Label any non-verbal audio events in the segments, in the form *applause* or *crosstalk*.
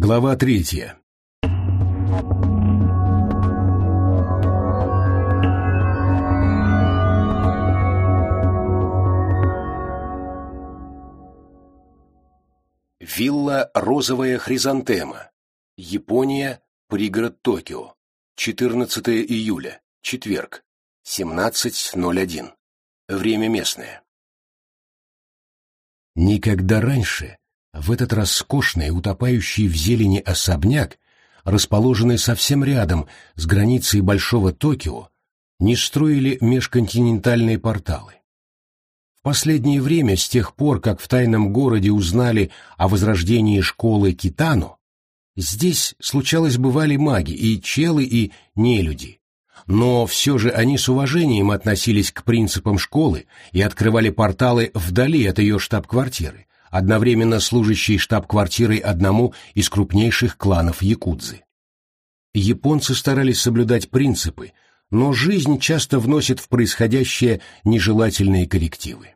Глава третья. Вилла «Розовая хризантема». Япония, пригород Токио. 14 июля, четверг, 17.01. Время местное. Никогда раньше в этот роскошный, утопающий в зелени особняк, расположенный совсем рядом с границей Большого Токио, не строили межконтинентальные порталы. В последнее время, с тех пор, как в тайном городе узнали о возрождении школы Китану, здесь случалось бывали маги, и челы, и нелюди. Но все же они с уважением относились к принципам школы и открывали порталы вдали от ее штаб-квартиры, одновременно служащей штаб-квартирой одному из крупнейших кланов Якудзы. Японцы старались соблюдать принципы, но жизнь часто вносит в происходящее нежелательные коррективы.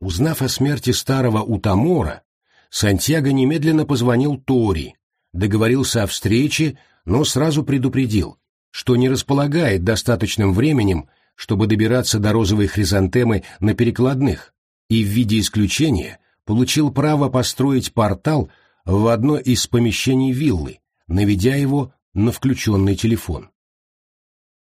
Узнав о смерти старого Утамора, Сантьяго немедленно позвонил Тори, договорился о встрече, но сразу предупредил, что не располагает достаточным временем, чтобы добираться до розовой хризантемы на перекладных, и в виде исключения получил право построить портал в одно из помещений виллы, наведя его на включенный телефон.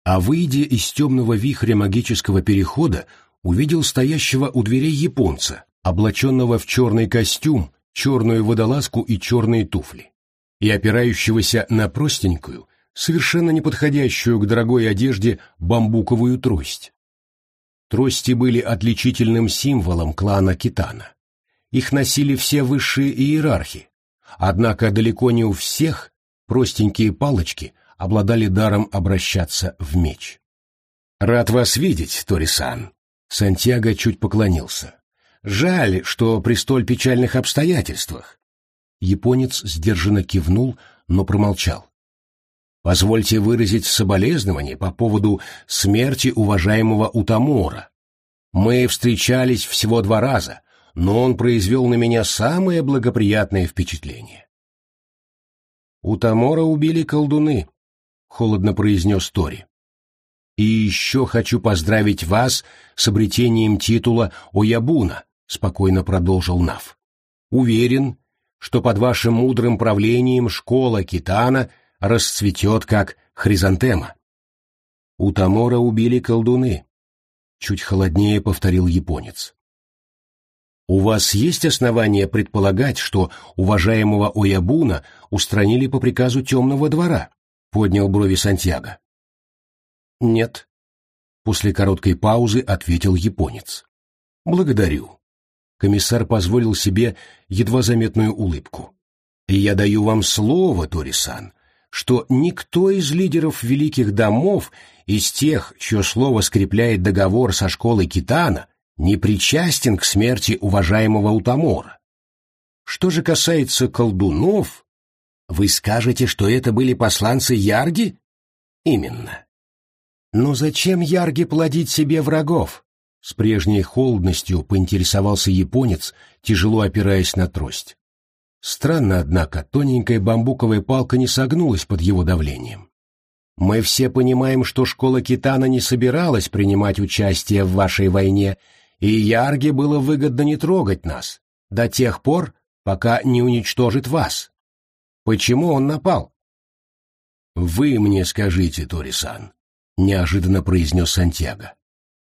А выйдя из темного вихря магического перехода, увидел стоящего у дверей японца, облаченного в черный костюм, черную водолазку и черные туфли, и опирающегося на простенькую, совершенно неподходящую к дорогой одежде бамбуковую трость. Трости были отличительным символом клана Китана. Их носили все высшие иерархи, однако далеко не у всех простенькие палочки обладали даром обращаться в меч. «Рад вас видеть, Торисан!» Сантьяго чуть поклонился. «Жаль, что при столь печальных обстоятельствах». Японец сдержанно кивнул, но промолчал. «Позвольте выразить соболезнование по поводу смерти уважаемого Утамора. Мы встречались всего два раза, но он произвел на меня самое благоприятное впечатление. «У Тамора убили колдуны», — холодно произнес Тори. «И еще хочу поздравить вас с обретением титула Оябуна», — спокойно продолжил Нав. «Уверен, что под вашим мудрым правлением школа Китана расцветет, как хризантема». «У Тамора убили колдуны», — чуть холоднее повторил японец. У вас есть основания предполагать, что уважаемого Оябуна устранили по приказу темного двора? Поднял брови Сантьяго. Нет. После короткой паузы ответил японец. Благодарю. Комиссар позволил себе едва заметную улыбку. Я даю вам слово, Торисан, что никто из лидеров великих домов, из тех, чье слово скрепляет договор со школой Китана, не причастен к смерти уважаемого Утамора. Что же касается колдунов, вы скажете, что это были посланцы Ярги? Именно. Но зачем Ярги плодить себе врагов? С прежней холодностью поинтересовался японец, тяжело опираясь на трость. Странно, однако, тоненькая бамбуковая палка не согнулась под его давлением. Мы все понимаем, что школа Китана не собиралась принимать участие в вашей войне и Ярге было выгодно не трогать нас до тех пор, пока не уничтожит вас. Почему он напал? «Вы мне скажите, Торисан», — неожиданно произнес Сантьяго.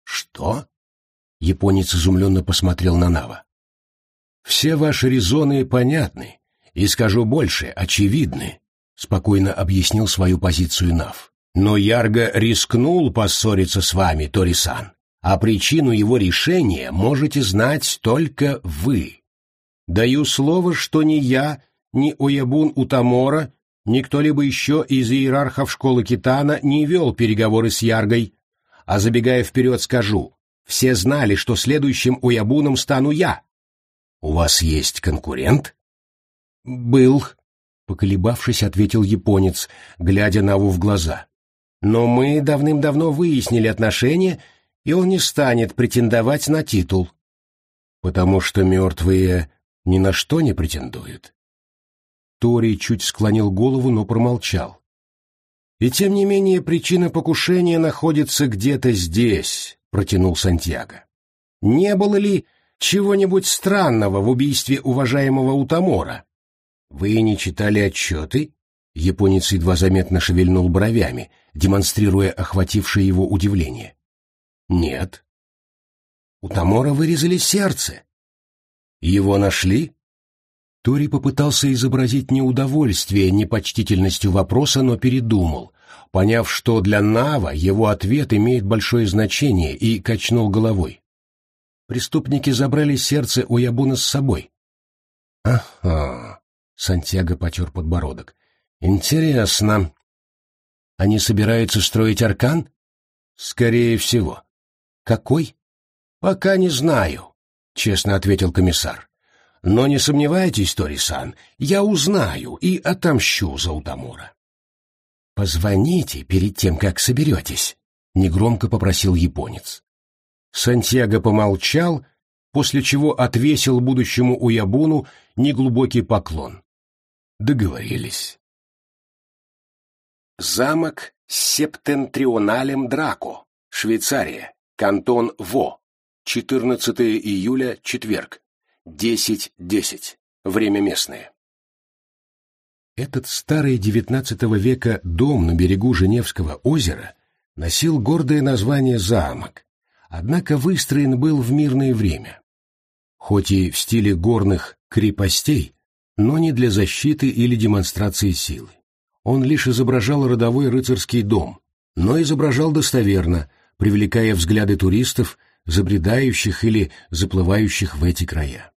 «Что?» — японец изумленно посмотрел на Нава. «Все ваши резоны понятны, и, скажу больше, очевидны», — спокойно объяснил свою позицию Нав. «Но Ярго рискнул поссориться с вами, Торисан а причину его решения можете знать только вы. Даю слово, что ни я, ни Оябун Утамора, ни кто-либо еще из иерархов школы Китана не вел переговоры с Яргой, а забегая вперед скажу, все знали, что следующим Оябуном стану я. У вас есть конкурент? Был, поколебавшись, ответил японец, глядя Наву в глаза. Но мы давным-давно выяснили отношения и он не станет претендовать на титул. Потому что мертвые ни на что не претендуют. Тори чуть склонил голову, но промолчал. «И тем не менее причина покушения находится где-то здесь», — протянул Сантьяго. «Не было ли чего-нибудь странного в убийстве уважаемого Утамора?» «Вы не читали отчеты?» Японец едва заметно шевельнул бровями, демонстрируя охватившее его удивление. «Нет». «У Тамора вырезали сердце». «Его нашли?» Тори попытался изобразить неудовольствие непочтительностью вопроса, но передумал, поняв, что для Нава его ответ имеет большое значение, и качнул головой. Преступники забрали сердце у Ябуна с собой. «Ага», — Сантьяго потер подбородок. «Интересно. Они собираются строить аркан?» «Скорее всего». «Какой?» «Пока не знаю», — честно ответил комиссар. Но не сомневайтесь, Тори-сан, я узнаю и отомщу за Утамура. «Позвоните перед тем, как соберетесь», — негромко попросил японец. Сантьяго помолчал, после чего отвесил будущему Уябуну неглубокий поклон. Договорились. Замок Септентрионалем Драко, Швейцария, кантон Во, 14 июля, четверг, 10.10. Время местное. Этот старый XIX века дом на берегу Женевского озера носил гордое название «Замок», однако выстроен был в мирное время. Хоть и в стиле горных крепостей, но не для защиты или демонстрации силы. Он лишь изображал родовой рыцарский дом, но изображал достоверно, привлекая взгляды туристов, забредающих или заплывающих в эти края.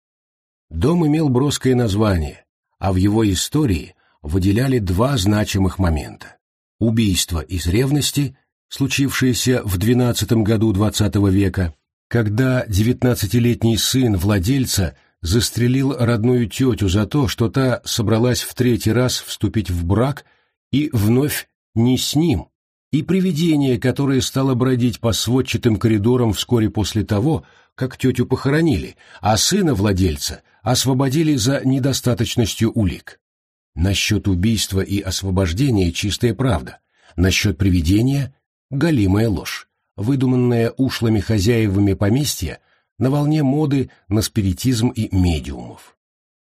Дом имел броское название, а в его истории выделяли два значимых момента. Убийство из ревности, случившееся в 12 году XX века, когда 19-летний сын владельца застрелил родную тетю за то, что та собралась в третий раз вступить в брак и вновь не с ним, и привидение, которое стало бродить по сводчатым коридорам вскоре после того, как тетю похоронили, а сына владельца освободили за недостаточностью улик. Насчет убийства и освобождения чистая правда, насчет привидения — галимая ложь, выдуманная ушлыми хозяевами поместья на волне моды на спиритизм и медиумов.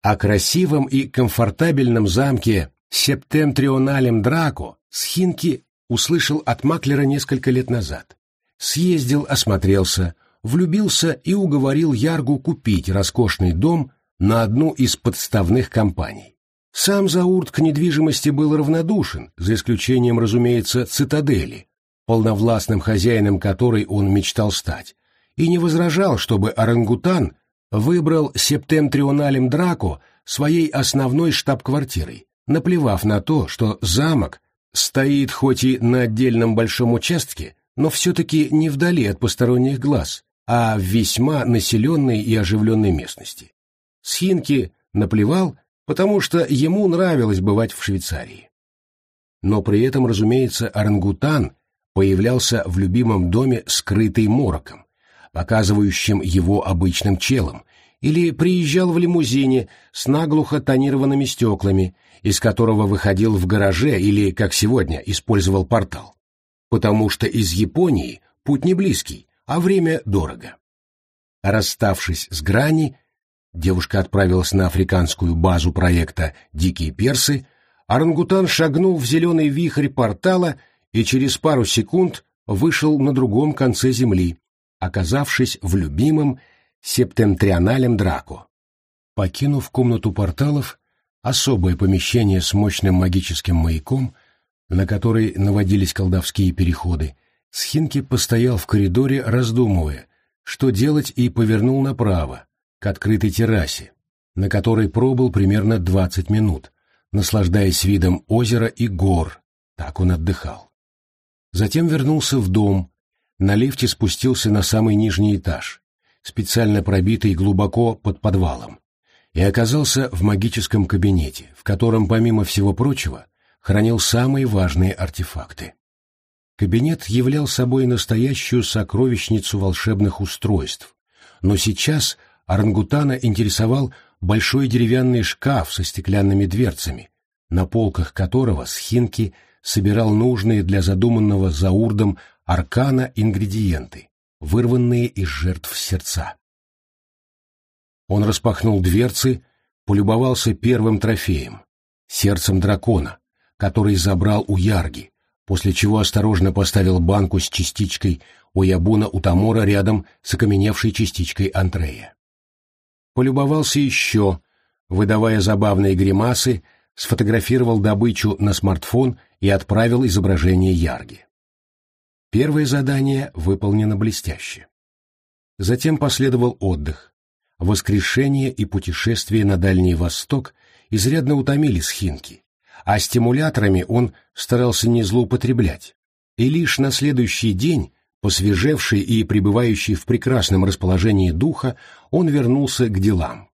О красивом и комфортабельном замке Септемтрионалем Драко Схинки услышал от маклера несколько лет назад. Съездил, осмотрелся, влюбился и уговорил Яргу купить роскошный дом на одну из подставных компаний. Сам Заурт к недвижимости был равнодушен, за исключением, разумеется, цитадели, полновластным хозяином которой он мечтал стать, и не возражал, чтобы орангутан выбрал септемтрионалем Драко своей основной штаб-квартирой, наплевав на то, что замок стоит хоть и на отдельном большом участке, но все-таки не вдали от посторонних глаз, а в весьма населенной и оживленной местности. Схинки наплевал, потому что ему нравилось бывать в Швейцарии. Но при этом, разумеется, орангутан появлялся в любимом доме скрытый мороком, показывающим его обычным челом, или приезжал в лимузине с наглухо тонированными стеклами, из которого выходил в гараже или, как сегодня, использовал портал. Потому что из Японии путь не близкий, а время дорого. Расставшись с грани, девушка отправилась на африканскую базу проекта «Дикие персы», орангутан шагнул в зеленый вихрь портала и через пару секунд вышел на другом конце земли, оказавшись в любимом септемтрианалем Драко. Покинув комнату порталов, особое помещение с мощным магическим маяком, на который наводились колдовские переходы, Схинки постоял в коридоре, раздумывая, что делать, и повернул направо, к открытой террасе, на которой пробыл примерно двадцать минут, наслаждаясь видом озера и гор, так он отдыхал. Затем вернулся в дом, на лифте спустился на самый нижний этаж, специально пробитый глубоко под подвалом, и оказался в магическом кабинете, в котором, помимо всего прочего, хранил самые важные артефакты. Кабинет являл собой настоящую сокровищницу волшебных устройств, но сейчас орангутана интересовал большой деревянный шкаф со стеклянными дверцами, на полках которого Схинки собирал нужные для задуманного Заурдом аркана ингредиенты, вырванные из жертв сердца. Он распахнул дверцы, полюбовался первым трофеем — сердцем дракона, который забрал у Ярги, после чего осторожно поставил банку с частичкой у Ябуна Утамора рядом с окаменевшей частичкой Антрея. Полюбовался еще, выдавая забавные гримасы, сфотографировал добычу на смартфон и отправил изображение Ярги. Первое задание выполнено блестяще. Затем последовал отдых. Воскрешение и путешествие на Дальний Восток изрядно утомили схинки, а стимуляторами он старался не злоупотреблять. И лишь на следующий день, посвежевший и пребывающий в прекрасном расположении духа, он вернулся к делам.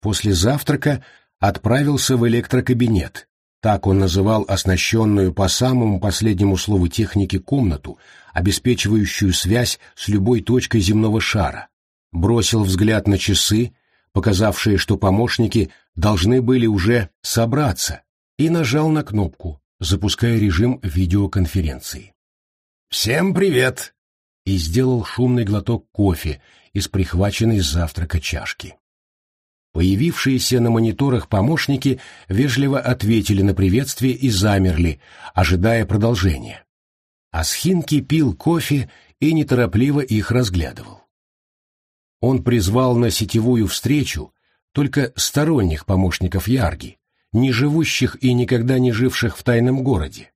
После завтрака отправился в электрокабинет, так он называл оснащенную по самому последнему слову техники комнату, обеспечивающую связь с любой точкой земного шара, бросил взгляд на часы, показавшие, что помощники должны были уже собраться, и нажал на кнопку, запуская режим видеоконференции. «Всем привет!» и сделал шумный глоток кофе из прихваченной с завтрака чашки. Появившиеся на мониторах помощники вежливо ответили на приветствие и замерли, ожидая продолжения. Асхинки пил кофе и неторопливо их разглядывал. Он призвал на сетевую встречу только сторонних помощников Ярги, не живущих и никогда не живших в тайном городе.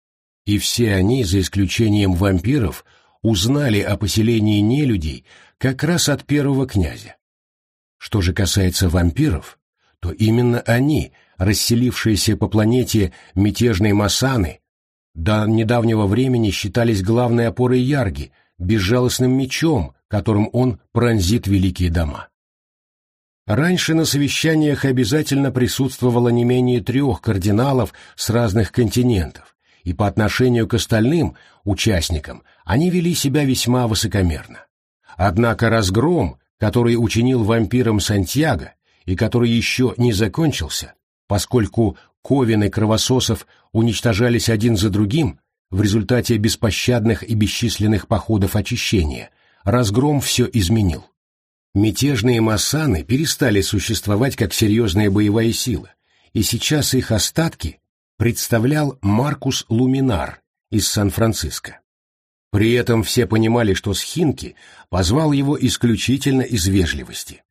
И все они, за исключением вампиров, узнали о поселении нелюдей как раз от первого князя. Что же касается вампиров, то именно они, расселившиеся по планете мятежные масаны, до недавнего времени считались главной опорой Ярги, безжалостным мечом, которым он пронзит великие дома. Раньше на совещаниях обязательно присутствовало не менее трех кардиналов с разных континентов, и по отношению к остальным участникам они вели себя весьма высокомерно. Однако разгром, который учинил вампиром Сантьяго и который еще не закончился, поскольку ковины кровососов уничтожались один за другим в результате беспощадных и бесчисленных походов очищения, разгром все изменил. Мятежные массаны перестали существовать как серьезная боевая сила, и сейчас их остатки представлял Маркус Луминар из Сан-Франциско. При этом все понимали, что Схинки позвал его исключительно из вежливости.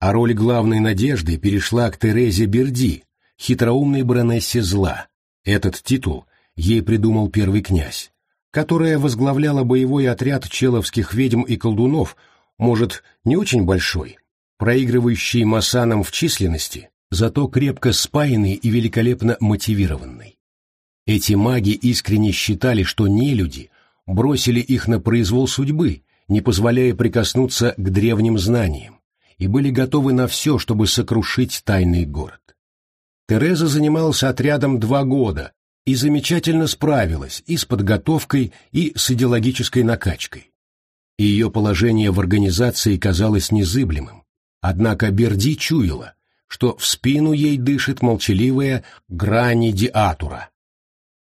А роль главной надежды перешла к Терезе Берди, хитроумной баронессе зла. Этот титул ей придумал первый князь, которая возглавляла боевой отряд человских ведьм и колдунов – может, не очень большой, проигрывающий Масанам в численности, зато крепко спаянный и великолепно мотивированный. Эти маги искренне считали, что нелюди бросили их на произвол судьбы, не позволяя прикоснуться к древним знаниям, и были готовы на все, чтобы сокрушить тайный город. Тереза занималась отрядом два года и замечательно справилась и с подготовкой, и с идеологической накачкой ее положение в организации казалось незыблемым. Однако Берди чуяла, что в спину ей дышит молчаливая грани диатура.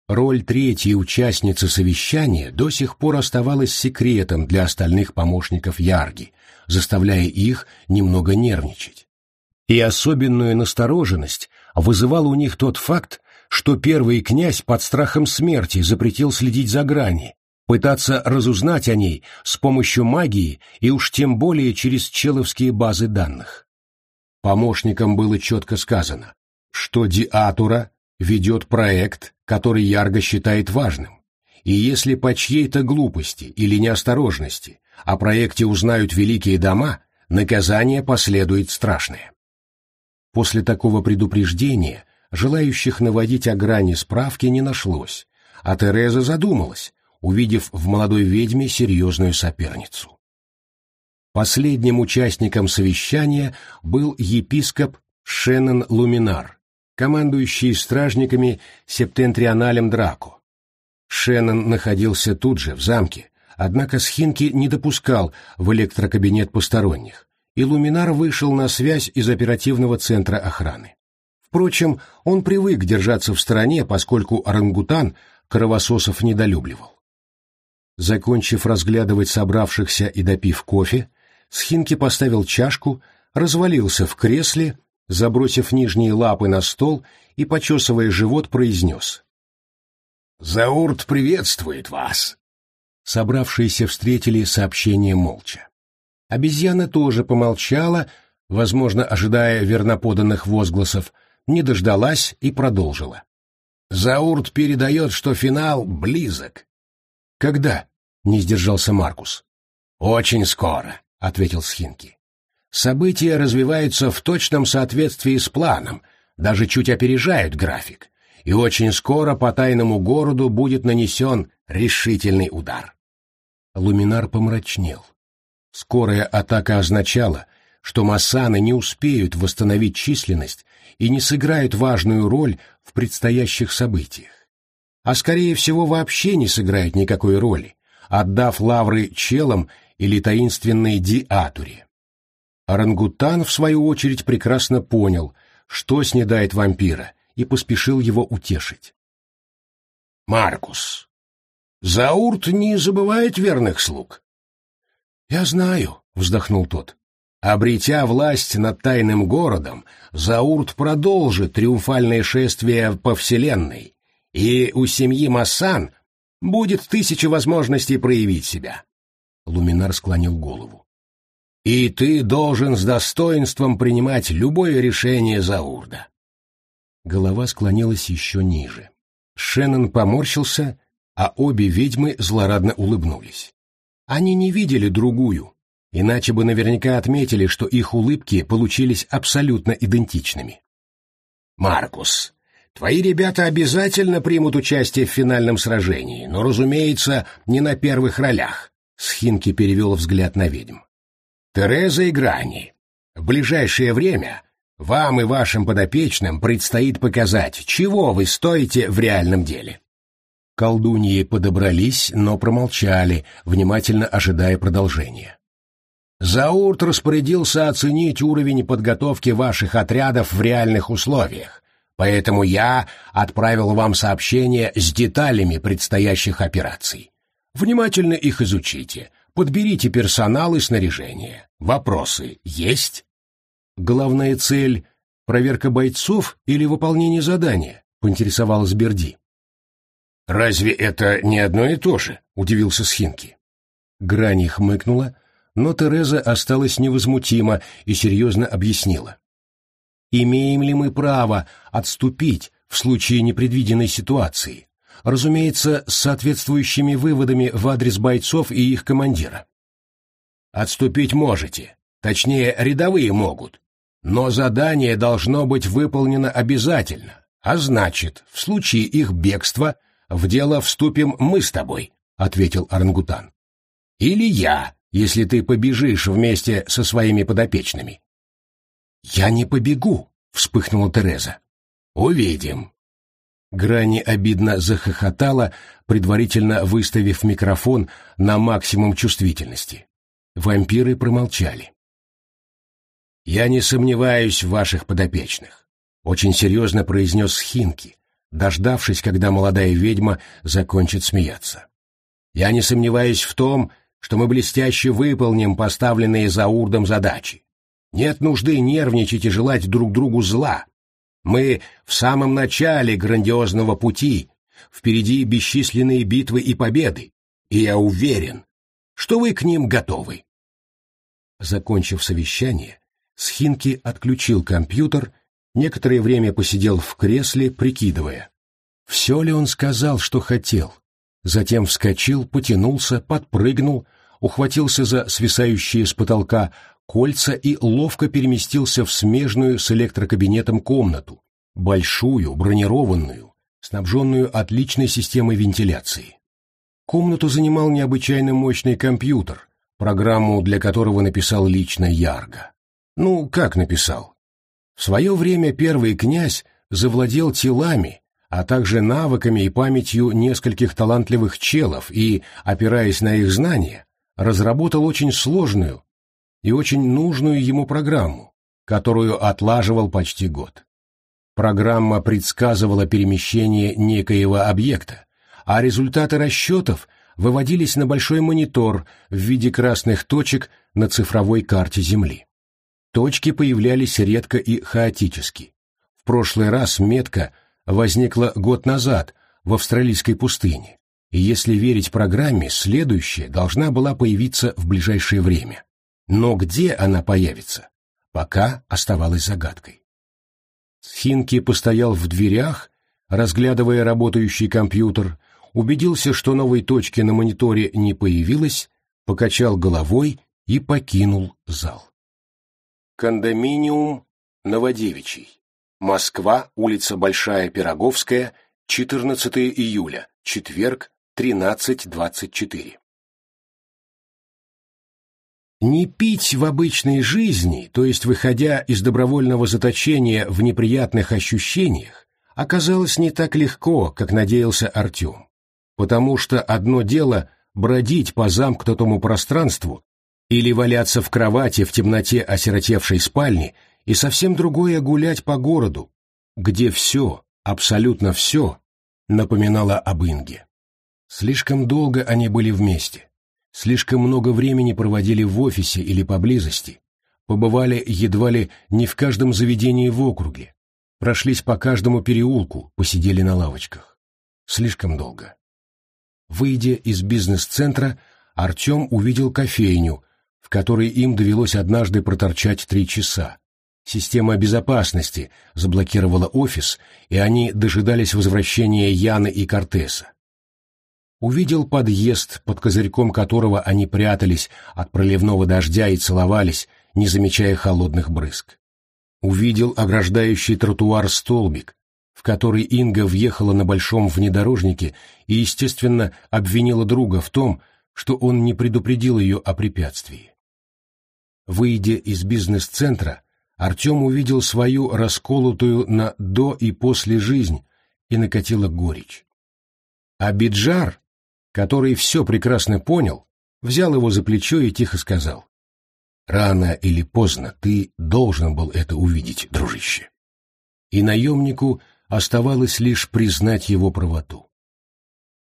Роль третьей участницы совещания до сих пор оставалась секретом для остальных помощников Ярги, заставляя их немного нервничать. И особенную настороженность вызывал у них тот факт, что первый князь под страхом смерти запретил следить за грани, пытаться разузнать о ней с помощью магии и уж тем более через человские базы данных. Помощникам было четко сказано, что Диатура ведет проект, который Ярго считает важным, и если по чьей-то глупости или неосторожности о проекте узнают великие дома, наказание последует страшное. После такого предупреждения желающих наводить о грани справки не нашлось, а Тереза задумалась, увидев в молодой ведьме серьезную соперницу. Последним участником совещания был епископ Шеннон Луминар, командующий стражниками септентрионалем Драко. Шеннон находился тут же, в замке, однако Схинки не допускал в электрокабинет посторонних, и Луминар вышел на связь из оперативного центра охраны. Впрочем, он привык держаться в стороне, поскольку орангутан кровососов недолюбливал. Закончив разглядывать собравшихся и допив кофе, Схинки поставил чашку, развалился в кресле, забросив нижние лапы на стол и, почесывая живот, произнес. «Заурт приветствует вас!» Собравшиеся встретили сообщение молча. Обезьяна тоже помолчала, возможно, ожидая верноподанных возгласов, не дождалась и продолжила. «Заурт передает, что финал близок». «Когда?» — не сдержался Маркус. «Очень скоро», — ответил Схинки. «События развиваются в точном соответствии с планом, даже чуть опережают график, и очень скоро по тайному городу будет нанесен решительный удар». Луминар помрачнел. Скорая атака означала, что массаны не успеют восстановить численность и не сыграют важную роль в предстоящих событиях. А скорее всего вообще не сыграют никакой роли, отдав лавры челам или таинственной диатуре. Орангутан, в свою очередь, прекрасно понял, что снедает вампира, и поспешил его утешить. «Маркус, Заурт не забывает верных слуг». «Я знаю», — вздохнул тот. Обретя власть над тайным городом, Заурт продолжит триумфальное шествие по Вселенной, и у семьи Массан будет тысяча возможностей проявить себя. Луминар склонил голову. И ты должен с достоинством принимать любое решение Заурда. Голова склонилась еще ниже. Шеннон поморщился, а обе ведьмы злорадно улыбнулись. Они не видели другую, иначе бы наверняка отметили, что их улыбки получились абсолютно идентичными. «Маркус, твои ребята обязательно примут участие в финальном сражении, но, разумеется, не на первых ролях», — Схинки перевел взгляд на ведьм. «Тереза и Грани, в ближайшее время вам и вашим подопечным предстоит показать, чего вы стоите в реальном деле». Колдуньи подобрались, но промолчали, внимательно ожидая продолжения. Заурт распорядился оценить уровень подготовки ваших отрядов в реальных условиях, поэтому я отправил вам сообщение с деталями предстоящих операций. Внимательно их изучите, подберите персонал и снаряжение. Вопросы есть? Главная цель — проверка бойцов или выполнение задания? — поинтересовалась Берди. «Разве это не одно и то же?» — удивился Схинки. Грани хмыкнула, но Тереза осталась невозмутима и серьезно объяснила. «Имеем ли мы право отступить в случае непредвиденной ситуации? Разумеется, с соответствующими выводами в адрес бойцов и их командира». «Отступить можете, точнее, рядовые могут, но задание должно быть выполнено обязательно, а значит, в случае их бегства в дело вступим мы с тобой», — ответил орангутан. «Или я, если ты побежишь вместе со своими подопечными. «Я не побегу», — вспыхнула Тереза. «Увидим». Грани обидно захохотала, предварительно выставив микрофон на максимум чувствительности. Вампиры промолчали. «Я не сомневаюсь в ваших подопечных», — очень серьезно произнес Хинки, дождавшись, когда молодая ведьма закончит смеяться. «Я не сомневаюсь в том, что мы блестяще выполним поставленные за урдом задачи. Нет нужды нервничать и желать друг другу зла. Мы в самом начале грандиозного пути, впереди бесчисленные битвы и победы, и я уверен, что вы к ним готовы. Закончив совещание, Схинки отключил компьютер, некоторое время посидел в кресле, прикидывая, все ли он сказал, что хотел, затем вскочил, потянулся, подпрыгнул, ухватился за свисающие с потолка кольца и ловко переместился в смежную с электрокабинетом комнату, большую, бронированную, снабженную отличной системой вентиляции. Комнату занимал необычайно мощный компьютер, программу для которого написал лично Ярго. Ну, как написал? В свое время первый князь завладел телами, а также навыками и памятью нескольких талантливых челов и, опираясь на их знания, разработал очень сложную, и очень нужную ему программу, которую отлаживал почти год. Программа предсказывала перемещение некоего объекта, а результаты расчетов выводились на большой монитор в виде красных точек на цифровой карте Земли. Точки появлялись редко и хаотически. В прошлый раз метка возникла год назад в австралийской пустыне, и если верить программе, следующая должна была появиться в ближайшее время. Но где она появится, пока оставалась загадкой. Схинки постоял в дверях, разглядывая работающий компьютер, убедился, что новой точки на мониторе не появилось, покачал головой и покинул зал. Кондоминиум Новодевичий. Москва, улица Большая Пироговская, 14 июля, четверг, 13.24. Не пить в обычной жизни, то есть выходя из добровольного заточения в неприятных ощущениях, оказалось не так легко, как надеялся Артем. Потому что одно дело бродить по замкнутому пространству или валяться в кровати в темноте осиротевшей спальни, и совсем другое гулять по городу, где все, абсолютно все, напоминало об Инге. Слишком долго они были вместе, слишком много времени проводили в офисе или поблизости, побывали едва ли не в каждом заведении в округе, прошлись по каждому переулку, посидели на лавочках. Слишком долго. Выйдя из бизнес-центра, Артем увидел кофейню, в которой им довелось однажды проторчать три часа. Система безопасности заблокировала офис, и они дожидались возвращения Яны и Кортеса. Увидел подъезд, под козырьком которого они прятались от проливного дождя и целовались, не замечая холодных брызг. Увидел ограждающий тротуар столбик, в который Инга въехала на большом внедорожнике и, естественно, обвинила друга в том, что он не предупредил ее о препятствии. Выйдя из бизнес-центра, Артем увидел свою расколотую на «до» и «после» жизнь и накатила горечь. А Биджар, который все прекрасно понял, взял его за плечо и тихо сказал. «Рано или поздно ты должен был это увидеть, дружище». И наемнику оставалось лишь признать его правоту.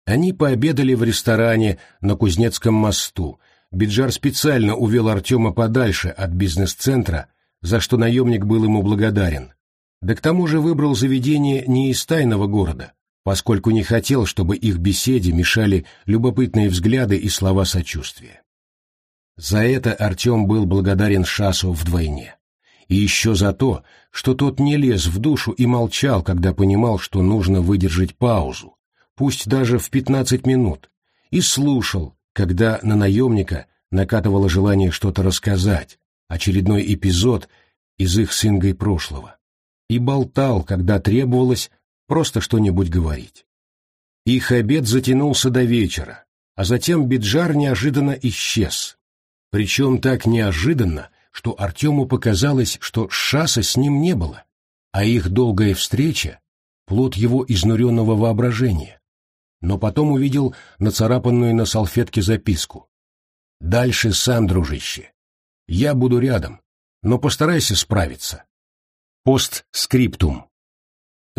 Они пообедали в ресторане на Кузнецком мосту, Биджар специально увел Артема подальше от бизнес-центра, за что наемник был ему благодарен. Да к тому же выбрал заведение не из тайного города, поскольку не хотел, чтобы их беседе мешали любопытные взгляды и слова сочувствия. За это Артем был благодарен Шасу вдвойне. И еще за то, что тот не лез в душу и молчал, когда понимал, что нужно выдержать паузу, пусть даже в пятнадцать минут, и слушал, когда на наемника накатывало желание что-то рассказать, очередной эпизод из их с Ингой прошлого, и болтал, когда требовалось просто что-нибудь говорить. Их обед затянулся до вечера, а затем Биджар неожиданно исчез. Причем так неожиданно, что Артему показалось, что Шаса с ним не было, а их долгая встреча — плод его изнуренного воображения но потом увидел нацарапанную на салфетке записку. «Дальше сам, дружище. Я буду рядом, но постарайся справиться. Постскриптум.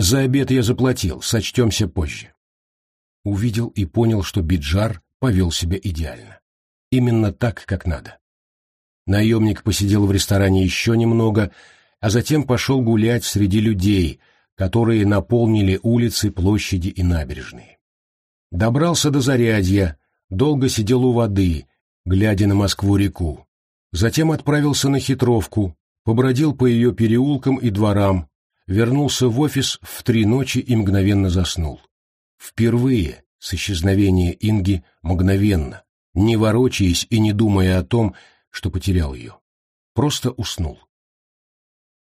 За обед я заплатил, сочтемся позже». Увидел и понял, что Биджар повел себя идеально. Именно так, как надо. Наемник посидел в ресторане еще немного, а затем пошел гулять среди людей, которые наполнили улицы, площади и набережные. Добрался до Зарядья, долго сидел у воды, глядя на Москву-реку. Затем отправился на хитровку, побродил по ее переулкам и дворам, вернулся в офис в три ночи и мгновенно заснул. Впервые с исчезновения Инги мгновенно, не ворочаясь и не думая о том, что потерял ее. Просто уснул.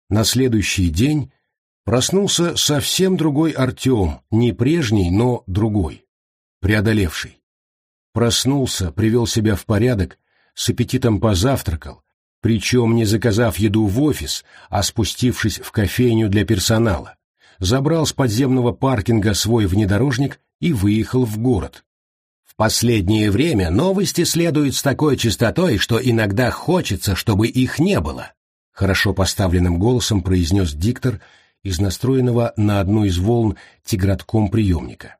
На следующий день проснулся совсем другой Артем, не прежний, но другой преодолевший. Проснулся, привел себя в порядок, с аппетитом позавтракал, причем не заказав еду в офис, а спустившись в кофейню для персонала, забрал с подземного паркинга свой внедорожник и выехал в город. В последнее время новости следуют с такой частотой, что иногда хочется, чтобы их не было. Хорошо поставленным голосом произнес диктор из настроенного на одну из волн тигратком приемника.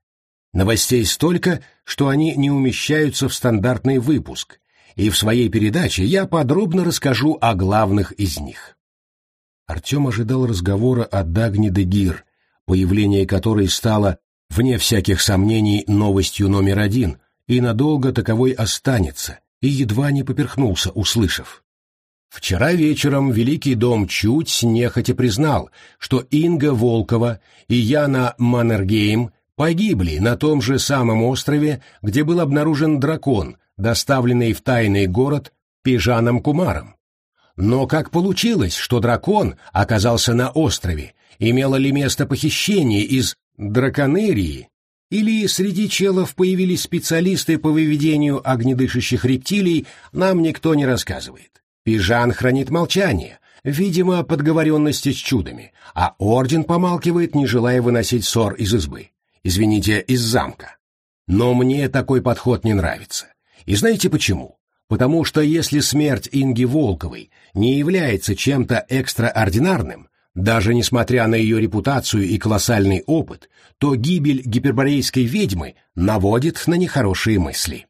Новостей столько, что они не умещаются в стандартный выпуск, и в своей передаче я подробно расскажу о главных из них. Артем ожидал разговора о Дагне де Гир, появление которой стало, вне всяких сомнений, новостью номер один, и надолго таковой останется, и едва не поперхнулся, услышав. Вчера вечером Великий дом чуть нехотя признал, что Инга Волкова и Яна Маннергейм погибли на том же самом острове, где был обнаружен дракон, доставленный в тайный город Пижаном Кумаром. Но как получилось, что дракон оказался на острове? Имело ли место похищение из драконерии? Или среди челов появились специалисты по выведению огнедышащих рептилий, нам никто не рассказывает. Пижан хранит молчание, видимо, подговоренности с чудами, а орден помалкивает, не желая выносить ссор из избы. Извините, из замка. Но мне такой подход не нравится. И знаете почему? Потому что если смерть Инги Волковой не является чем-то экстраординарным, даже несмотря на ее репутацию и колоссальный опыт, то гибель гиперборейской ведьмы наводит на нехорошие мысли.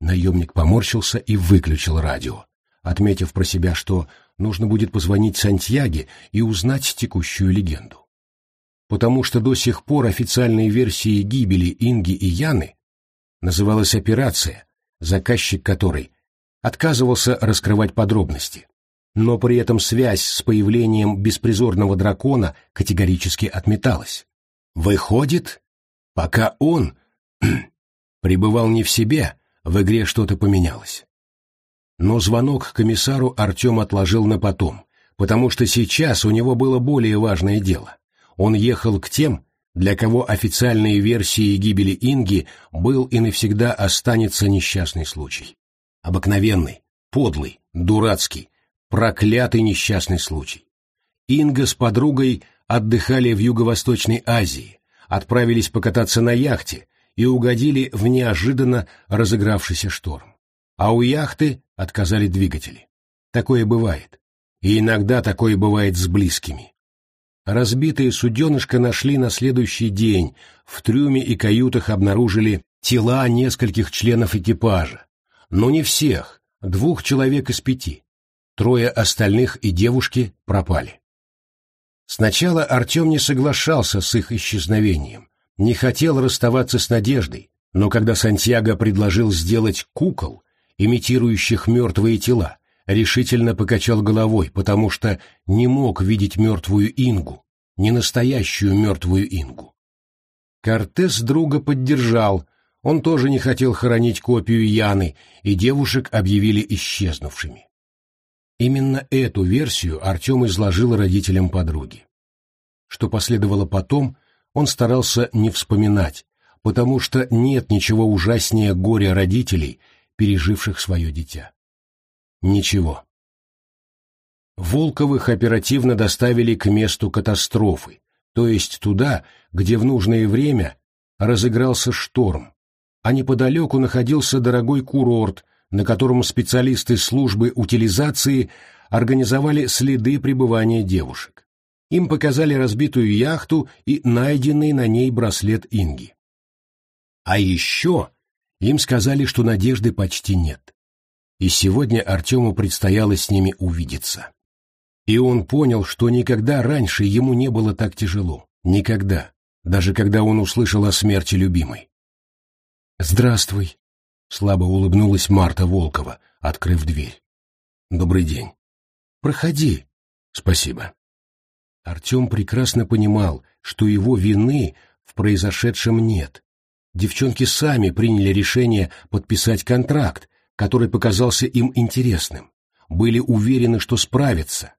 Наемник поморщился и выключил радио, отметив про себя, что нужно будет позвонить Сантьяге и узнать текущую легенду. Потому что до сих пор официальной версией гибели Инги и Яны называлась операция, заказчик которой отказывался раскрывать подробности, но при этом связь с появлением беспризорного дракона категорически отметалась. Выходит, пока он *clears throat* пребывал не в себе, в игре что-то поменялось. Но звонок к комиссару Артем отложил на потом, потому что сейчас у него было более важное дело. Он ехал к тем, для кого официальной версией гибели Инги был и навсегда останется несчастный случай. Обыкновенный, подлый, дурацкий, проклятый несчастный случай. Инга с подругой отдыхали в Юго-Восточной Азии, отправились покататься на яхте и угодили в неожиданно разыгравшийся шторм. А у яхты отказали двигатели. Такое бывает. И иногда такое бывает с близкими. Разбитые суденышко нашли на следующий день, в трюме и каютах обнаружили тела нескольких членов экипажа. Но не всех, двух человек из пяти. Трое остальных и девушки пропали. Сначала Артем не соглашался с их исчезновением, не хотел расставаться с надеждой, но когда Сантьяго предложил сделать кукол, имитирующих мертвые тела, решительно покачал головой, потому что не мог видеть мертвую Ингу, не настоящую мертвую Ингу. Кортес друга поддержал, он тоже не хотел хоронить копию Яны, и девушек объявили исчезнувшими. Именно эту версию Артем изложил родителям подруги. Что последовало потом, он старался не вспоминать, потому что нет ничего ужаснее горя родителей, переживших свое дитя. Ничего. Волковых оперативно доставили к месту катастрофы, то есть туда, где в нужное время разыгрался шторм, а неподалеку находился дорогой курорт, на котором специалисты службы утилизации организовали следы пребывания девушек. Им показали разбитую яхту и найденный на ней браслет Инги. А еще им сказали, что надежды почти нет. И сегодня Артему предстояло с ними увидеться. И он понял, что никогда раньше ему не было так тяжело. Никогда. Даже когда он услышал о смерти любимой. «Здравствуй», — слабо улыбнулась Марта Волкова, открыв дверь. «Добрый день». «Проходи». «Спасибо». Артем прекрасно понимал, что его вины в произошедшем нет. Девчонки сами приняли решение подписать контракт, который показался им интересным, были уверены, что справятся.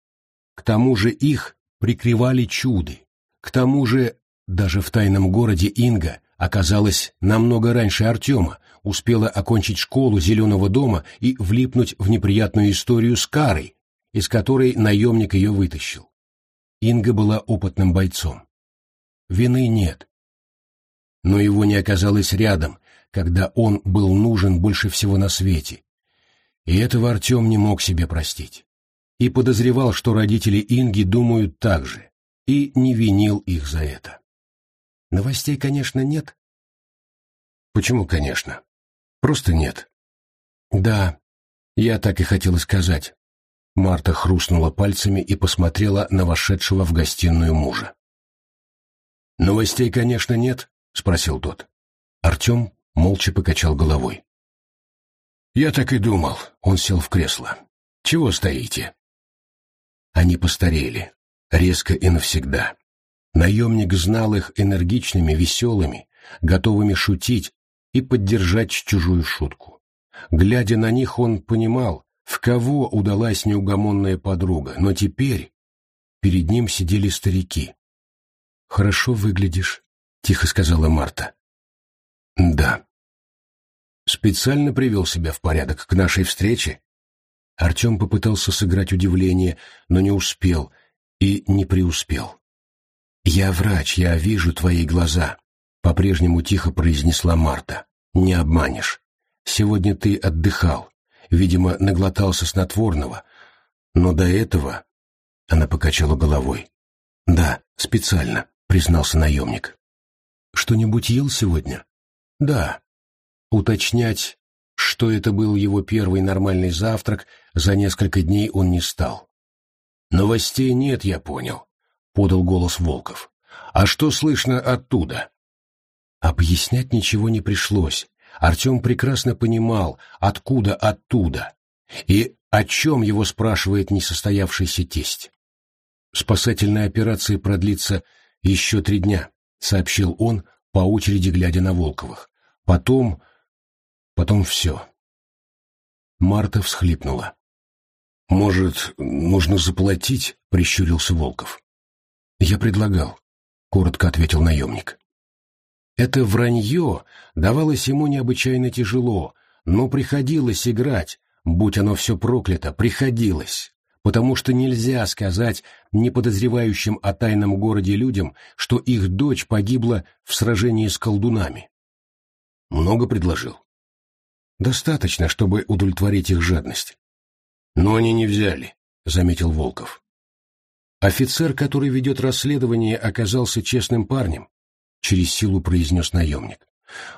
К тому же их прикрывали чуды. К тому же даже в тайном городе Инга оказалась намного раньше Артема, успела окончить школу Зеленого дома и влипнуть в неприятную историю с Карой, из которой наемник ее вытащил. Инга была опытным бойцом. Вины нет. но его не оказалось рядом, когда он был нужен больше всего на свете. И этого Артем не мог себе простить. И подозревал, что родители Инги думают так же, и не винил их за это. Новостей, конечно, нет. Почему, конечно? Просто нет. Да, я так и хотела сказать. Марта хрустнула пальцами и посмотрела на вошедшего в гостиную мужа. «Новостей, конечно, нет?» — спросил тот. Артем молча покачал головой. «Я так и думал», — он сел в кресло. «Чего стоите?» Они постарели, резко и навсегда. Наемник знал их энергичными, веселыми, готовыми шутить и поддержать чужую шутку. Глядя на них, он понимал, в кого удалась неугомонная подруга, но теперь перед ним сидели старики. «Хорошо выглядишь», — тихо сказала Марта. «Да». «Специально привел себя в порядок к нашей встрече?» Артем попытался сыграть удивление, но не успел и не преуспел. «Я врач, я вижу твои глаза», — по-прежнему тихо произнесла Марта. «Не обманешь. Сегодня ты отдыхал, видимо, наглотался снотворного, но до этого...» Она покачала головой. «Да, специально признался наемник. «Что-нибудь ел сегодня?» «Да». Уточнять, что это был его первый нормальный завтрак, за несколько дней он не стал. «Новостей нет, я понял», — подал голос Волков. «А что слышно оттуда?» Объяснять ничего не пришлось. Артем прекрасно понимал, откуда оттуда, и о чем его спрашивает несостоявшийся тесть. Спасательная операция продлится «Еще три дня», — сообщил он, по очереди глядя на Волковых. «Потом... потом все». Марта всхлипнула. «Может, нужно заплатить?» — прищурился Волков. «Я предлагал», — коротко ответил наемник. Это вранье давалось ему необычайно тяжело, но приходилось играть, будь оно все проклято, приходилось потому что нельзя сказать неподозревающим о тайном городе людям, что их дочь погибла в сражении с колдунами. Много предложил. Достаточно, чтобы удовлетворить их жадность. Но они не взяли, заметил Волков. Офицер, который ведет расследование, оказался честным парнем, через силу произнес наемник.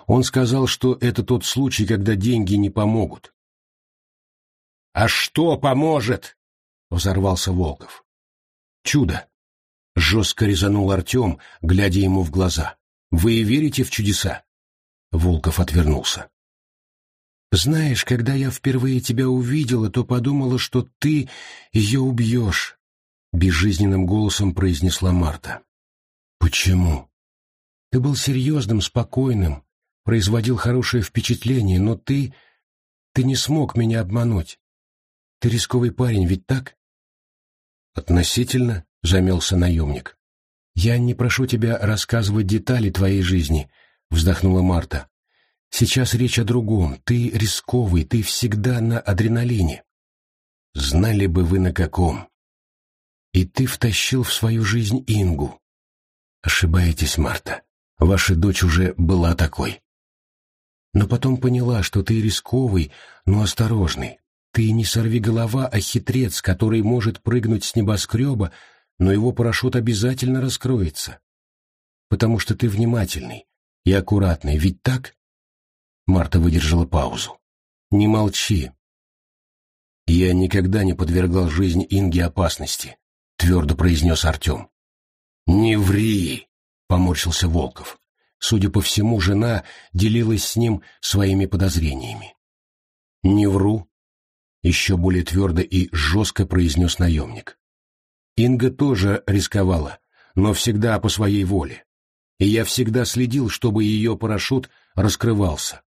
Он сказал, что это тот случай, когда деньги не помогут. «А что поможет?» взорвался Волков. «Чудо!» — жестко резанул Артем, глядя ему в глаза. «Вы верите в чудеса?» Волков отвернулся. «Знаешь, когда я впервые тебя увидела, то подумала, что ты ее убьешь», — безжизненным голосом произнесла Марта. «Почему?» «Ты был серьезным, спокойным, производил хорошее впечатление, но ты... ты не смог меня обмануть. Ты рисковый парень, ведь так?» «Относительно?» — замелся наемник. «Я не прошу тебя рассказывать детали твоей жизни», — вздохнула Марта. «Сейчас речь о другом. Ты рисковый, ты всегда на адреналине». «Знали бы вы на каком». «И ты втащил в свою жизнь Ингу». «Ошибаетесь, Марта. Ваша дочь уже была такой». «Но потом поняла, что ты рисковый, но осторожный. Ты не сорви голова, а хитрец, который может прыгнуть с небоскреба, но его парашют обязательно раскроется. Потому что ты внимательный и аккуратный, ведь так? Марта выдержала паузу. Не молчи. Я никогда не подвергал жизнь Инги опасности, твердо произнес Артем. Не ври, поморщился Волков. Судя по всему, жена делилась с ним своими подозрениями. «Не вру», еще более твердо и жестко произнес наемник. Инга тоже рисковала, но всегда по своей воле. И я всегда следил, чтобы ее парашют раскрывался.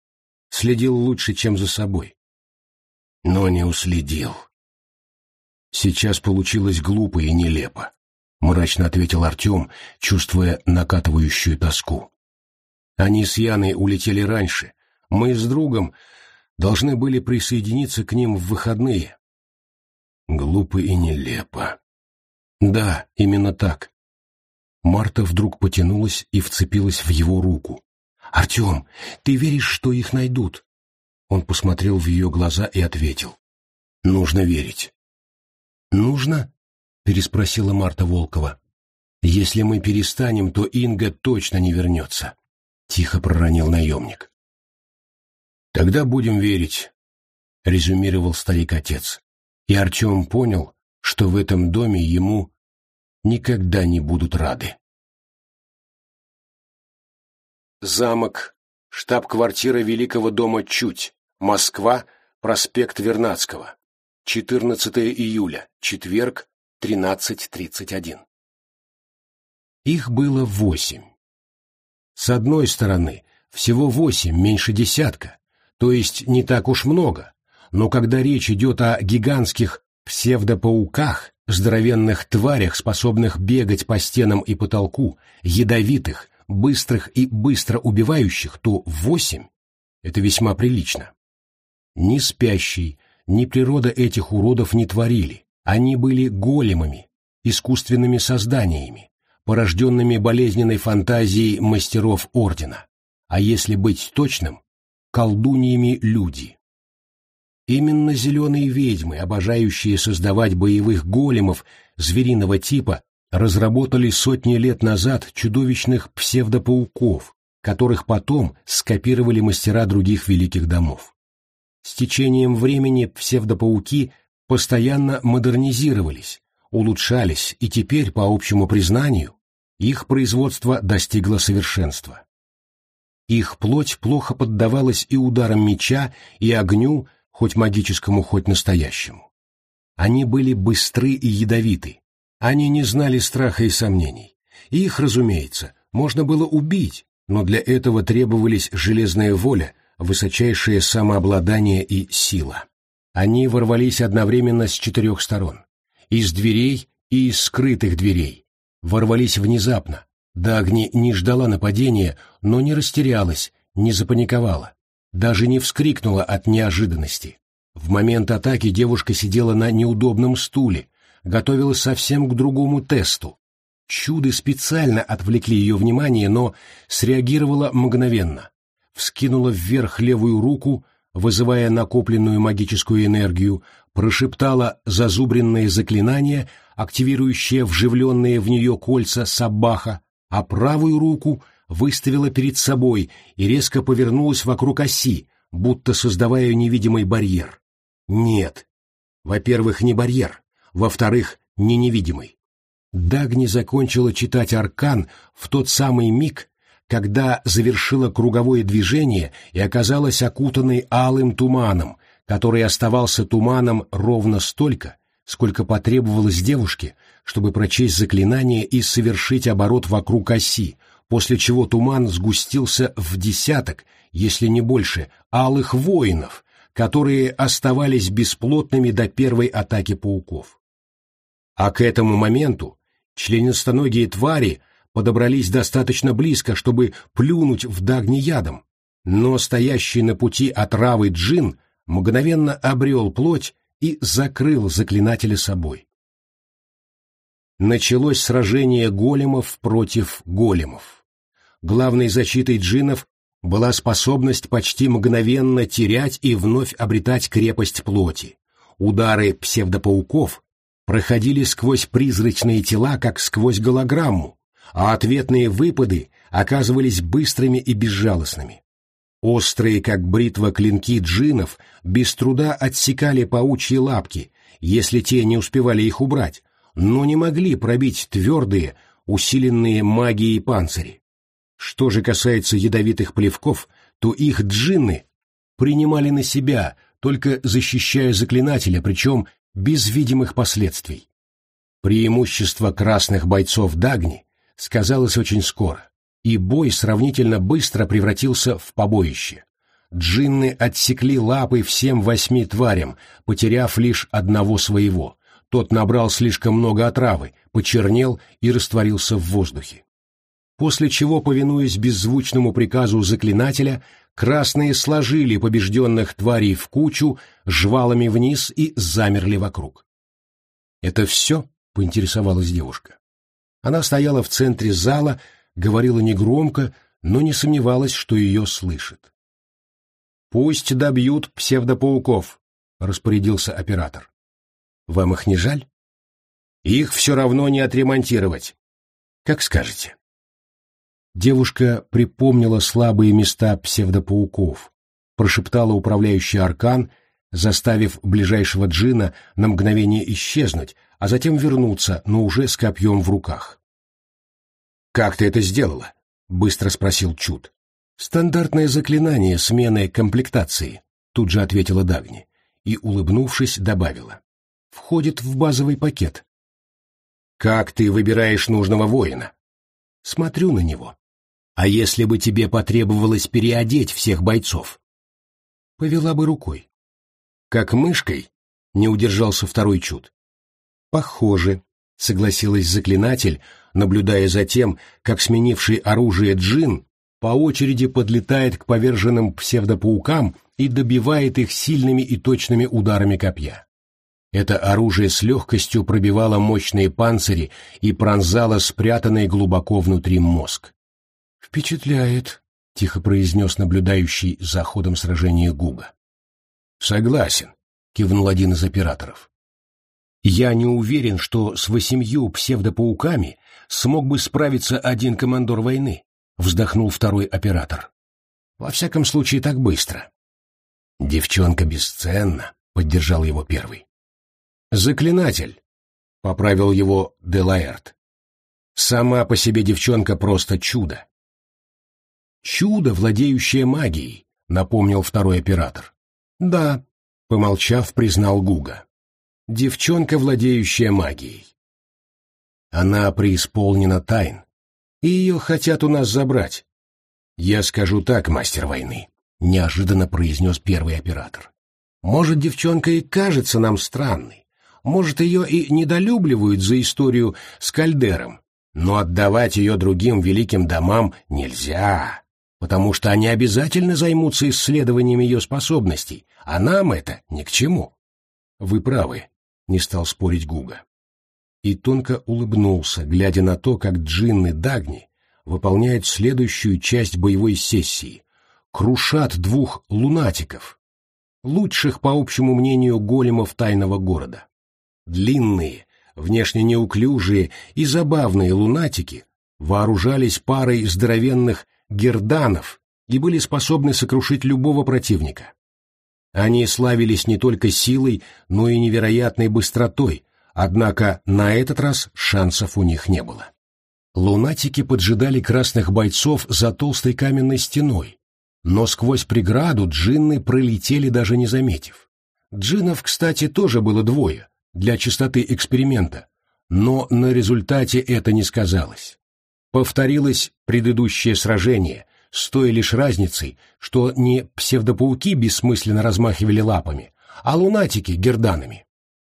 Следил лучше, чем за собой. Но не уследил. Сейчас получилось глупо и нелепо, мрачно ответил Артем, чувствуя накатывающую тоску. Они с Яной улетели раньше. Мы с другом должны были присоединиться к ним в выходные. Глупо и нелепо. Да, именно так. Марта вдруг потянулась и вцепилась в его руку. «Артем, ты веришь, что их найдут?» Он посмотрел в ее глаза и ответил. «Нужно верить». «Нужно?» — переспросила Марта Волкова. «Если мы перестанем, то Инга точно не вернется», — тихо проронил наемник. «Тогда будем верить», — резюмировал старик-отец. И Артем понял, что в этом доме ему никогда не будут рады. Замок, штаб-квартира Великого дома Чуть, Москва, проспект Вернадского. 14 июля, четверг, 13.31. Их было восемь. С одной стороны, всего восемь, меньше десятка, то есть не так уж много, но когда речь идет о гигантских псевдопауках, здоровенных тварях, способных бегать по стенам и потолку, ядовитых, быстрых и быстро убивающих, то восемь — это весьма прилично. Ни спящий, ни природа этих уродов не творили, они были големами, искусственными созданиями, порожденными болезненной фантазией мастеров Ордена, а если быть точным, колдуньями люди. Именно зеленые ведьмы, обожающие создавать боевых големов звериного типа, разработали сотни лет назад чудовищных псевдопауков, которых потом скопировали мастера других великих домов. С течением времени псевдопауки постоянно модернизировались, улучшались, и теперь, по общему признанию, их производство достигло совершенства. Их плоть плохо поддавалась и ударам меча, и огню, хоть магическому, хоть настоящему. Они были быстры и ядовиты. Они не знали страха и сомнений. Их, разумеется, можно было убить, но для этого требовались железная воля, высочайшее самообладание и сила. Они ворвались одновременно с четырех сторон. Из дверей и из скрытых дверей. Ворвались внезапно. Дагни не ждала нападения, но не растерялась, не запаниковала. Даже не вскрикнула от неожиданности. В момент атаки девушка сидела на неудобном стуле, готовилась совсем к другому тесту. Чуды специально отвлекли ее внимание, но среагировала мгновенно. Вскинула вверх левую руку, вызывая накопленную магическую энергию, прошептала зазубренное заклинание, активирующее вживленные в нее кольца саббаха, а правую руку выставила перед собой и резко повернулась вокруг оси, будто создавая невидимый барьер. Нет. Во-первых, не барьер. Во-вторых, не невидимый. Дагни закончила читать аркан в тот самый миг, когда завершила круговое движение и оказалась окутанной алым туманом, который оставался туманом ровно столько, сколько потребовалось девушке, чтобы прочесть заклинание и совершить оборот вокруг оси, после чего туман сгустился в десяток, если не больше, алых воинов, которые оставались бесплотными до первой атаки пауков. А к этому моменту членистоногие твари подобрались достаточно близко, чтобы плюнуть в Дагни ядом, но стоящий на пути отравы джин мгновенно обрел плоть и закрыл заклинателя собой. Началось сражение големов против големов. Главной защитой джинов была способность почти мгновенно терять и вновь обретать крепость плоти. Удары псевдопауков проходили сквозь призрачные тела, как сквозь голограмму, а ответные выпады оказывались быстрыми и безжалостными. Острые, как бритва клинки джинов, без труда отсекали паучьи лапки, если те не успевали их убрать, но не могли пробить твердые, усиленные магией панцири. Что же касается ядовитых плевков, то их джинны принимали на себя, только защищая заклинателя, причем без видимых последствий. Преимущество красных бойцов Дагни сказалось очень скоро, и бой сравнительно быстро превратился в побоище. Джинны отсекли лапы всем восьми тварям, потеряв лишь одного своего. Тот набрал слишком много отравы, почернел и растворился в воздухе. После чего, повинуясь беззвучному приказу заклинателя, красные сложили побежденных тварей в кучу, жвалами вниз и замерли вокруг. «Это все?» — поинтересовалась девушка. Она стояла в центре зала, говорила негромко, но не сомневалась, что ее слышит. «Пусть добьют псевдопауков», — распорядился оператор. «Вам их не жаль?» «Их все равно не отремонтировать. Как скажете». Девушка припомнила слабые места псевдопауков, прошептала управляющий аркан, заставив ближайшего джина на мгновение исчезнуть, а затем вернуться, но уже с копьем в руках. «Как ты это сделала?» — быстро спросил Чуд. «Стандартное заклинание смены комплектации», — тут же ответила Дагни и, улыбнувшись, добавила. «Входит в базовый пакет». «Как ты выбираешь нужного воина?» «Смотрю на него. А если бы тебе потребовалось переодеть всех бойцов?» «Повела бы рукой». «Как мышкой?» — не удержался второй Чуд. «Похоже», — согласилась заклинатель, наблюдая за тем, как сменивший оружие джин по очереди подлетает к поверженным псевдопаукам и добивает их сильными и точными ударами копья. Это оружие с легкостью пробивало мощные панцири и пронзало спрятанный глубоко внутри мозг. «Впечатляет», — тихо произнес наблюдающий за ходом сражения Гуга. «Согласен», — кивнул один из операторов. «Я не уверен, что с восемью псевдопауками смог бы справиться один командор войны», — вздохнул второй оператор. «Во всяком случае, так быстро». «Девчонка бесценна», — поддержал его первый. «Заклинатель», — поправил его Делаэрт. «Сама по себе девчонка просто чудо». «Чудо, владеющее магией», — напомнил второй оператор. «Да», — помолчав, признал Гуга. «Девчонка, владеющая магией. Она преисполнена тайн, и ее хотят у нас забрать. Я скажу так, мастер войны, неожиданно произнес первый оператор. Может, девчонка и кажется нам странной, может, ее и недолюбливают за историю с Кальдером, но отдавать ее другим великим домам нельзя, потому что они обязательно займутся исследованием ее способностей, а нам это ни к чему. Вы правы, не стал спорить Гуга и тонко улыбнулся, глядя на то, как джинны Дагни выполняют следующую часть боевой сессии, крушат двух лунатиков, лучших, по общему мнению, големов тайного города. Длинные, внешне неуклюжие и забавные лунатики вооружались парой здоровенных герданов и были способны сокрушить любого противника. Они славились не только силой, но и невероятной быстротой, Однако на этот раз шансов у них не было. Лунатики поджидали красных бойцов за толстой каменной стеной, но сквозь преграду джинны пролетели, даже не заметив. Джинов, кстати, тоже было двое, для чистоты эксперимента, но на результате это не сказалось. Повторилось предыдущее сражение, с той лишь разницей, что не псевдопауки бессмысленно размахивали лапами, а лунатики — герданами.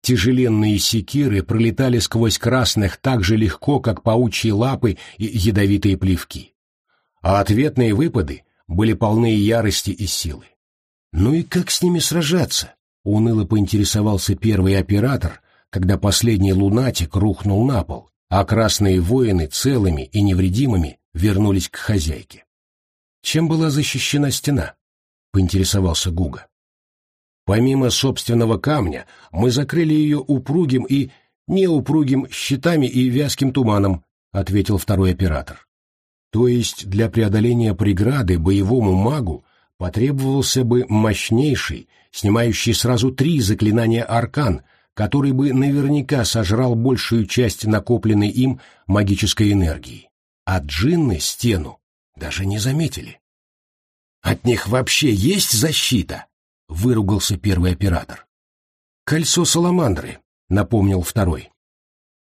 Тяжеленные секиры пролетали сквозь красных так же легко, как паучьи лапы и ядовитые плевки. А ответные выпады были полны ярости и силы. Ну и как с ними сражаться? Уныло поинтересовался первый оператор, когда последний лунатик рухнул на пол, а красные воины целыми и невредимыми вернулись к хозяйке. Чем была защищена стена? Поинтересовался Гуга. Помимо собственного камня, мы закрыли ее упругим и неупругим щитами и вязким туманом, ответил второй оператор. То есть для преодоления преграды боевому магу потребовался бы мощнейший, снимающий сразу три заклинания аркан, который бы наверняка сожрал большую часть накопленной им магической энергии. А джинны стену даже не заметили. «От них вообще есть защита?» — выругался первый оператор. «Кольцо саламандры», — напомнил второй.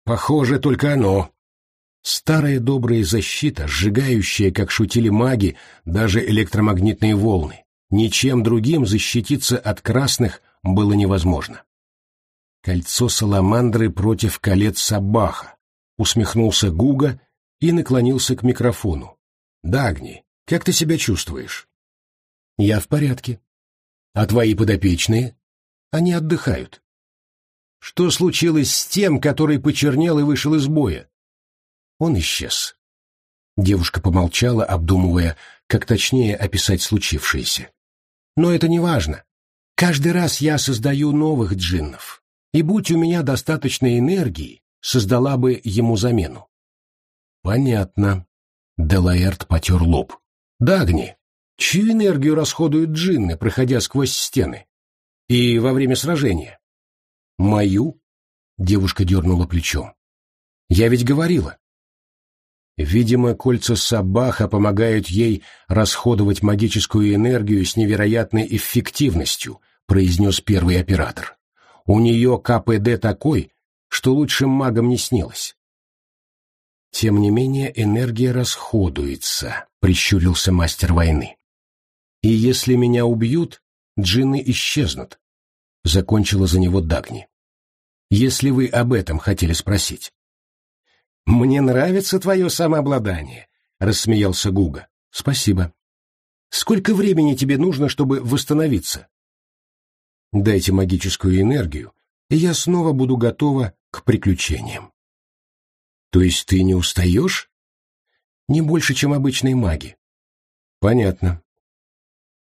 «Похоже, только оно». Старая добрая защита, сжигающая, как шутили маги, даже электромагнитные волны. Ничем другим защититься от красных было невозможно. «Кольцо саламандры против колец Сабаха», — усмехнулся Гуга и наклонился к микрофону. «Дагни, как ты себя чувствуешь?» «Я в порядке», а твои подопечные? Они отдыхают. Что случилось с тем, который почернел и вышел из боя? Он исчез. Девушка помолчала, обдумывая, как точнее описать случившееся. «Но это не важно. Каждый раз я создаю новых джиннов, и будь у меня достаточно энергии, создала бы ему замену». «Понятно». Делаэрт потер лоб. «Дагни, чью энергию расходуют джинны, проходя сквозь стены? И во время сражения?» «Мою?» — девушка дернула плечом. «Я ведь говорила, Видимо, кольца Сабаха помогают ей расходовать магическую энергию с невероятной эффективностью, произнес первый оператор. У нее КПД такой, что лучшим магам не снилось. Тем не менее, энергия расходуется, прищурился мастер войны. И если меня убьют, джинны исчезнут, закончила за него Дагни. Если вы об этом хотели спросить. «Мне нравится твое самообладание», — рассмеялся Гуга. «Спасибо. Сколько времени тебе нужно, чтобы восстановиться?» «Дайте магическую энергию, и я снова буду готова к приключениям». «То есть ты не устаешь?» «Не больше, чем обычные маги». «Понятно».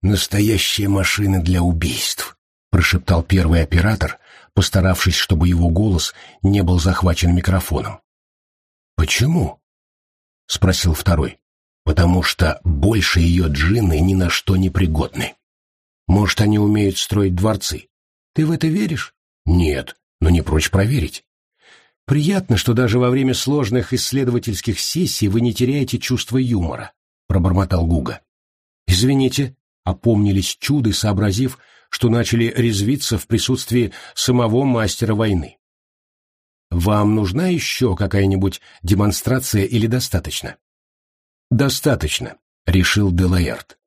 «Настоящая машина для убийств», — прошептал первый оператор, постаравшись, чтобы его голос не был захвачен микрофоном. «Почему?» — спросил второй. «Потому что больше ее джинны ни на что не пригодны. Может, они умеют строить дворцы? Ты в это веришь? Нет, но не прочь проверить. Приятно, что даже во время сложных исследовательских сессий вы не теряете чувство юмора», — пробормотал Гуга. «Извините», — опомнились чуды, сообразив, что начали резвиться в присутствии самого мастера войны. Вам нужна еще какая-нибудь демонстрация или достаточно? Достаточно, решил Делаэрт.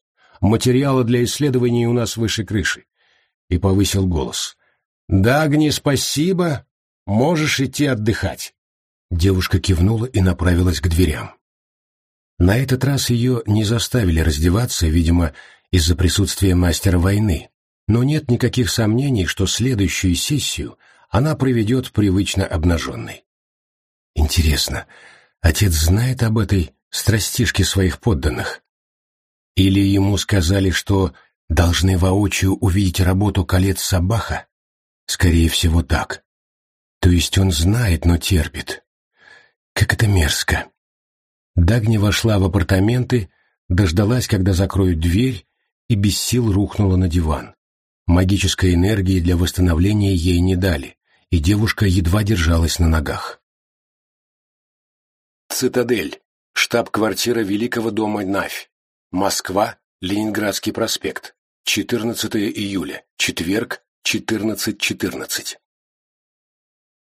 Материала для исследований у нас выше крыши. И повысил голос. Дагни, спасибо. Можешь идти отдыхать. Девушка кивнула и направилась к дверям. На этот раз ее не заставили раздеваться, видимо, из-за присутствия мастера войны, но нет никаких сомнений, что следующую сессию она проведет привычно обнаженной. Интересно, отец знает об этой страстишке своих подданных? Или ему сказали, что должны воочию увидеть работу колец Сабаха? Скорее всего, так. То есть он знает, но терпит. Как это мерзко. Дагни вошла в апартаменты, дождалась, когда закроют дверь, и без сил рухнула на диван. Магической энергии для восстановления ей не дали, и девушка едва держалась на ногах. Цитадель. Штаб-квартира Великого дома Навь. Москва. Ленинградский проспект. 14 июля. Четверг. 14.14. .14.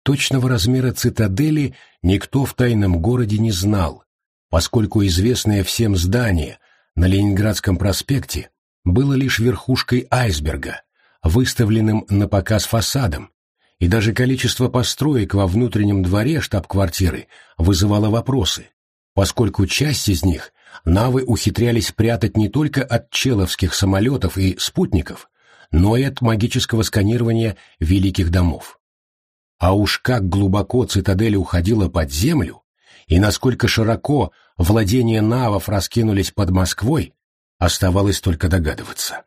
Точного размера цитадели никто в тайном городе не знал, поскольку известное всем здание на Ленинградском проспекте было лишь верхушкой айсберга, выставленным на показ фасадом, и даже количество построек во внутреннем дворе штаб-квартиры вызывало вопросы, поскольку часть из них навы ухитрялись прятать не только от человских самолетов и спутников, но и от магического сканирования великих домов. А уж как глубоко цитадель уходила под землю, и насколько широко владения навов раскинулись под Москвой, оставалось только догадываться.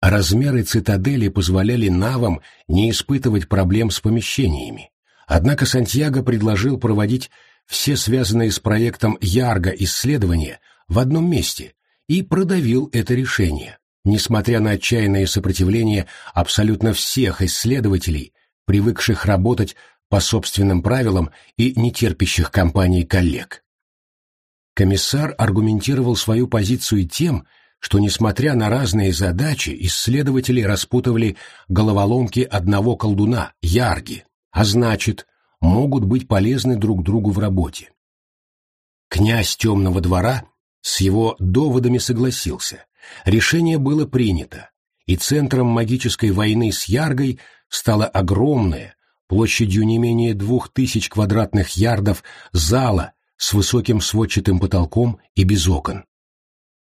Размеры цитадели позволяли навам не испытывать проблем с помещениями. Однако Сантьяго предложил проводить все связанные с проектом Ярго исследования в одном месте и продавил это решение, несмотря на отчаянное сопротивление абсолютно всех исследователей, привыкших работать по собственным правилам и нетерпящих компаний коллег. Комиссар аргументировал свою позицию тем, что, несмотря на разные задачи, исследователи распутывали головоломки одного колдуна, Ярги, а значит, могут быть полезны друг другу в работе. Князь Темного двора с его доводами согласился. Решение было принято, и центром магической войны с Яргой стала огромная, площадью не менее двух тысяч квадратных ярдов, зала с высоким сводчатым потолком и без окон.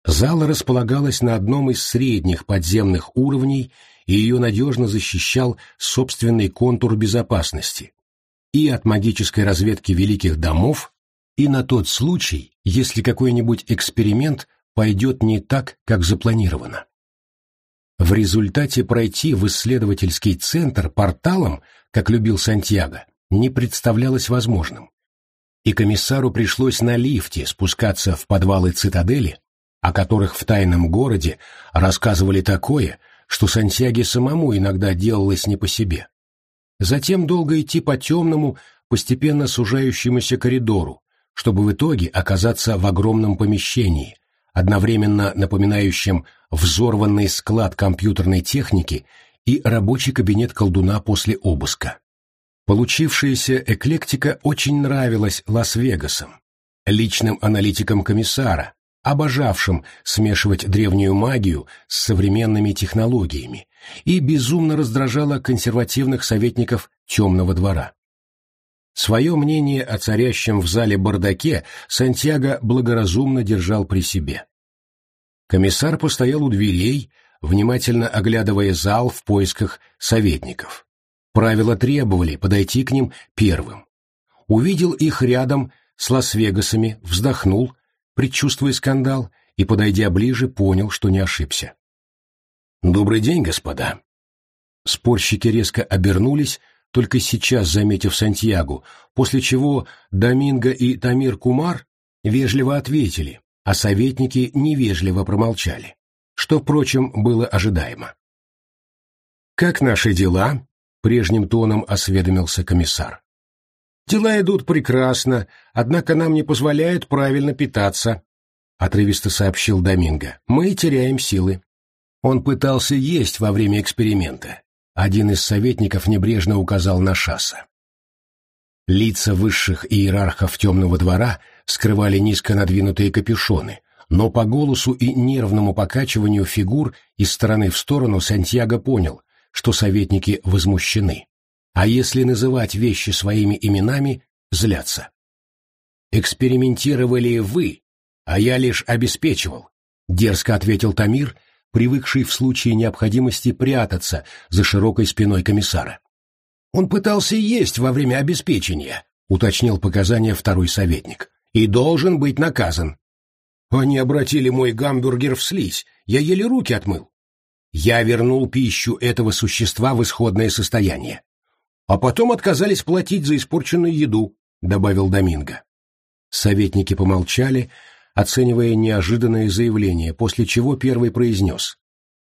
Зала располагалась на одном из средних подземных уровней, и ее надежно защищал собственный контур безопасности и от магической разведки великих домов, и на тот случай, если какой-нибудь эксперимент пойдет не так, как запланировано. В результате пройти в исследовательский центр порталом, как любил Сантьяго, не представлялось возможным. И комиссару пришлось на лифте спускаться в подвалы цитадели, о которых в тайном городе рассказывали такое, что Сантьяге самому иногда делалось не по себе. Затем долго идти по темному, постепенно сужающемуся коридору, чтобы в итоге оказаться в огромном помещении, одновременно напоминающем взорванный склад компьютерной техники и рабочий кабинет колдуна после обыска. Получившаяся эклектика очень нравилась Лас-Вегасам, личным аналитикам комиссара, обожавшим смешивать древнюю магию с современными технологиями, и безумно раздражала консервативных советников темного двора. Свое мнение о царящем в зале бардаке Сантьяго благоразумно держал при себе. Комиссар постоял у дверей, внимательно оглядывая зал в поисках советников. Правила требовали подойти к ним первым. Увидел их рядом с Лас-Вегасами, вздохнул, предчувствуя скандал, и, подойдя ближе, понял, что не ошибся. «Добрый день, господа!» Спорщики резко обернулись, только сейчас заметив Сантьягу, после чего Доминго и Тамир Кумар вежливо ответили, а советники невежливо промолчали, что, впрочем, было ожидаемо. «Как наши дела?» — прежним тоном осведомился комиссар. «Дела идут прекрасно, однако нам не позволяют правильно питаться», — отрывисто сообщил Доминго. «Мы теряем силы». Он пытался есть во время эксперимента, один из советников небрежно указал на Шаса. Лица высших иерархов темного двора скрывали низко надвинутые капюшоны, но по голосу и нервному покачиванию фигур из стороны в сторону Сантьяго понял, что советники возмущены. А если называть вещи своими именами, злятся. «Экспериментировали вы, а я лишь обеспечивал», — дерзко ответил Тамир, привыкший в случае необходимости прятаться за широкой спиной комиссара. «Он пытался есть во время обеспечения», — уточнил показания второй советник, — «и должен быть наказан». «Они обратили мой гамбургер в слизь, я еле руки отмыл». «Я вернул пищу этого существа в исходное состояние». «А потом отказались платить за испорченную еду», — добавил Доминго. Советники помолчали, оценивая неожиданное заявление, после чего первый произнес.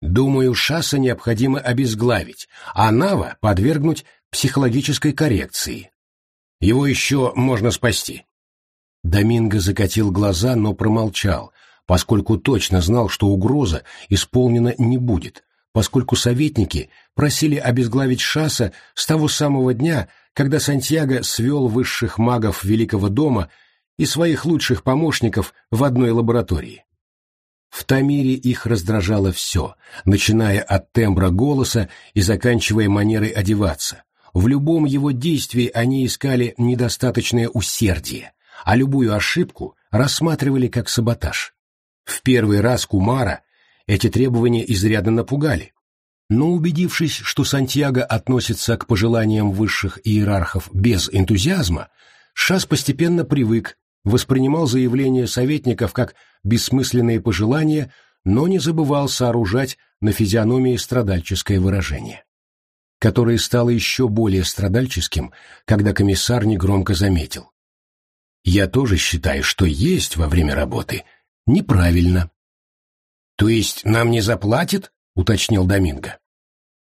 «Думаю, Шаса необходимо обезглавить, а Нава подвергнуть психологической коррекции. Его еще можно спасти». Доминго закатил глаза, но промолчал, поскольку точно знал, что угроза исполнена не будет, поскольку советники просили обезглавить Шаса с того самого дня, когда Сантьяго свел высших магов Великого дома и своих лучших помощников в одной лаборатории. В Тамире их раздражало все, начиная от тембра голоса и заканчивая манерой одеваться. В любом его действии они искали недостаточное усердие, а любую ошибку рассматривали как саботаж. В первый раз Кумара эти требования изрядно напугали. Но убедившись, что Сантьяго относится к пожеланиям высших иерархов без энтузиазма, Шас постепенно привык воспринимал заявления советников как бессмысленные пожелания, но не забывал сооружать на физиономии страдальческое выражение, которое стало еще более страдальческим, когда комиссар негромко заметил. «Я тоже считаю, что есть во время работы неправильно». «То есть нам не заплатят?» — уточнил Доминго.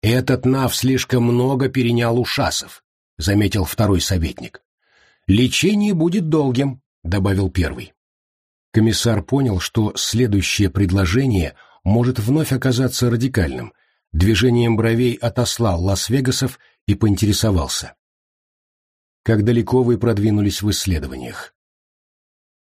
«Этот Нав слишком много перенял у шасов», — заметил второй советник. «Лечение будет долгим, — добавил первый. Комиссар понял, что следующее предложение может вновь оказаться радикальным, движением бровей отослал Лас-Вегасов и поинтересовался. Как далеко вы продвинулись в исследованиях?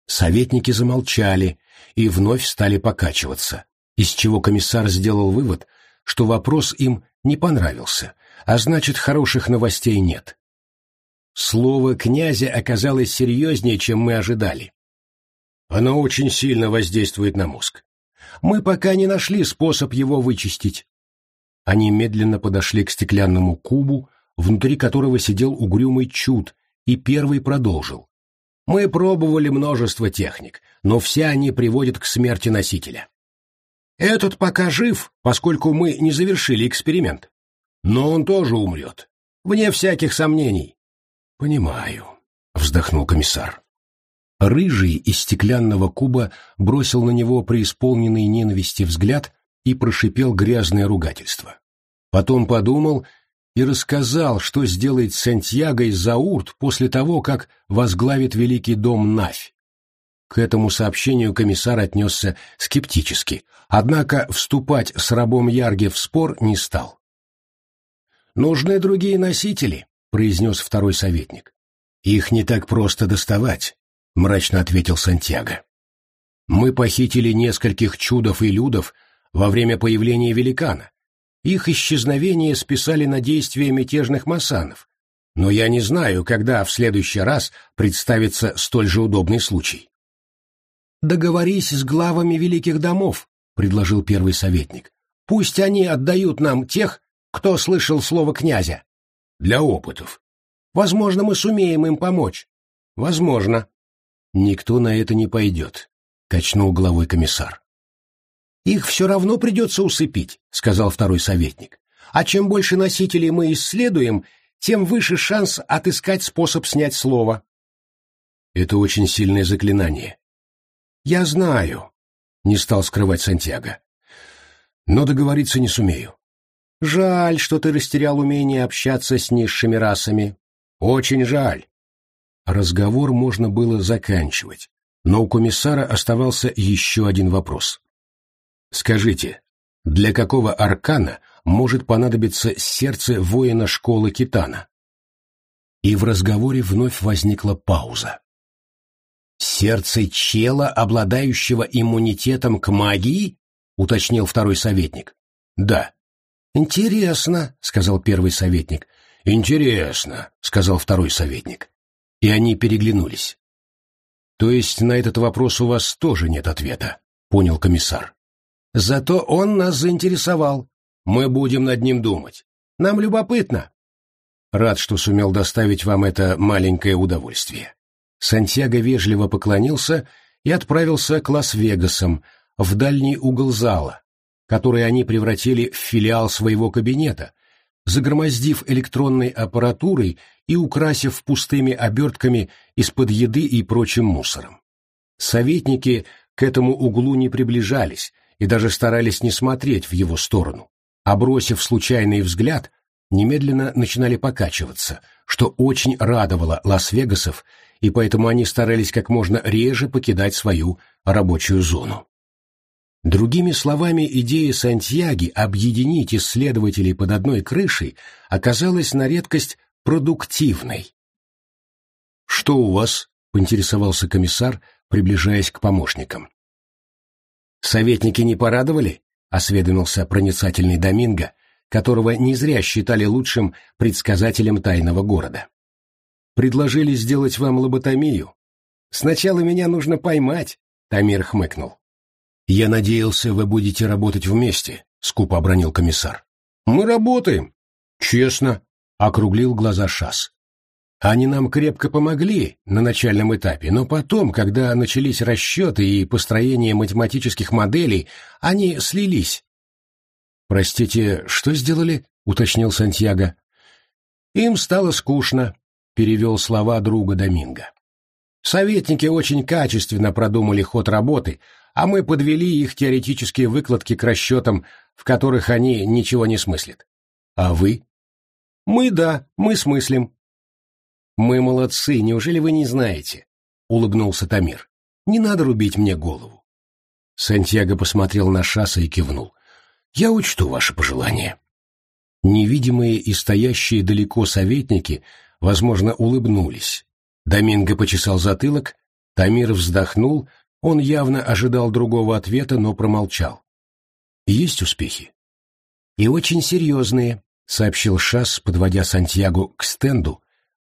Советники замолчали и вновь стали покачиваться, из чего комиссар сделал вывод, что вопрос им не понравился, а значит, хороших новостей нет. Слово князя оказалось серьезнее, чем мы ожидали. Оно очень сильно воздействует на мозг. Мы пока не нашли способ его вычистить. Они медленно подошли к стеклянному кубу, внутри которого сидел угрюмый чуд, и первый продолжил. Мы пробовали множество техник, но все они приводят к смерти носителя. Этот пока жив, поскольку мы не завершили эксперимент. Но он тоже умрет. Вне всяких сомнений. Понимаю, вздохнул комиссар. Рыжий из стеклянного куба бросил на него преисполненный ненависти взгляд и прошипел грязное ругательство. Потом подумал и рассказал, что сделает Сантьяго из Заурт после того, как возглавит Великий дом Навь. К этому сообщению комиссар отнесся скептически, однако вступать с рабом Ярги в спор не стал. «Нужны другие носители», — произнес второй советник. «Их не так просто доставать», — мрачно ответил Сантьяго. «Мы похитили нескольких чудов и людов во время появления великана. Их исчезновение списали на действия мятежных масанов, но я не знаю, когда в следующий раз представится столь же удобный случай». «Договорись с главами великих домов», — предложил первый советник. «Пусть они отдают нам тех, кто слышал слово князя». «Для опытов». «Возможно, мы сумеем им помочь». «Возможно». «Никто на это не пойдет», — качнул головой комиссар. «Их все равно придется усыпить», — сказал второй советник. «А чем больше носителей мы исследуем, тем выше шанс отыскать способ снять слово». «Это очень сильное заклинание», «Я знаю», — не стал скрывать Сантьяго. «Но договориться не сумею». «Жаль, что ты растерял умение общаться с низшими расами. Очень жаль». Разговор можно было заканчивать, но у комиссара оставался еще один вопрос. «Скажите, для какого аркана может понадобиться сердце воина школы Китана?» И в разговоре вновь возникла пауза. «Сердце чела, обладающего иммунитетом к магии?» — уточнил второй советник. «Да». «Интересно», — сказал первый советник. «Интересно», — сказал второй советник. И они переглянулись. «То есть на этот вопрос у вас тоже нет ответа?» — понял комиссар. «Зато он нас заинтересовал. Мы будем над ним думать. Нам любопытно». «Рад, что сумел доставить вам это маленькое удовольствие». Сантьяго вежливо поклонился и отправился к Лас-Вегасам, в дальний угол зала, который они превратили в филиал своего кабинета, загромоздив электронной аппаратурой и украсив пустыми обертками из-под еды и прочим мусором. Советники к этому углу не приближались и даже старались не смотреть в его сторону, а бросив случайный взгляд, немедленно начинали покачиваться, что очень радовало Лас-Вегасов и поэтому они старались как можно реже покидать свою рабочую зону. Другими словами, идея Сантьяги объединить исследователей под одной крышей оказалась на редкость продуктивной. «Что у вас?» — поинтересовался комиссар, приближаясь к помощникам. «Советники не порадовали?» — осведомился проницательный Доминго, которого не зря считали лучшим предсказателем тайного города. Предложили сделать вам лоботомию. Сначала меня нужно поймать, Тамир хмыкнул. Я надеялся, вы будете работать вместе, скупо обронил комиссар. Мы работаем. Честно, округлил глаза Шас. Они нам крепко помогли на начальном этапе, но потом, когда начались расчеты и построение математических моделей, они слились. «Простите, что сделали?» — уточнил Сантьяго. «Им стало скучно перевел слова друга Доминго. Советники очень качественно продумали ход работы, а мы подвели их теоретические выкладки к расчетам, в которых они ничего не смыслят. А вы? Мы да, мы смыслим. Мы молодцы, неужели вы не знаете? Улыбнулся Тамир. Не надо рубить мне голову. Сантьяго посмотрел на Шаса и кивнул. Я учту ваши пожелания. Невидимые и стоящие далеко советники возможно, улыбнулись. Доминго почесал затылок, Тамир вздохнул, он явно ожидал другого ответа, но промолчал. «Есть успехи?» «И очень серьезные», — сообщил Шас, подводя Сантьяго к стенду,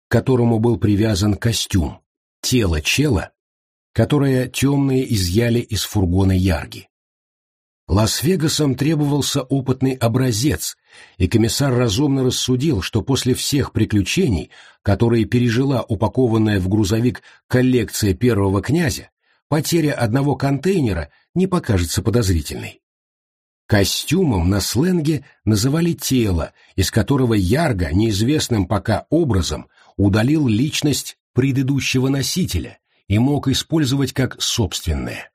к которому был привязан костюм, тело чела, которое темные изъяли из фургона Ярги. Лас-Вегасам требовался опытный образец, и комиссар разумно рассудил, что после всех приключений, которые пережила упакованная в грузовик коллекция первого князя, потеря одного контейнера не покажется подозрительной. Костюмом на сленге называли тело, из которого Ярго неизвестным пока образом удалил личность предыдущего носителя и мог использовать как собственное.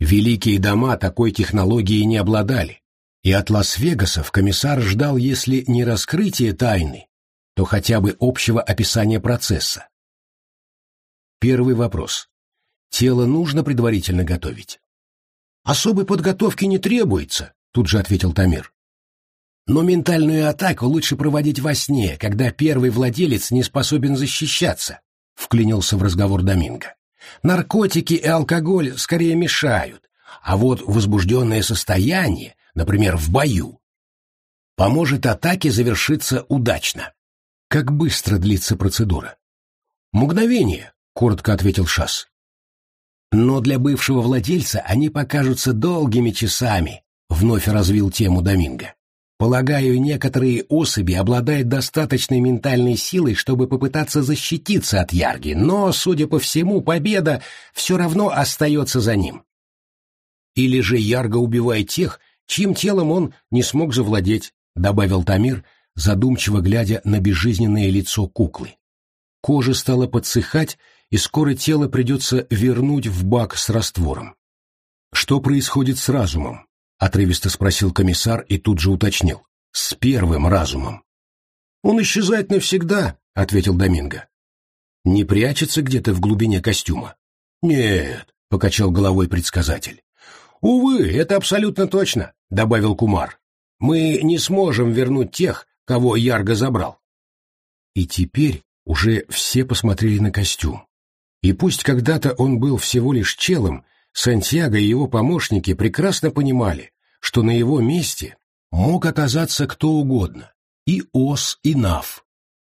Великие дома такой технологии не обладали, и от Лас-Вегасов комиссар ждал, если не раскрытия тайны, то хотя бы общего описания процесса. Первый вопрос. Тело нужно предварительно готовить? Особой подготовки не требуется, тут же ответил Тамир. Но ментальную атаку лучше проводить во сне, когда первый владелец не способен защищаться, вклинился в разговор Доминго. Наркотики и алкоголь скорее мешают, а вот возбужденное состояние, например, в бою, поможет атаке завершиться удачно. Как быстро длится процедура? Мгновение, коротко ответил Шас. Но для бывшего владельца они покажутся долгими часами, вновь развил тему Доминго. Полагаю, некоторые особи обладают достаточной ментальной силой, чтобы попытаться защититься от Ярги, но, судя по всему, победа все равно остается за ним. Или же Ярга убивает тех, чьим телом он не смог завладеть, добавил Тамир, задумчиво глядя на безжизненное лицо куклы. Кожа стала подсыхать, и скоро тело придется вернуть в бак с раствором. Что происходит с разумом? отрывисто спросил комиссар и тут же уточнил. С первым разумом. Он исчезает навсегда, ответил Доминго. Не прячется где-то в глубине костюма. Нет, покачал головой предсказатель. Увы, это абсолютно точно, добавил Кумар. Мы не сможем вернуть тех, кого Ярго забрал. И теперь уже все посмотрели на костюм. И пусть когда-то он был всего лишь челом, Сантьяго и его помощники прекрасно понимали, что на его месте мог оказаться кто угодно, и ос, и нав.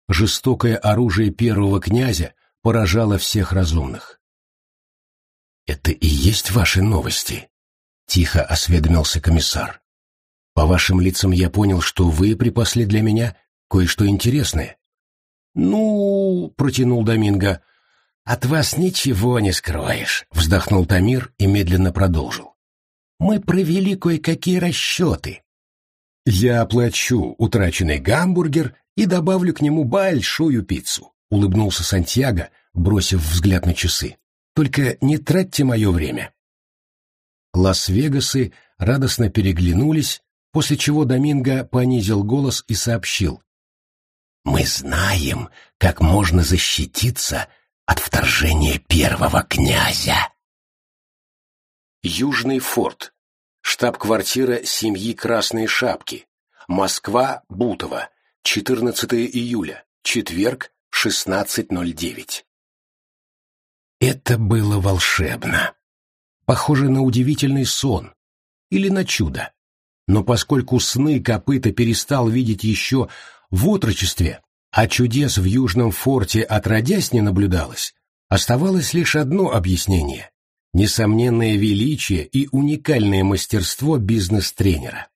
Жестокое оружие первого князя поражало всех разумных. «Это и есть ваши новости?» — тихо осведомился комиссар. «По вашим лицам я понял, что вы припасли для меня кое-что интересное». «Ну...» — протянул Доминго — «От вас ничего не скроешь», — вздохнул Тамир и медленно продолжил. «Мы провели кое-какие расчеты. Я оплачу утраченный гамбургер и добавлю к нему большую пиццу», — улыбнулся Сантьяго, бросив взгляд на часы. «Только не тратьте мое время». Лас-Вегасы радостно переглянулись, после чего Доминго понизил голос и сообщил. «Мы знаем, как можно защититься от вторжения первого князя. Южный форт. Штаб-квартира семьи Красной Шапки. Москва, Бутово. 14 июля. Четверг, 16.09. Это было волшебно. Похоже на удивительный сон. Или на чудо. Но поскольку сны копыта перестал видеть еще в отрочестве, а чудес в Южном форте отродясь не наблюдалось, оставалось лишь одно объяснение – несомненное величие и уникальное мастерство бизнес-тренера.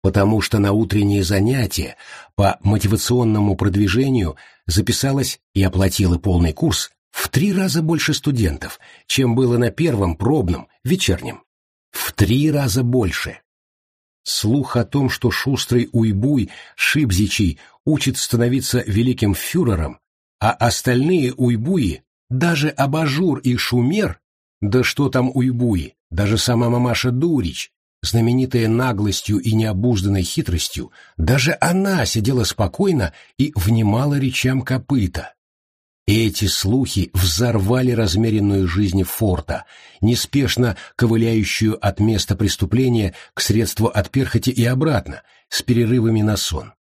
Потому что на утренние занятия по мотивационному продвижению записалось и оплатило полный курс в три раза больше студентов, чем было на первом пробном, вечернем. В три раза больше. Слух о том, что шустрый уйбуй Шибзичий учит становиться великим фюрером, а остальные уйбуи, даже абажур и шумер, да что там уйбуи, даже сама мамаша Дурич, знаменитая наглостью и необузданной хитростью, даже она сидела спокойно и внимала речам копыта. Эти слухи взорвали размеренную жизнь форта, неспешно ковыляющую от места преступления к средству от перхоти и обратно, с перерывами на сон.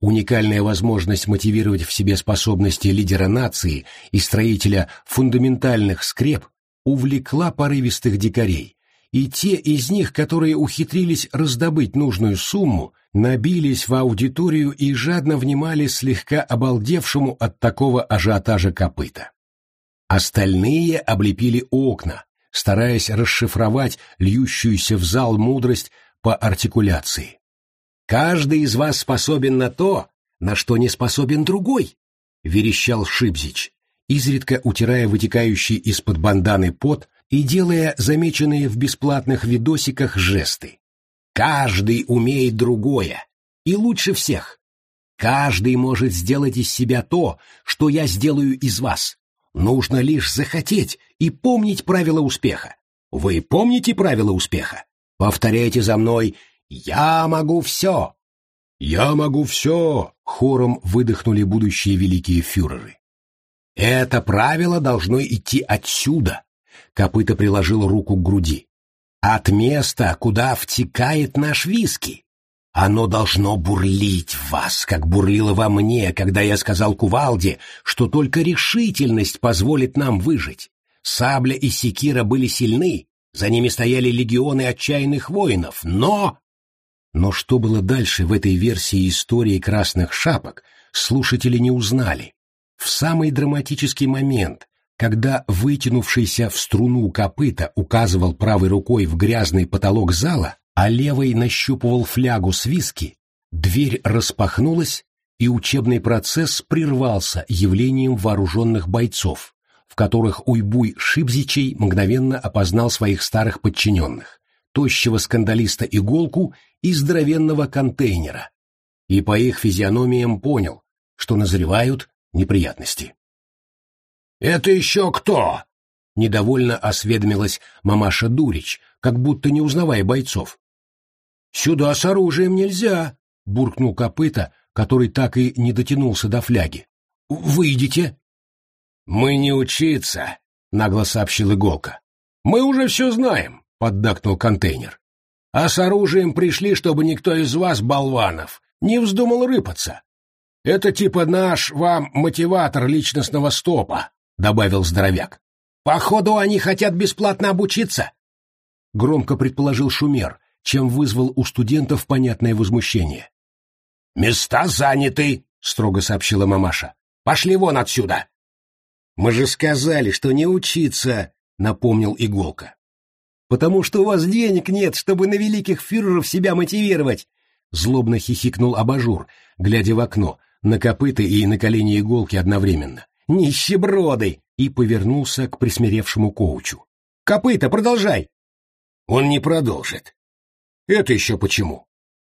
Уникальная возможность мотивировать в себе способности лидера нации и строителя фундаментальных скреп увлекла порывистых дикарей, и те из них, которые ухитрились раздобыть нужную сумму, набились в аудиторию и жадно внимали слегка обалдевшему от такого ажиотажа копыта. Остальные облепили окна, стараясь расшифровать льющуюся в зал мудрость по артикуляции. «Каждый из вас способен на то, на что не способен другой», — верещал Шибзич, изредка утирая вытекающий из-под банданы пот и делая замеченные в бесплатных видосиках жесты. «Каждый умеет другое, и лучше всех. Каждый может сделать из себя то, что я сделаю из вас. Нужно лишь захотеть и помнить правила успеха. Вы помните правила успеха? Повторяйте за мной «Я могу все!» «Я могу все!» — хором выдохнули будущие великие фюреры. «Это правило должно идти отсюда!» — Копыто приложил руку к груди. «От места, куда втекает наш виски!» Оно должно бурлить в вас, как бурлило во мне, когда я сказал Кувалде, что только решительность позволит нам выжить. Сабля и секира были сильны, за ними стояли легионы отчаянных воинов, но... Но что было дальше в этой версии истории красных шапок, слушатели не узнали. В самый драматический момент, когда вытянувшийся в струну копыта указывал правой рукой в грязный потолок зала, а левой нащупывал флягу с виски, дверь распахнулась, и учебный процесс прервался явлением вооруженных бойцов, в которых Уйбуй Шибзичей мгновенно опознал своих старых подчиненных, тощего скандалиста Иголку и здоровенного контейнера, и по их физиономиям понял, что назревают неприятности. «Это еще кто?» — недовольно осведомилась мамаша Дурич, как будто не узнавая бойцов. «Сюда с оружием нельзя!» — буркнул копыта, который так и не дотянулся до фляги. «Выйдите!» «Мы не учиться!» — нагло сообщил Иголка. «Мы уже все знаем!» — поддакнул контейнер. «А с оружием пришли, чтобы никто из вас, болванов, не вздумал рыпаться. Это типа наш вам мотиватор личностного стопа», — добавил здоровяк. «Походу, они хотят бесплатно обучиться?» Громко предположил Шумер, чем вызвал у студентов понятное возмущение. «Места заняты!» — строго сообщила мамаша. «Пошли вон отсюда!» «Мы же сказали, что не учиться!» — напомнил Иголка. «Потому что у вас денег нет, чтобы на великих фюреров себя мотивировать!» Злобно хихикнул абажур, глядя в окно, на копыта и на колени иголки одновременно. «Нищеброды!» и повернулся к присмиревшему коучу. «Копыта, продолжай!» «Он не продолжит. «Это еще почему?»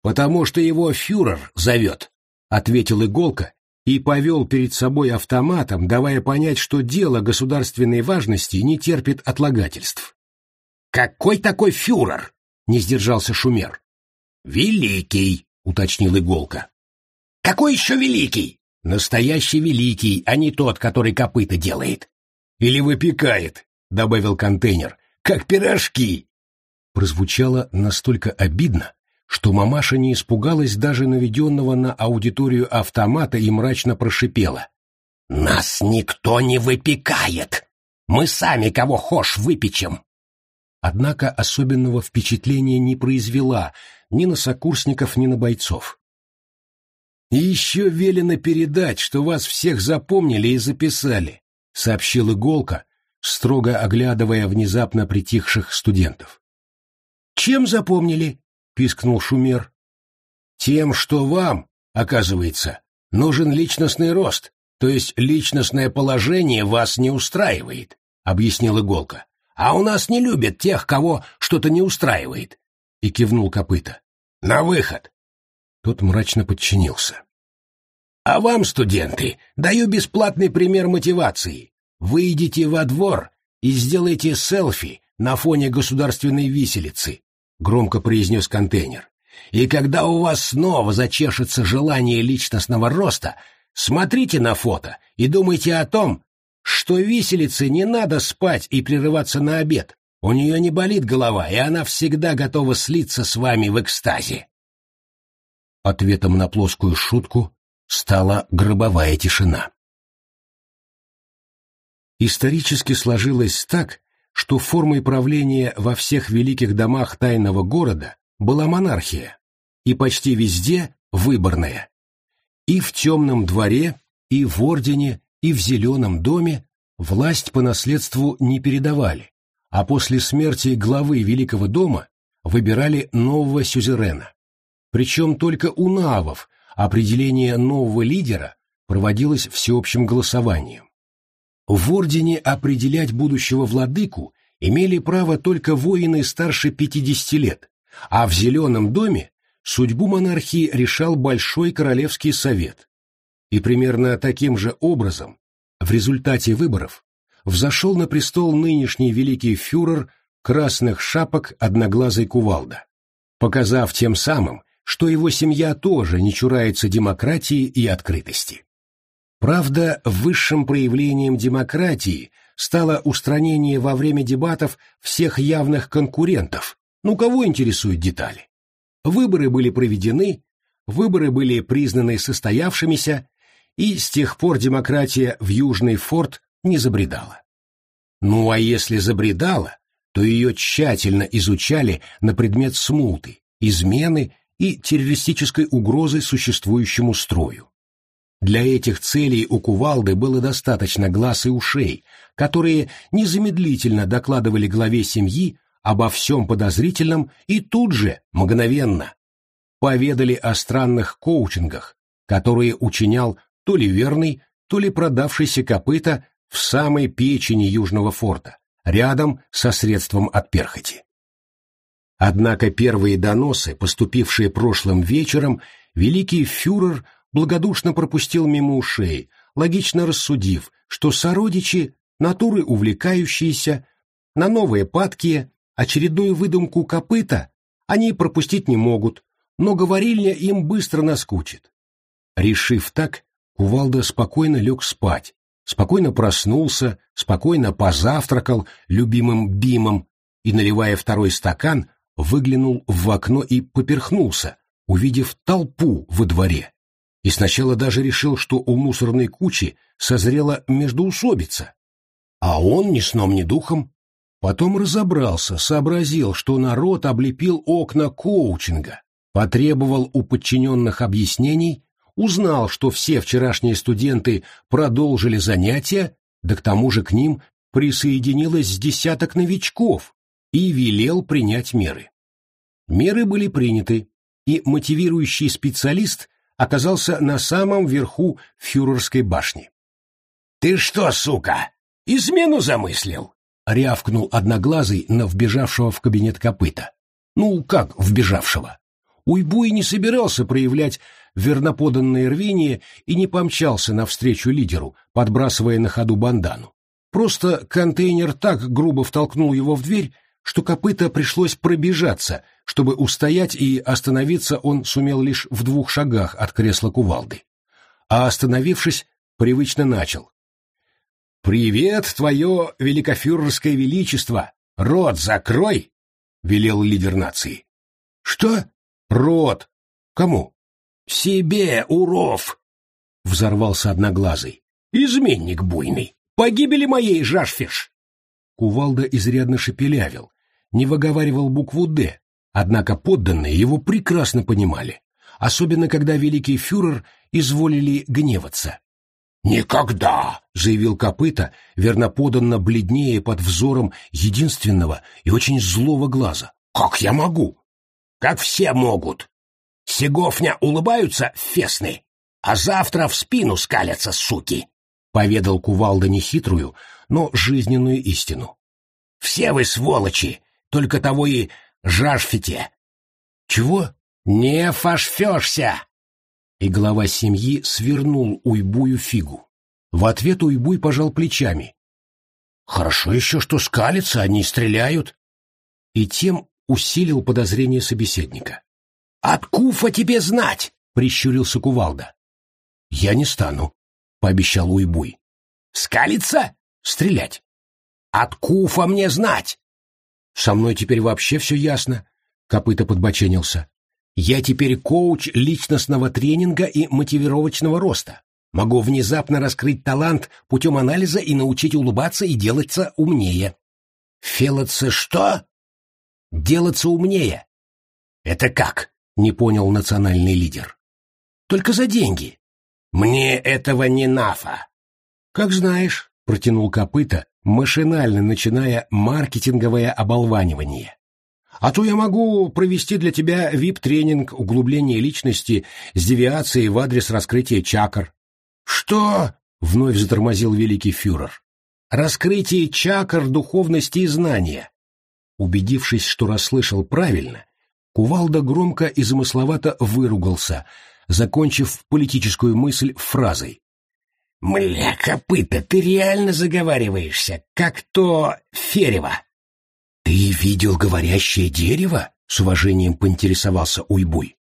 «Потому что его фюрер зовет», — ответил Иголка и повел перед собой автоматом, давая понять, что дело государственной важности не терпит отлагательств. «Какой такой фюрер?» — не сдержался Шумер. «Великий», — уточнил Иголка. «Какой еще великий?» «Настоящий великий, а не тот, который копыта делает». «Или выпекает», — добавил контейнер, — «как пирожки» прозвучало настолько обидно, что мамаша не испугалась даже наведенного на аудиторию автомата и мрачно прошипела. «Нас никто не выпекает! Мы сами кого хошь выпечем!» Однако особенного впечатления не произвела ни на сокурсников, ни на бойцов. «И еще велено передать, что вас всех запомнили и записали», — сообщил Иголка, строго оглядывая внезапно притихших студентов. «Чем запомнили?» — пискнул Шумер. «Тем, что вам, оказывается, нужен личностный рост, то есть личностное положение вас не устраивает», — объяснил Иголка. «А у нас не любят тех, кого что-то не устраивает», — и кивнул копыта. «На выход!» Тот мрачно подчинился. «А вам, студенты, даю бесплатный пример мотивации. Выйдите во двор и сделайте селфи на фоне государственной виселицы, — громко произнес контейнер. «И когда у вас снова зачешется желание личностного роста, смотрите на фото и думайте о том, что виселице не надо спать и прерываться на обед. У нее не болит голова, и она всегда готова слиться с вами в экстазе». Ответом на плоскую шутку стала гробовая тишина. Исторически сложилось так, что формой правления во всех великих домах тайного города была монархия, и почти везде выборная. И в темном дворе, и в ордене, и в зеленом доме власть по наследству не передавали, а после смерти главы Великого дома выбирали нового сюзерена. Причем только у навов определение нового лидера проводилось всеобщим голосованием. В ордене определять будущего владыку имели право только воины старше 50 лет, а в Зеленом доме судьбу монархии решал Большой Королевский совет. И примерно таким же образом, в результате выборов, взошел на престол нынешний великий фюрер красных шапок одноглазый кувалда, показав тем самым, что его семья тоже не чурается демократии и открытости. Правда, высшим проявлением демократии стало устранение во время дебатов всех явных конкурентов. Ну, кого интересуют детали? Выборы были проведены, выборы были признаны состоявшимися, и с тех пор демократия в Южный форт не забредала. Ну а если забредала, то ее тщательно изучали на предмет смуты, измены и террористической угрозы существующему строю. Для этих целей у кувалды было достаточно глаз и ушей, которые незамедлительно докладывали главе семьи обо всем подозрительном и тут же, мгновенно, поведали о странных коучингах, которые учинял то ли верный, то ли продавшийся копыта в самой печени Южного форта, рядом со средством от перхоти. Однако первые доносы, поступившие прошлым вечером, великий фюрер благодушно пропустил мимо ушей, логично рассудив, что сородичи, натуры увлекающиеся, на новые падки, очередную выдумку копыта они пропустить не могут, но говорильня им быстро наскучит. Решив так, Кувалда спокойно лег спать, спокойно проснулся, спокойно позавтракал любимым бимом и, наливая второй стакан, выглянул в окно и поперхнулся, увидев толпу во дворе. И сначала даже решил, что у мусорной кучи созрела междоусобица. А он ни сном, ни духом. Потом разобрался, сообразил, что народ облепил окна коучинга, потребовал у подчиненных объяснений, узнал, что все вчерашние студенты продолжили занятия, да к тому же к ним присоединилось с десяток новичков, и велел принять меры. Меры были приняты, и мотивирующий специалист оказался на самом верху фюрерской башни. «Ты что, сука, измену замыслил?» — рявкнул одноглазый на вбежавшего в кабинет копыта. Ну, как вбежавшего? Уйбуй не собирался проявлять верноподанное рвение и не помчался навстречу лидеру, подбрасывая на ходу бандану. Просто контейнер так грубо втолкнул его в дверь, что копыта пришлось пробежаться, чтобы устоять и остановиться он сумел лишь в двух шагах от кресла кувалды. А остановившись, привычно начал. «Привет, твое великофюрерское величество! Рот закрой!» — велел лидер нации. «Что? Рот! Кому?» «Себе, уров!» — взорвался одноглазый. «Изменник буйный! Погибели моей жашфиш!» Кувалда изрядно шепелявил, не выговаривал букву «Д», однако подданные его прекрасно понимали, особенно когда великий фюрер изволили гневаться. «Никогда!» — заявил копыта, верноподанно бледнее под взором единственного и очень злого глаза. «Как я могу?» «Как все могут!» «Сегофня улыбаются фесны, а завтра в спину скалятся суки!» — поведал кувалда нехитрую, но жизненную истину. «Все вы сволочи! Только того и жажфите. Чего? Не фашфешься! И глава семьи свернул Уйбую фигу. В ответ Уйбуй пожал плечами. Хорошо еще, что скалятся, они стреляют. И тем усилил подозрение собеседника. «От Куфа тебе знать!» — прищурился Кувалда. «Я не стану», — пообещал Уйбуй. «Скалиться? Стрелять!» «От Куфа мне знать!» Со мной теперь вообще все ясно. Копыта подбоченился. Я теперь коуч личностного тренинга и мотивировочного роста. Могу внезапно раскрыть талант путем анализа и научить улыбаться и делаться умнее. Фелаться что? Делаться умнее. Это как? Не понял национальный лидер. Только за деньги. Мне этого не нафа. Как знаешь, протянул копыта, машинально начиная маркетинговое оболванивание. А то я могу провести для тебя вип-тренинг углубления личности с девиацией в адрес раскрытия чакр. Что? Вновь затормозил великий фюрер. Раскрытие чакр духовности и знания. Убедившись, что расслышал правильно, Кувалда громко и замысловато выругался, закончив политическую мысль фразой. «Мля, копыта, ты реально заговариваешься, как то Ферева!» «Ты видел говорящее дерево?» — с уважением поинтересовался Уйбуй.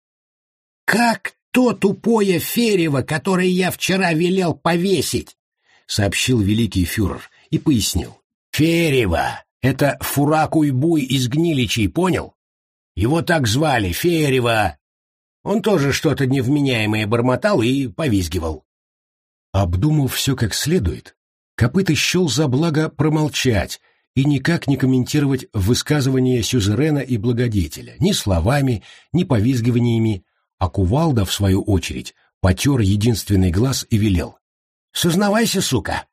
«Как то тупое Ферево, которое я вчера велел повесить!» — сообщил великий фюрер и пояснил. «Ферево — это фурак Уйбуй из Гниличей, понял? Его так звали, Ферево. Он тоже что-то невменяемое бормотал и повизгивал». Обдумав все как следует, Копыта счел за благо промолчать, и никак не комментировать высказывания сюзерена и благодетеля ни словами, ни повизгиваниями, а Кувалда, в свою очередь, потер единственный глаз и велел. «Сознавайся, сука!»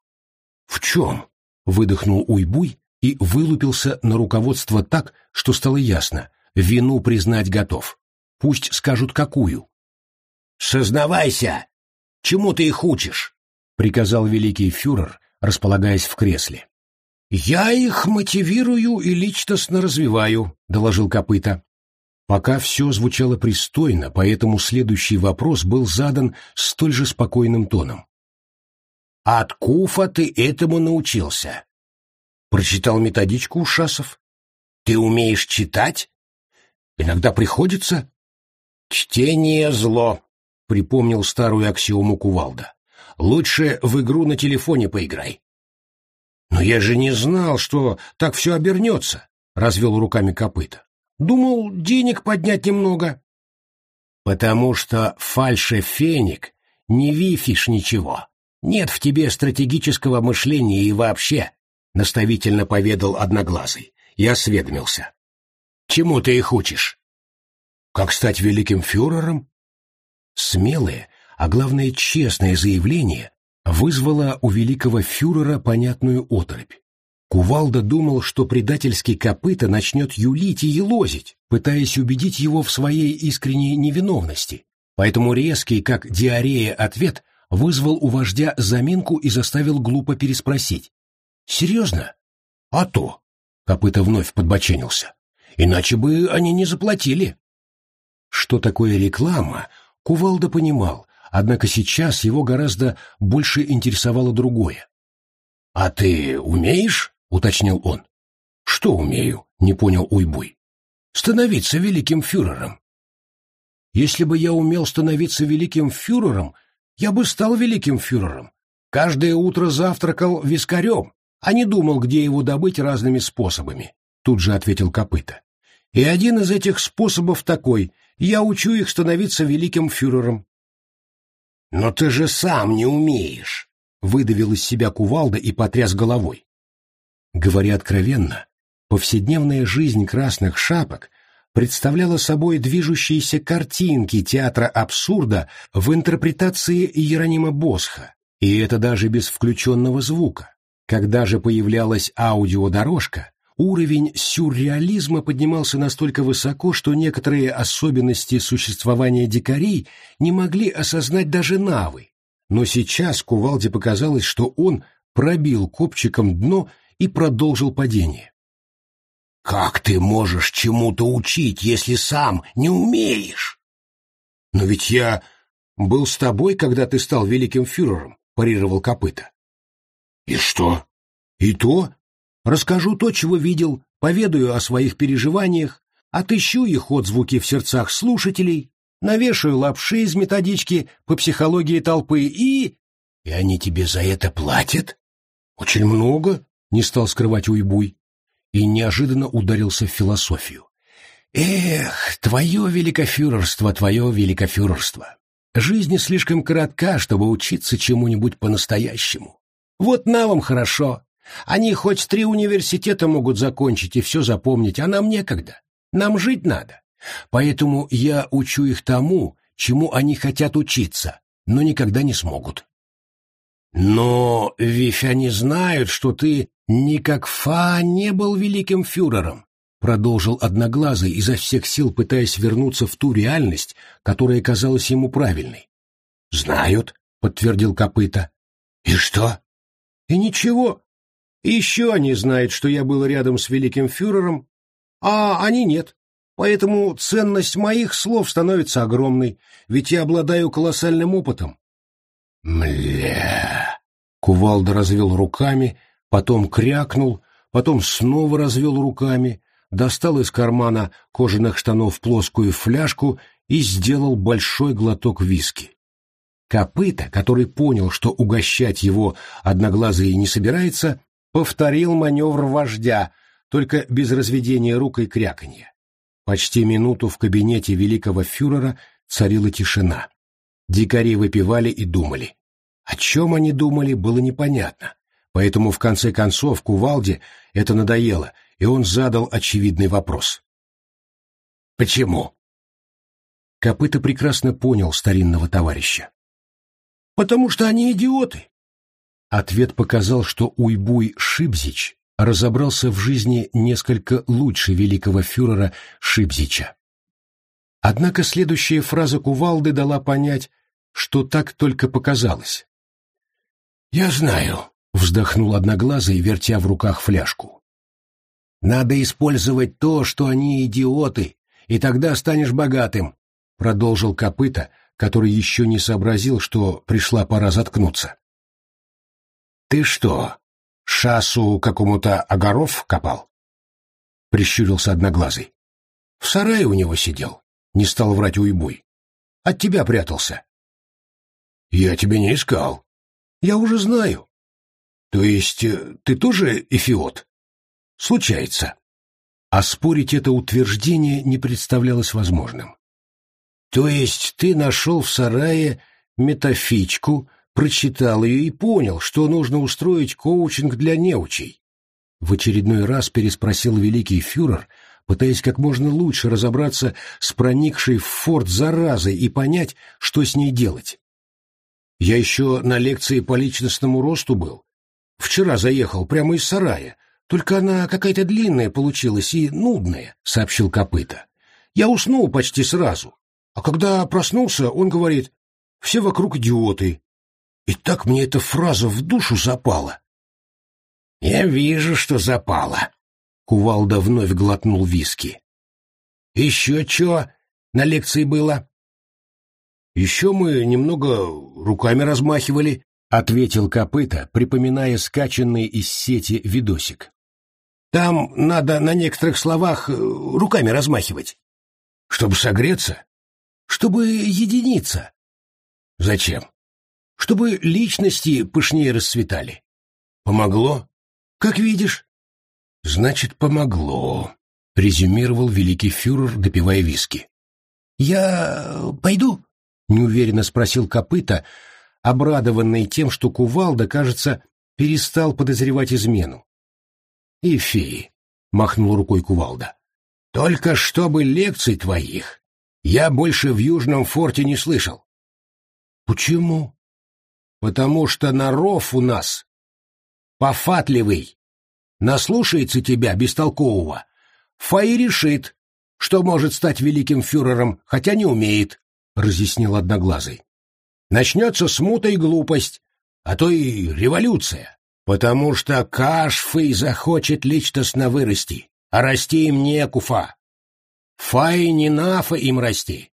«В чем?» — выдохнул Уйбуй и вылупился на руководство так, что стало ясно. Вину признать готов. Пусть скажут, какую. «Сознавайся! Чему ты их учишь?» — приказал великий фюрер, располагаясь в кресле. «Я их мотивирую и личностно развиваю», — доложил Копыта. Пока все звучало пристойно, поэтому следующий вопрос был задан столь же спокойным тоном. «От Куфа ты этому научился?» «Прочитал методичку Ушасов». «Ты умеешь читать?» «Иногда приходится». «Чтение — зло», — припомнил старую аксиому Кувалда. «Лучше в игру на телефоне поиграй». «Но я же не знал, что так все обернется», — развел руками копыта. «Думал, денег поднять немного». «Потому что фальше-феник не вифишь ничего. Нет в тебе стратегического мышления и вообще», — наставительно поведал Одноглазый. Я осведомился. «Чему ты их учишь?» «Как стать великим фюрером?» Смелое, а главное честное заявление вызвала у великого фюрера понятную оторопь. Кувалда думал, что предательский копыта начнет юлить и елозить, пытаясь убедить его в своей искренней невиновности. Поэтому резкий, как диарея, ответ вызвал у вождя заминку и заставил глупо переспросить. «Серьезно? А то!» — копыта вновь подбоченился. «Иначе бы они не заплатили». Что такое реклама, Кувалда понимал, Однако сейчас его гораздо больше интересовало другое. «А ты умеешь?» — уточнил он. «Что умею?» — не понял Уйбуй. «Становиться великим фюрером». «Если бы я умел становиться великим фюрером, я бы стал великим фюрером. Каждое утро завтракал вискарем, а не думал, где его добыть разными способами», — тут же ответил Копыта. «И один из этих способов такой — я учу их становиться великим фюрером. «Но ты же сам не умеешь!» — выдавил из себя кувалда и потряс головой. Говоря откровенно, повседневная жизнь красных шапок представляла собой движущиеся картинки театра абсурда в интерпретации Иеронима Босха, и это даже без включенного звука. Когда же появлялась аудиодорожка, Уровень сюрреализма поднимался настолько высоко, что некоторые особенности существования дикарей не могли осознать даже навы. Но сейчас Кувалде показалось, что он пробил копчиком дно и продолжил падение. «Как ты можешь чему-то учить, если сам не умеешь?» «Но ведь я был с тобой, когда ты стал великим фюрером», — парировал копыта. «И что?» «И то, Расскажу то, чего видел, поведаю о своих переживаниях, отыщу их отзвуки в сердцах слушателей, навешаю лапши из методички по психологии толпы и... И они тебе за это платят? Очень много, не стал скрывать Уйбуй, и неожиданно ударился в философию. Эх, твое великофюрерство, твое великофюрерство. Жизнь слишком коротка, чтобы учиться чему-нибудь по-настоящему. Вот на вам хорошо, они хоть три университета могут закончить и все запомнить, а нам некогда. Нам жить надо. Поэтому я учу их тому, чему они хотят учиться, но никогда не смогут. Но ведь они знают, что ты ни как Фа не был великим фюрером, продолжил Одноглазый, изо всех сил пытаясь вернуться в ту реальность, которая казалась ему правильной. Знают, подтвердил Копыта. И что? И ничего. Еще они знают, что я был рядом с великим фюрером, а они нет. Поэтому ценность моих слов становится огромной, ведь я обладаю колоссальным опытом. Мля! Кувалда развел руками, потом крякнул, потом снова развел руками, достал из кармана кожаных штанов плоскую фляжку и сделал большой глоток виски. Копыта, который понял, что угощать его одноглазый не собирается, повторил маневр вождя, только без разведения рук и кряканья. Почти минуту в кабинете великого фюрера царила тишина. Дикари выпивали и думали. О чем они думали, было непонятно. Поэтому в конце концов Кувалде это надоело, и он задал очевидный вопрос. «Почему?» Копыта прекрасно понял старинного товарища. «Потому что они идиоты!» Ответ показал, что Уйбуй Шибзич разобрался в жизни несколько лучше великого фюрера Шибзича. Однако следующая фраза Кувалды дала понять, что так только показалось. «Я знаю», — вздохнул Одноглазый, вертя в руках фляжку. «Надо использовать то, что они идиоты, и тогда станешь богатым», — продолжил Копыта, который еще не сообразил, что пришла пора заткнуться. «Ты что, шасу какому-то огоров копал? — прищурился одноглазый. — В сарае у него сидел, не стал врать уйбуй. От тебя прятался. — Я тебя не искал. — Я уже знаю. — То есть э, ты тоже эфиот? — Случается. А спорить это утверждение не представлялось возможным. — То есть ты нашел в сарае метафичку, прочитал ее и понял, что нужно устроить коучинг для неучей. В очередной раз переспросил великий фюрер, пытаясь как можно лучше разобраться с проникшей в форт заразой и понять, что с ней делать. Я еще на лекции по личностному росту был. Вчера заехал прямо из сарая, только она какая-то длинная получилась и нудная, — сообщил Копыта. Я уснул почти сразу, а когда проснулся, он говорит, все вокруг идиоты, и так мне эта фраза в душу запала. «Я вижу, что запала», — Кувалда вновь глотнул виски. «Еще чё на лекции было?» «Еще мы немного руками размахивали», — ответил Копыта, припоминая скачанный из сети видосик. «Там надо на некоторых словах э, руками размахивать. Чтобы согреться? Чтобы единиться. Зачем? Чтобы личности пышнее расцветали. Помогло? Как видишь. Значит, помогло, резюмировал великий фюрер, допивая виски. Я пойду? неуверенно спросил копыта, обрадованный тем, что кувалда, кажется, перестал подозревать измену. «Ифи», — махнул рукой кувалда, — «только чтобы лекций твоих я больше в Южном форте не слышал». «Почему?» Потому что наров у нас пофатливый. Наслушается тебя, бестолкового. Фаи решит, что может стать великим фюрером, хотя не умеет, — разъяснил Одноглазый. Начнется смута и глупость, а то и революция, потому что Кашфый захочет личностно вырасти, а расти им некуфа. Фаи не нафа им расти,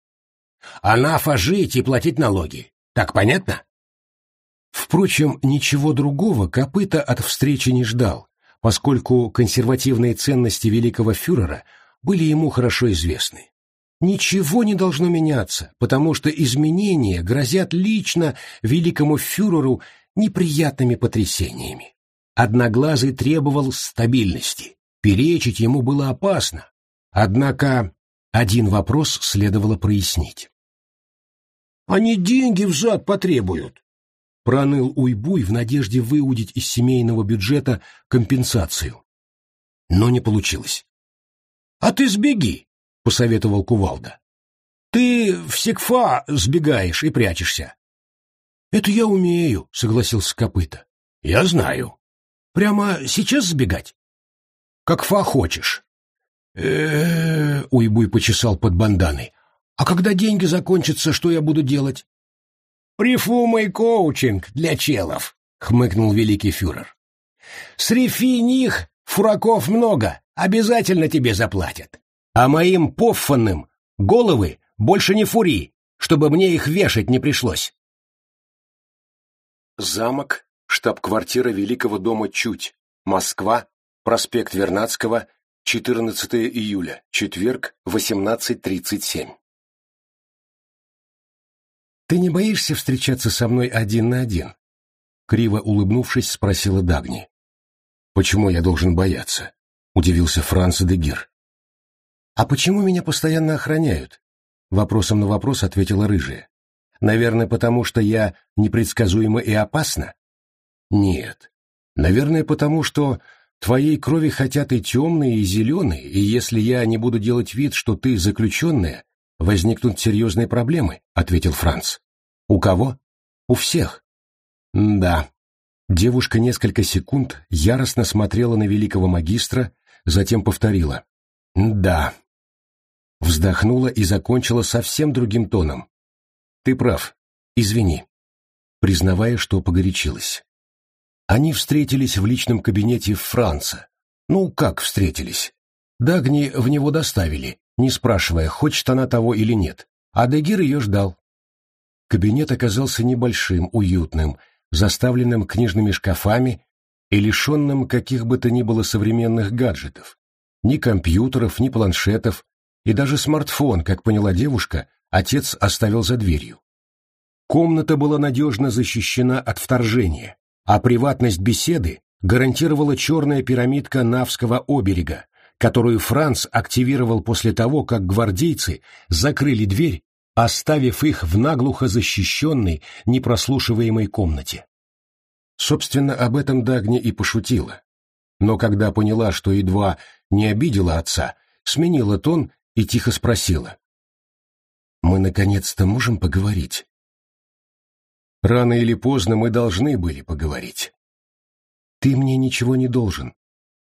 а нафа жить и платить налоги. Так понятно? Впрочем, ничего другого Копыта от встречи не ждал, поскольку консервативные ценности великого фюрера были ему хорошо известны. Ничего не должно меняться, потому что изменения грозят лично великому фюреру неприятными потрясениями. Одноглазый требовал стабильности, перечить ему было опасно. Однако один вопрос следовало прояснить. «Они деньги взад потребуют», Проныл Уйбуй в надежде выудить из семейного бюджета компенсацию. Но не получилось. — А ты сбеги, — посоветовал Кувалда. — Ты в Секфа сбегаешь и прячешься. «Это я умею», — согласился Копыта. «Я знаю. Прямо сейчас сбегать?» «Как фа хочешь». «Э-э-э», Уйбуй почесал под банданой. «А когда деньги закончатся, что я буду делать?» «Прифумый коучинг для челов», — хмыкнул великий фюрер. «Срефи них, фураков много, обязательно тебе заплатят. А моим поффанным головы больше не фури, чтобы мне их вешать не пришлось». Замок, штаб-квартира Великого дома Чуть, Москва, проспект Вернадского, 14 июля, четверг, 18.37. «Ты не боишься встречаться со мной один на один?» Криво улыбнувшись, спросила Дагни. «Почему я должен бояться?» — удивился Франц де Гир. «А почему меня постоянно охраняют?» Вопросом на вопрос ответила рыжая. Наверное, потому что я непредсказуема и опасна? Нет. Наверное, потому что твоей крови хотят и темные, и зеленые, и если я не буду делать вид, что ты заключенная, возникнут серьезные проблемы, — ответил Франц. У кого? У всех. да. Девушка несколько секунд яростно смотрела на великого магистра, затем повторила. Да. Вздохнула и закончила совсем другим тоном. Ты прав. Извини. Признавая, что погорячилась. Они встретились в личном кабинете Франца. Ну, как встретились? Дагни в него доставили, не спрашивая, хочет она того или нет, а Дегир ее ждал. Кабинет оказался небольшим, уютным, заставленным книжными шкафами и лишенным каких бы то ни было современных гаджетов. Ни компьютеров, ни планшетов, и даже смартфон, как поняла девушка, отец оставил за дверью. Комната была надежно защищена от вторжения, а приватность беседы гарантировала черная пирамидка Навского оберега, которую Франц активировал после того, как гвардейцы закрыли дверь, оставив их в наглухо защищенной, непрослушиваемой комнате. Собственно, об этом Дагни и пошутила. Но когда поняла, что едва не обидела отца, сменила тон и тихо спросила. Мы наконец-то можем поговорить. Рано или поздно мы должны были поговорить. Ты мне ничего не должен.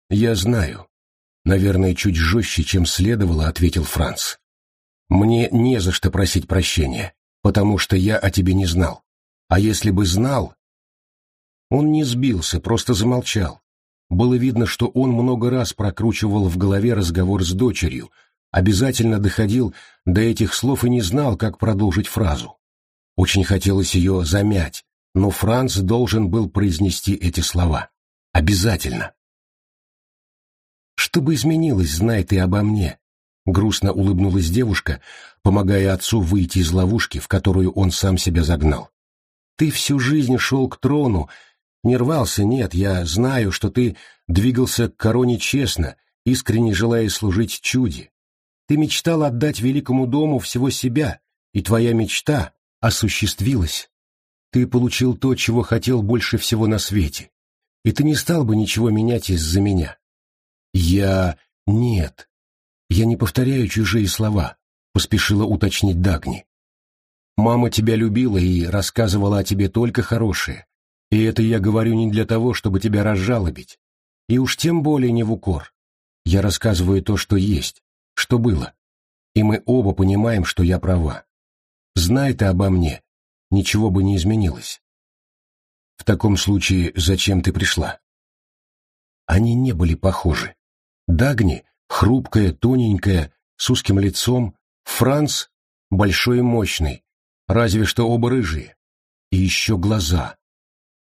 Я знаю. Наверное, чуть жестче, чем следовало, ответил Франц. Мне не за что просить прощения, потому что я о тебе не знал. А если бы знал... Он не сбился, просто замолчал. Было видно, что он много раз прокручивал в голове разговор с дочерью, обязательно доходил до этих слов и не знал, как продолжить фразу. Очень хотелось ее замять, но Франц должен был произнести эти слова. Обязательно. «Что бы изменилось, знай ты обо мне», — грустно улыбнулась девушка, помогая отцу выйти из ловушки, в которую он сам себя загнал. «Ты всю жизнь шел к трону, не рвался, нет, я знаю, что ты двигался к короне честно, искренне желая служить чуде, ты мечтал отдать великому дому всего себя, и твоя мечта осуществилась. Ты получил то, чего хотел больше всего на свете, и ты не стал бы ничего менять из-за меня. Я... нет. Я не повторяю чужие слова, поспешила уточнить Дагни. Мама тебя любила и рассказывала о тебе только хорошее, и это я говорю не для того, чтобы тебя разжалобить, и уж тем более не в укор. Я рассказываю то, что есть, что было. И мы оба понимаем, что я права. Знай ты обо мне, ничего бы не изменилось. В таком случае, зачем ты пришла? Они не были похожи. Дагни, хрупкая, тоненькая, с узким лицом, Франц, большой и мощный, разве что оба рыжие. И еще глаза.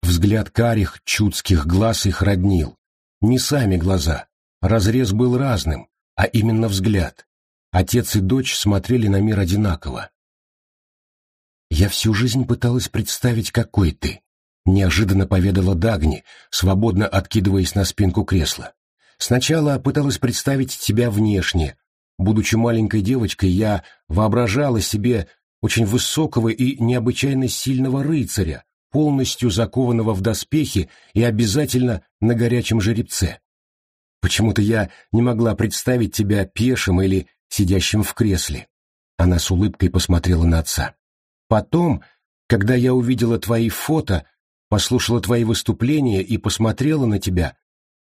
Взгляд карих, чудских глаз их роднил. Не сами глаза. Разрез был разным, а именно взгляд. Отец и дочь смотрели на мир одинаково. «Я всю жизнь пыталась представить, какой ты», — неожиданно поведала Дагни, свободно откидываясь на спинку кресла. «Сначала пыталась представить тебя внешне. Будучи маленькой девочкой, я воображала себе очень высокого и необычайно сильного рыцаря, полностью закованного в доспехи и обязательно на горячем жеребце. Почему-то я не могла представить тебя пешим или сидящим в кресле. Она с улыбкой посмотрела на отца. Потом, Когда я увидела твои фото, послушала твои выступления и посмотрела на тебя,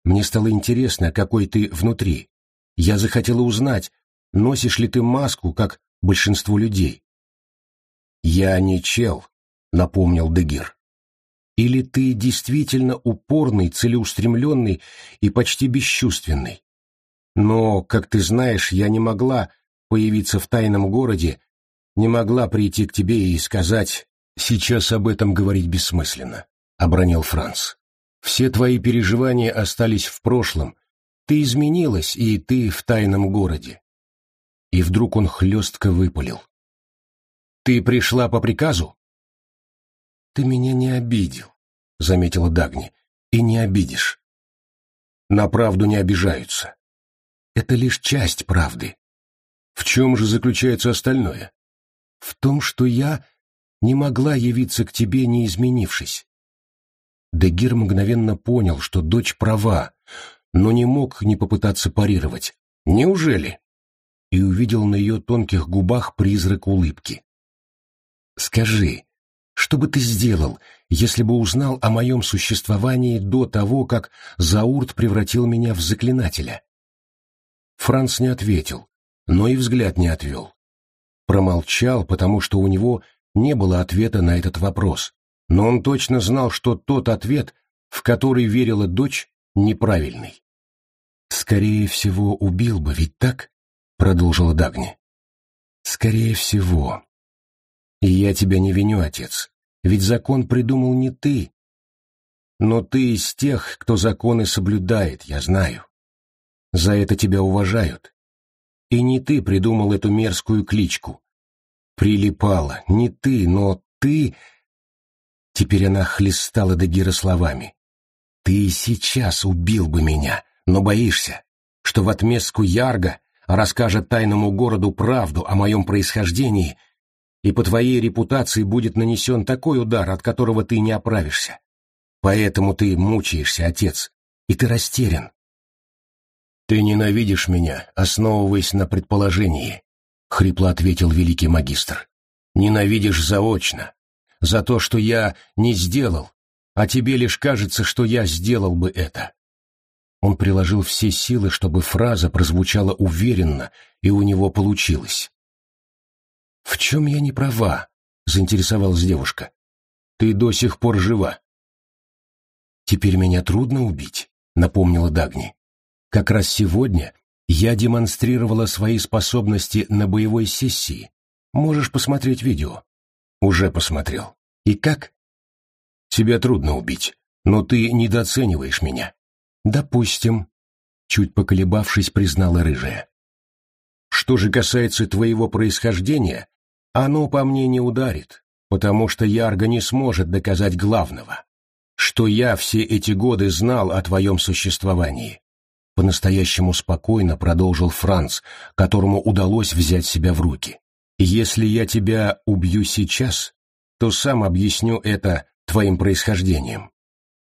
мне стало интересно, какой ты внутри. Я захотела узнать, носишь ли ты маску, как большинство людей. «Я не чел», — напомнил Дегир. «Или ты действительно упорный, целеустремленный и почти бесчувственный? Но, как ты знаешь, я не могла появиться в тайном городе, не могла прийти к тебе и сказать, сейчас об этом говорить бессмысленно», — обронил Франц. «Все твои переживания остались в прошлом, ты изменилась, и ты в тайном городе». И вдруг он хлестко выпалил. «Ты пришла по приказу?» «Ты меня не обидел», — заметила Дагни, — «и не обидишь». «На правду не обижаются. Это лишь часть правды. В чем же заключается остальное? В том, что я не могла явиться к тебе, не изменившись. Дегир мгновенно понял, что дочь права, но не мог не попытаться парировать. «Неужели?» И увидел на ее тонких губах призрак улыбки. «Скажи, что бы ты сделал, если бы узнал о моем существовании до того, как Заурт превратил меня в заклинателя?» Франц не ответил, но и взгляд не отвел. Промолчал, потому что у него не было ответа на этот вопрос, но он точно знал, что тот ответ, в который верила дочь, неправильный. «Скорее всего, убил бы, ведь так?» — продолжила Дагни. «Скорее всего. И я тебя не виню, отец, ведь закон придумал не ты. Но ты из тех, кто законы соблюдает, я знаю. За это тебя уважают. И не ты придумал эту мерзкую кличку. Прилипала, не ты, но ты... Теперь она хлестала Дагира словами. Ты сейчас убил бы меня, но боишься, что в отместку Ярга расскажет тайному городу правду о моем происхождении, и по твоей репутации будет нанесен такой удар, от которого ты не оправишься. Поэтому ты мучаешься, отец, и ты растерян. «Ты ненавидишь меня, основываясь на предположении», — хрипло ответил великий магистр. «Ненавидишь заочно, за то, что я не сделал, а тебе лишь кажется, что я сделал бы это». Он приложил все силы, чтобы фраза прозвучала уверенно, и у него получилось. «В чем я не права?» — заинтересовалась девушка. «Ты до сих пор жива». «Теперь меня трудно убить», — напомнила Дагни. Как раз сегодня я демонстрировала свои способности на боевой сессии. Можешь посмотреть видео. Уже посмотрел. И как? Тебя трудно убить, но ты недооцениваешь меня. Допустим. Чуть поколебавшись, признала рыжая. Что же касается твоего происхождения, оно по мне не ударит, потому что Ярго не сможет доказать главного, что я все эти годы знал о твоем существовании. По-настоящему спокойно продолжил Франц, которому удалось взять себя в руки. «Если я тебя убью сейчас, то сам объясню это твоим происхождением.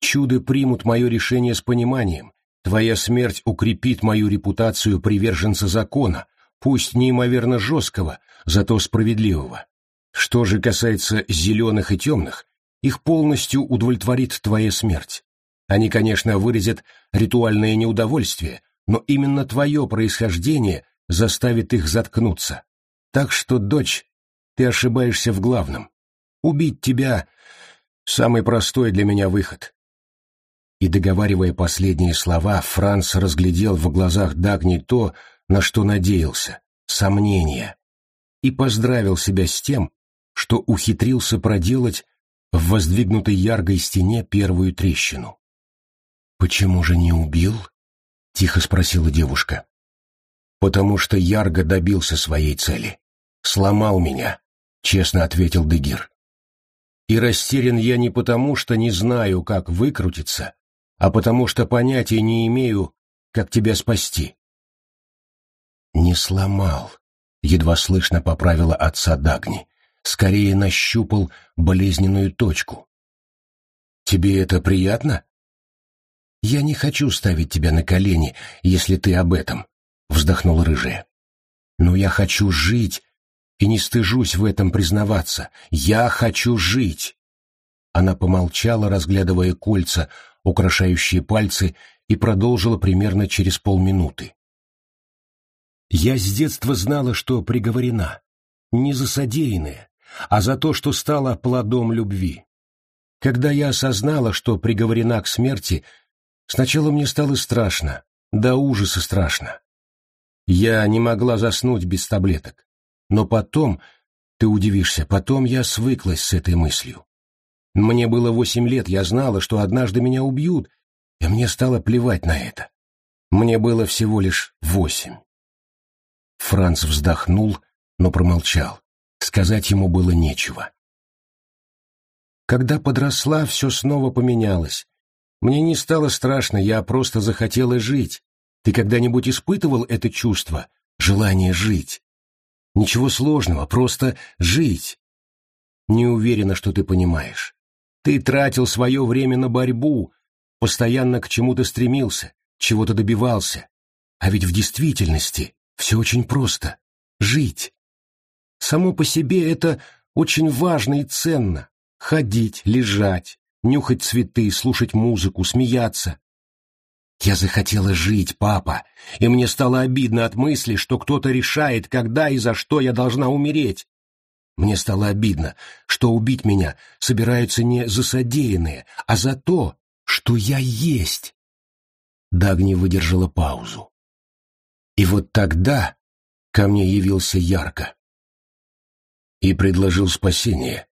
Чуды примут мое решение с пониманием, твоя смерть укрепит мою репутацию приверженца закона, пусть неимоверно жесткого, зато справедливого. Что же касается зеленых и темных, их полностью удовлетворит твоя смерть. Они, конечно, выразят ритуальное неудовольствие, но именно твое происхождение заставит их заткнуться. Так что, дочь, ты ошибаешься в главном. Убить тебя — самый простой для меня выход. И, договаривая последние слова, Франц разглядел в глазах Дагни то, на что надеялся — сомнение, и поздравил себя с тем, что ухитрился проделать в воздвигнутой яркой стене первую трещину. «Почему же не убил?» — тихо спросила девушка. «Потому что Ярго добился своей цели. Сломал меня», — честно ответил Дегир. «И растерян я не потому, что не знаю, как выкрутиться, а потому что понятия не имею, как тебя спасти». «Не сломал», — едва слышно поправила отца Дагни. «Скорее нащупал болезненную точку». «Тебе это приятно?» «Я не хочу ставить тебя на колени, если ты об этом», — вздохнула рыжая. «Но я хочу жить и не стыжусь в этом признаваться. Я хочу жить. Она помолчала, разглядывая кольца, украшающие пальцы, и продолжила примерно через полминуты. Я с детства знала, что приговорена. Не за содеянное, а за то, что стала плодом любви. Когда я осознала, что приговорена к смерти, сначала мне стало страшно, до ужаса страшно. Я не могла заснуть без таблеток. Но потом, ты удивишься, потом я свыклась с этой мыслью. Мне было восемь лет, я знала, что однажды меня убьют, и мне стало плевать на это. Мне было всего лишь восемь. Франц вздохнул, но промолчал. Сказать ему было нечего. Когда подросла, все снова поменялось. Мне не стало страшно, я просто захотела жить. Ты когда-нибудь испытывал это чувство, желание жить? Ничего сложного, просто жить. Не уверена, что ты понимаешь. Ты тратил свое время на борьбу, постоянно к чему-то стремился, чего-то добивался. А ведь в действительности все очень просто. Жить. Само по себе это очень важно и ценно. Ходить, лежать, нюхать цветы, слушать музыку, смеяться. Я захотела жить, папа, и мне стало обидно от мысли, что кто-то решает, когда и за что я должна умереть. Мне стало обидно, что убить меня собираются не за содеянное, а за то, что я есть. Дагни выдержала паузу. И вот тогда ко мне явился ярко и предложил спасение.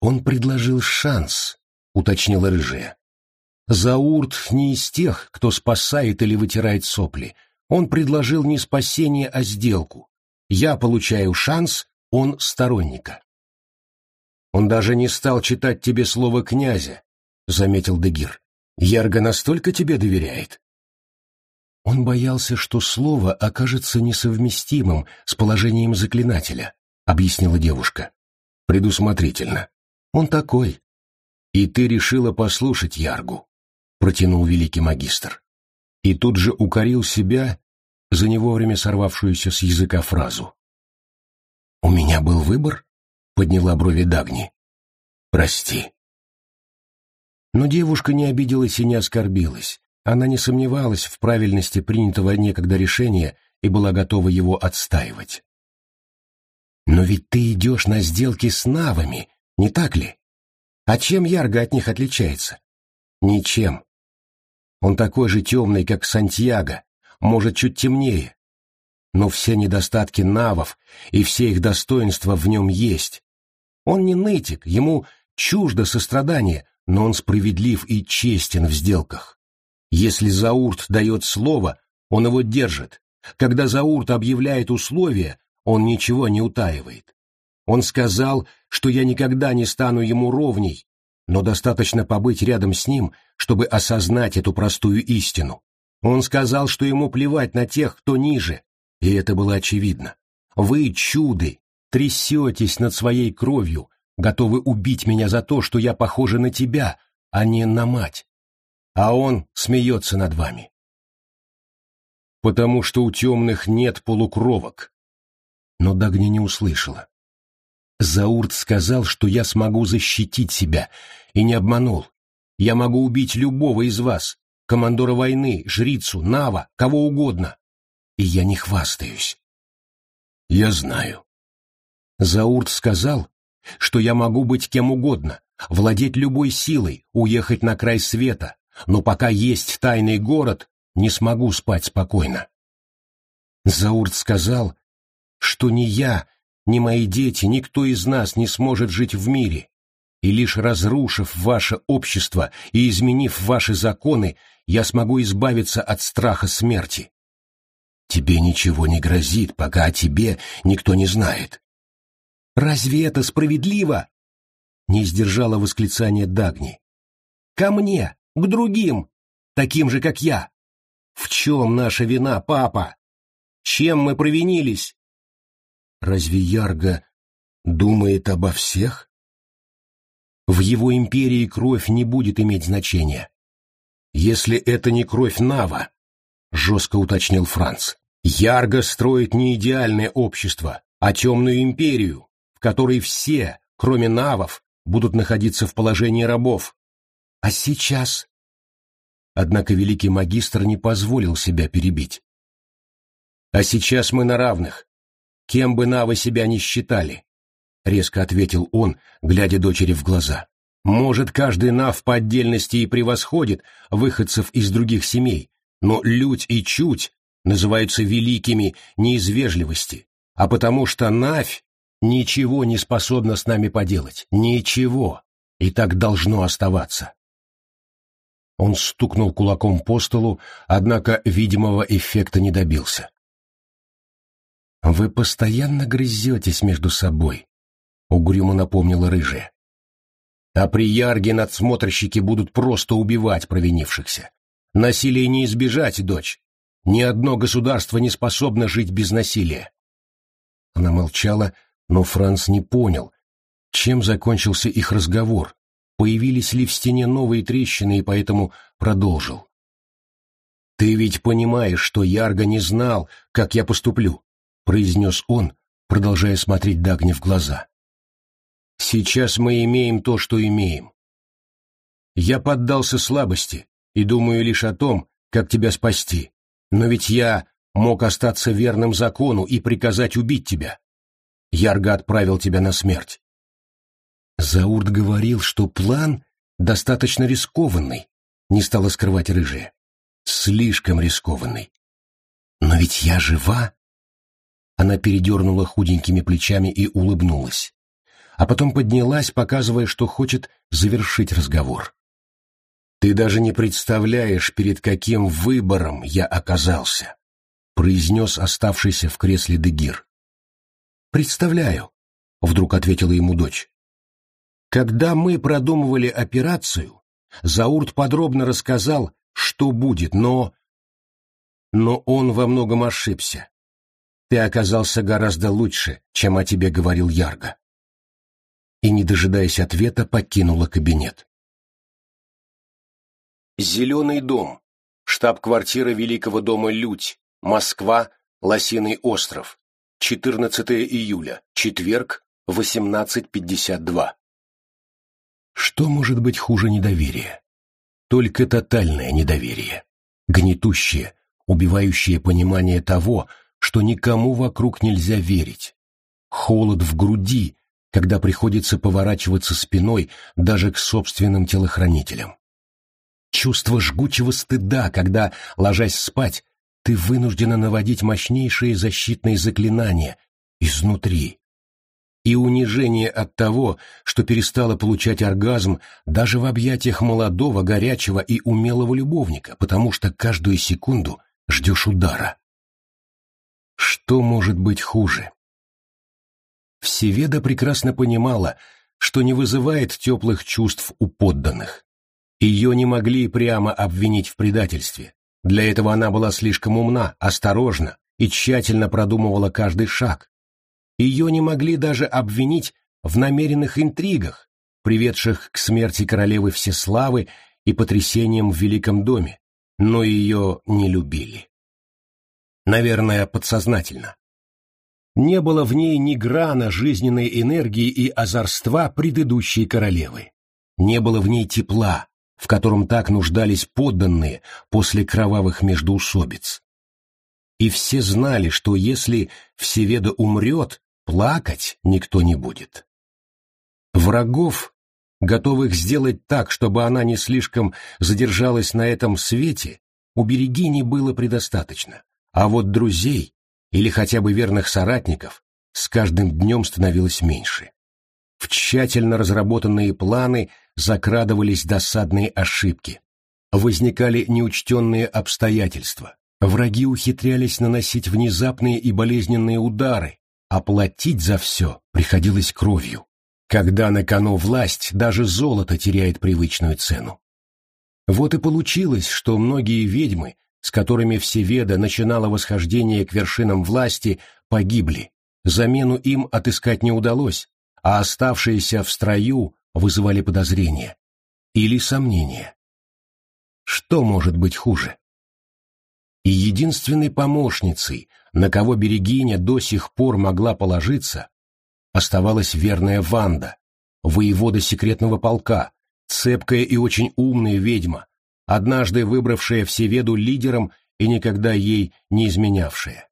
Он предложил шанс, уточнила рыжая. Заурт не из тех, кто спасает или вытирает сопли. Он предложил не спасение, а сделку. Я получаю шанс, он сторонника. Он даже не стал читать тебе слово князя, заметил Дегир. Ярго настолько тебе доверяет. Он боялся, что слово окажется несовместимым с положением заклинателя, объяснила девушка. Предусмотрительно. Он такой. И ты решила послушать Яргу, протянул великий магистр. И тут же укорил себя за не вовремя сорвавшуюся с языка фразу. «У меня был выбор?» — подняла брови Дагни. «Прости». Но девушка не обиделась и не оскорбилась. Она не сомневалась в правильности принятого некогда решения и была готова его отстаивать. «Но ведь ты идешь на сделки с навами, не так ли? А чем Ярго от них отличается?» «Ничем. Он такой же темный, как Сантьяго, может, чуть темнее, но все недостатки навов и все их достоинства в нем есть. Он не нытик, ему чуждо сострадание, но он справедлив и честен в сделках. Если Заурт дает слово, он его держит. Когда Заурт объявляет условия, он ничего не утаивает. Он сказал, что я никогда не стану ему ровней, но достаточно побыть рядом с ним, чтобы осознать эту простую истину. Он сказал, что ему плевать на тех, кто ниже, и это было очевидно. Вы, чуды, трясетесь над своей кровью, готовы убить меня за то, что я похожа на тебя, а не на мать. А он смеется над вами. Потому что у темных нет полукровок. Но Дагни не услышала. Заурт сказал, что я смогу защитить себя, и не обманул. Я могу убить любого из вас, командора войны, жрицу, нава, кого угодно и я не хвастаюсь. Я знаю. Заурт сказал, что я могу быть кем угодно, владеть любой силой, уехать на край света, но пока есть тайный город, не смогу спать спокойно. Заурт сказал, что ни я, ни мои дети, никто из нас не сможет жить в мире, и лишь разрушив ваше общество и изменив ваши законы, я смогу избавиться от страха смерти. Тебе ничего не грозит, пока о тебе никто не знает. Разве это справедливо? Не сдержала восклицание Дагни. Ко мне, к другим, таким же, как я. В чем наша вина, папа? Чем мы провинились? Разве Ярго думает обо всех? В его империи кровь не будет иметь значения. Если это не кровь Нава, — жестко уточнил Франц. «Ярго строит не идеальное общество, а темную империю, в которой все, кроме навов, будут находиться в положении рабов. А сейчас? Однако великий магистр не позволил себя перебить. А сейчас мы на равных, кем бы навы себя ни считали, резко ответил он, глядя дочери в глаза. Может, каждый нав по отдельности и превосходит выходцев из других семей, но лють и чуть называются великими не из вежливости, а потому что навь ничего не способна с нами поделать. Ничего. И так должно оставаться. Он стукнул кулаком по столу, однако видимого эффекта не добился. «Вы постоянно грызетесь между собой», — угрюмо напомнила рыжая. «А при Ярге надсмотрщики будут просто убивать провинившихся. Насилия не избежать, дочь. Ни одно государство не способно жить без насилия». Она молчала, но Франц не понял, чем закончился их разговор, появились ли в стене новые трещины и поэтому продолжил. «Ты ведь понимаешь, что Ярго не знал, как я поступлю», — произнес он, продолжая смотреть Дагне в глаза. «Сейчас мы имеем то, что имеем. Я поддался слабости и думаю лишь о том, как тебя спасти. Но ведь я мог остаться верным закону и приказать убить тебя. Ярго отправил тебя на смерть. Заурт говорил, что план достаточно рискованный, не стала скрывать рыжая. Слишком рискованный. Но ведь я жива. Она передернула худенькими плечами и улыбнулась. А потом поднялась, показывая, что хочет завершить разговор. «Ты даже не представляешь, перед каким выбором я оказался», произнес оставшийся в кресле Дегир. «Представляю», — вдруг ответила ему дочь. «Когда мы продумывали операцию, Заурт подробно рассказал, что будет, но... Но он во многом ошибся. Ты оказался гораздо лучше, чем о тебе говорил Ярго». И, не дожидаясь ответа, покинула кабинет. Зеленый дом. Штаб-квартира Великого дома Людь. Москва. Лосиный остров. 14 июля, четверг, 18.52. Что может быть хуже недоверия? Только тотальное недоверие. Гнетущее, убивающее понимание того, что никому вокруг нельзя верить. Холод в груди, когда приходится поворачиваться спиной даже к собственным телохранителям. Чувство жгучего стыда, когда, ложась спать, ты вынуждена наводить мощнейшие защитные заклинания изнутри. И унижение от того, что перестала получать оргазм даже в объятиях молодого, горячего и умелого любовника, потому что каждую секунду ждешь удара. Что может быть хуже? Всеведа прекрасно понимала, что не вызывает теплых чувств у подданных. Ее не могли прямо обвинить в предательстве, для этого она была слишком умна, осторожна и тщательно продумывала каждый шаг. Ее не могли даже обвинить в намеренных интригах, приведших к смерти королевы Всеславы и потрясениям в Великом доме, но ее не любили. Наверное, подсознательно. Не было в ней ни грана жизненной энергии и озорства предыдущей королевы. Не было в ней тепла, в котором так нуждались подданные после кровавых междоусобиц. И все знали, что если Всеведа умрет, плакать никто не будет. Врагов, готовых сделать так, чтобы она не слишком задержалась на этом свете, у Берегини было предостаточно, а вот друзей или хотя бы верных соратников с каждым днем становилось меньше. В тщательно разработанные планы закрадывались досадные ошибки. Возникали неучтенные обстоятельства. Враги ухитрялись наносить внезапные и болезненные удары, а платить за все приходилось кровью. Когда на кону власть, даже золото теряет привычную цену. Вот и получилось, что многие ведьмы, с которыми Всеведа начинала восхождение к вершинам власти, погибли. Замену им отыскать не удалось, а оставшиеся в строю вызывали подозрения или сомнения. Что может быть хуже? И единственной помощницей, на кого Берегиня до сих пор могла положиться, оставалась верная Ванда, воевода секретного полка, цепкая и очень умная ведьма, однажды выбравшая Всеведу лидером и никогда ей не изменявшая.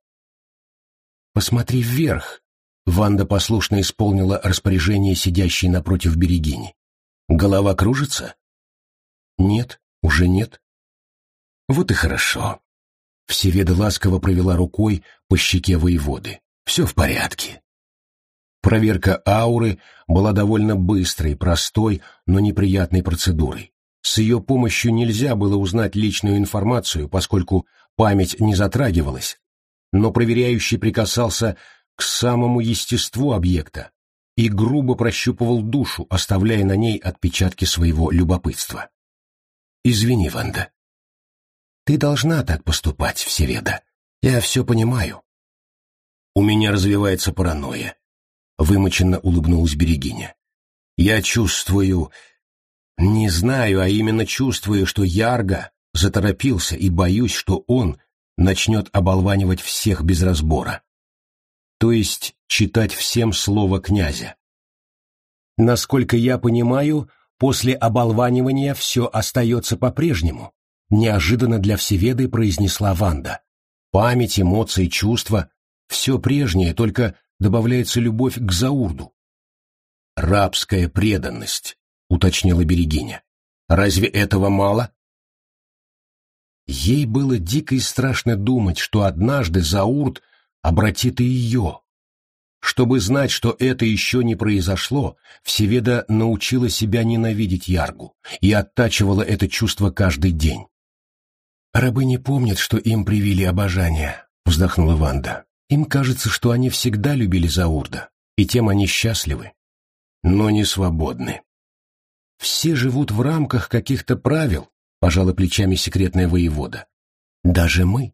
«Посмотри вверх!» Ванда послушно исполнила распоряжение сидящей напротив Берегини. «Голова кружится?» «Нет, уже нет». «Вот и хорошо». Всеведа ласково провела рукой по щеке воеводы. «Все в порядке». Проверка ауры была довольно быстрой, простой, но неприятной процедурой. С ее помощью нельзя было узнать личную информацию, поскольку память не затрагивалась, но проверяющий прикасался к самому естеству объекта и грубо прощупывал душу, оставляя на ней отпечатки своего любопытства. «Извини, Ванда. Ты должна так поступать, Всеведа. Я все понимаю. У меня развивается паранойя. — вымоченно улыбнулась Берегиня. «Я чувствую... Не знаю, а именно чувствую, что Ярго заторопился и боюсь, что он начнет оболванивать всех без разбора. То есть читать всем слово князя. Насколько я понимаю, после оболванивания все остается по-прежнему, неожиданно для всеведы произнесла Ванда. Память, эмоции, чувства — все прежнее, только добавляется любовь к Заурду. «Рабская преданность», — уточнила Берегиня. «Разве этого мало?» Ей было дико и страшно думать, что однажды Заурд обратит и ее. Чтобы знать, что это еще не произошло, Всеведа научила себя ненавидеть Яргу и оттачивала это чувство каждый день. «Рабы не помнят, что им привили обожание», — вздохнула Ванда. Им кажется, что они всегда любили Заурда, и тем они счастливы, но не свободны. Все живут в рамках каких-то правил, пожала плечами секретная воевода. Даже мы.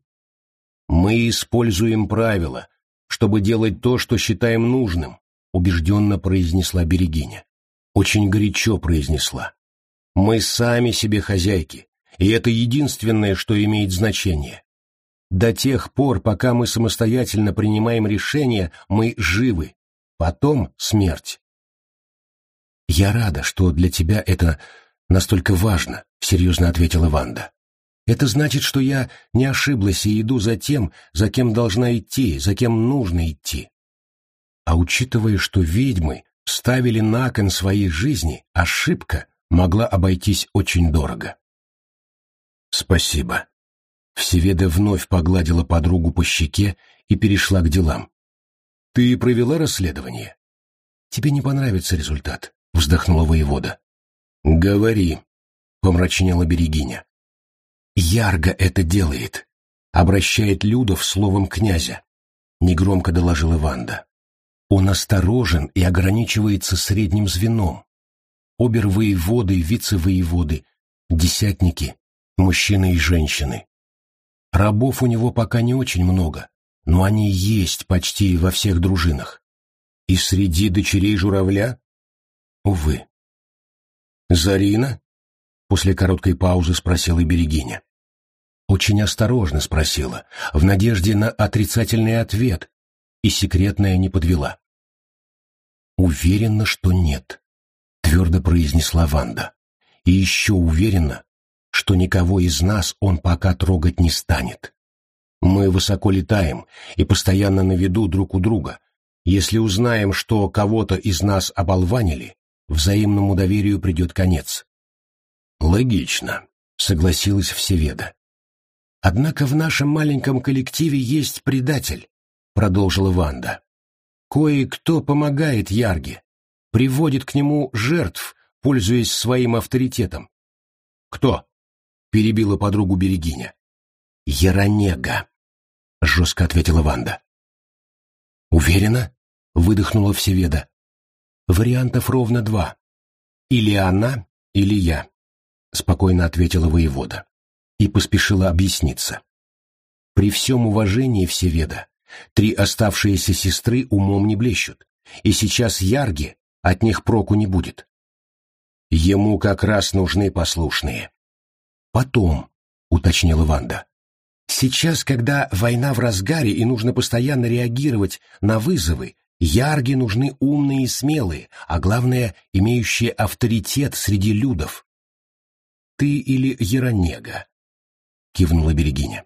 Мы используем правила, чтобы делать то, что считаем нужным, убежденно произнесла Берегиня. Очень горячо произнесла. Мы сами себе хозяйки, и это единственное, что имеет значение. До тех пор, пока мы самостоятельно принимаем решения, мы живы. Потом смерть. «Я рада, что для тебя это настолько важно», — серьезно ответила Ванда. «Это значит, что я не ошиблась и иду за тем, за кем должна идти, за кем нужно идти. А учитывая, что ведьмы ставили на кон своей жизни, ошибка могла обойтись очень дорого». «Спасибо», Всеведа вновь погладила подругу по щеке и перешла к делам. «Ты провела расследование?» «Тебе не понравится результат», — вздохнула воевода. «Говори», — помрачнела Берегиня. «Ярго это делает», — обращает Людов словом князя, — негромко доложила Ванда. «Он осторожен и ограничивается средним звеном. Обер-воеводы, вице-воеводы, десятники, мужчины и женщины. Рабов у него пока не очень много, но они есть почти во всех дружинах. И среди дочерей журавля? Увы. «Зарина?» — после короткой паузы спросила Берегиня. Очень осторожно спросила, в надежде на отрицательный ответ, и секретная не подвела. «Уверена, что нет», — твердо произнесла Ванда. «И еще уверена, что никого из нас он пока трогать не станет. Мы высоко летаем и постоянно на виду друг у друга. Если узнаем, что кого-то из нас оболванили, взаимному доверию придет конец. Логично, согласилась Всеведа. Однако в нашем маленьком коллективе есть предатель, продолжила Ванда. Кое-кто помогает Ярге, приводит к нему жертв, пользуясь своим авторитетом. Кто? перебила подругу Берегиня. «Яронега», — жестко ответила Ванда. «Уверена?» — выдохнула Всеведа. «Вариантов ровно два. Или она, или я», — спокойно ответила воевода и поспешила объясниться. «При всем уважении Всеведа, три оставшиеся сестры умом не блещут, и сейчас Ярги от них проку не будет. Ему как раз нужны послушные. «Потом», — уточнила Ванда. Сейчас, когда война в разгаре и нужно постоянно реагировать на вызовы, ярги нужны умные и смелые, а главное, имеющие авторитет среди людов. «Ты или Яронега?» — кивнула Берегиня.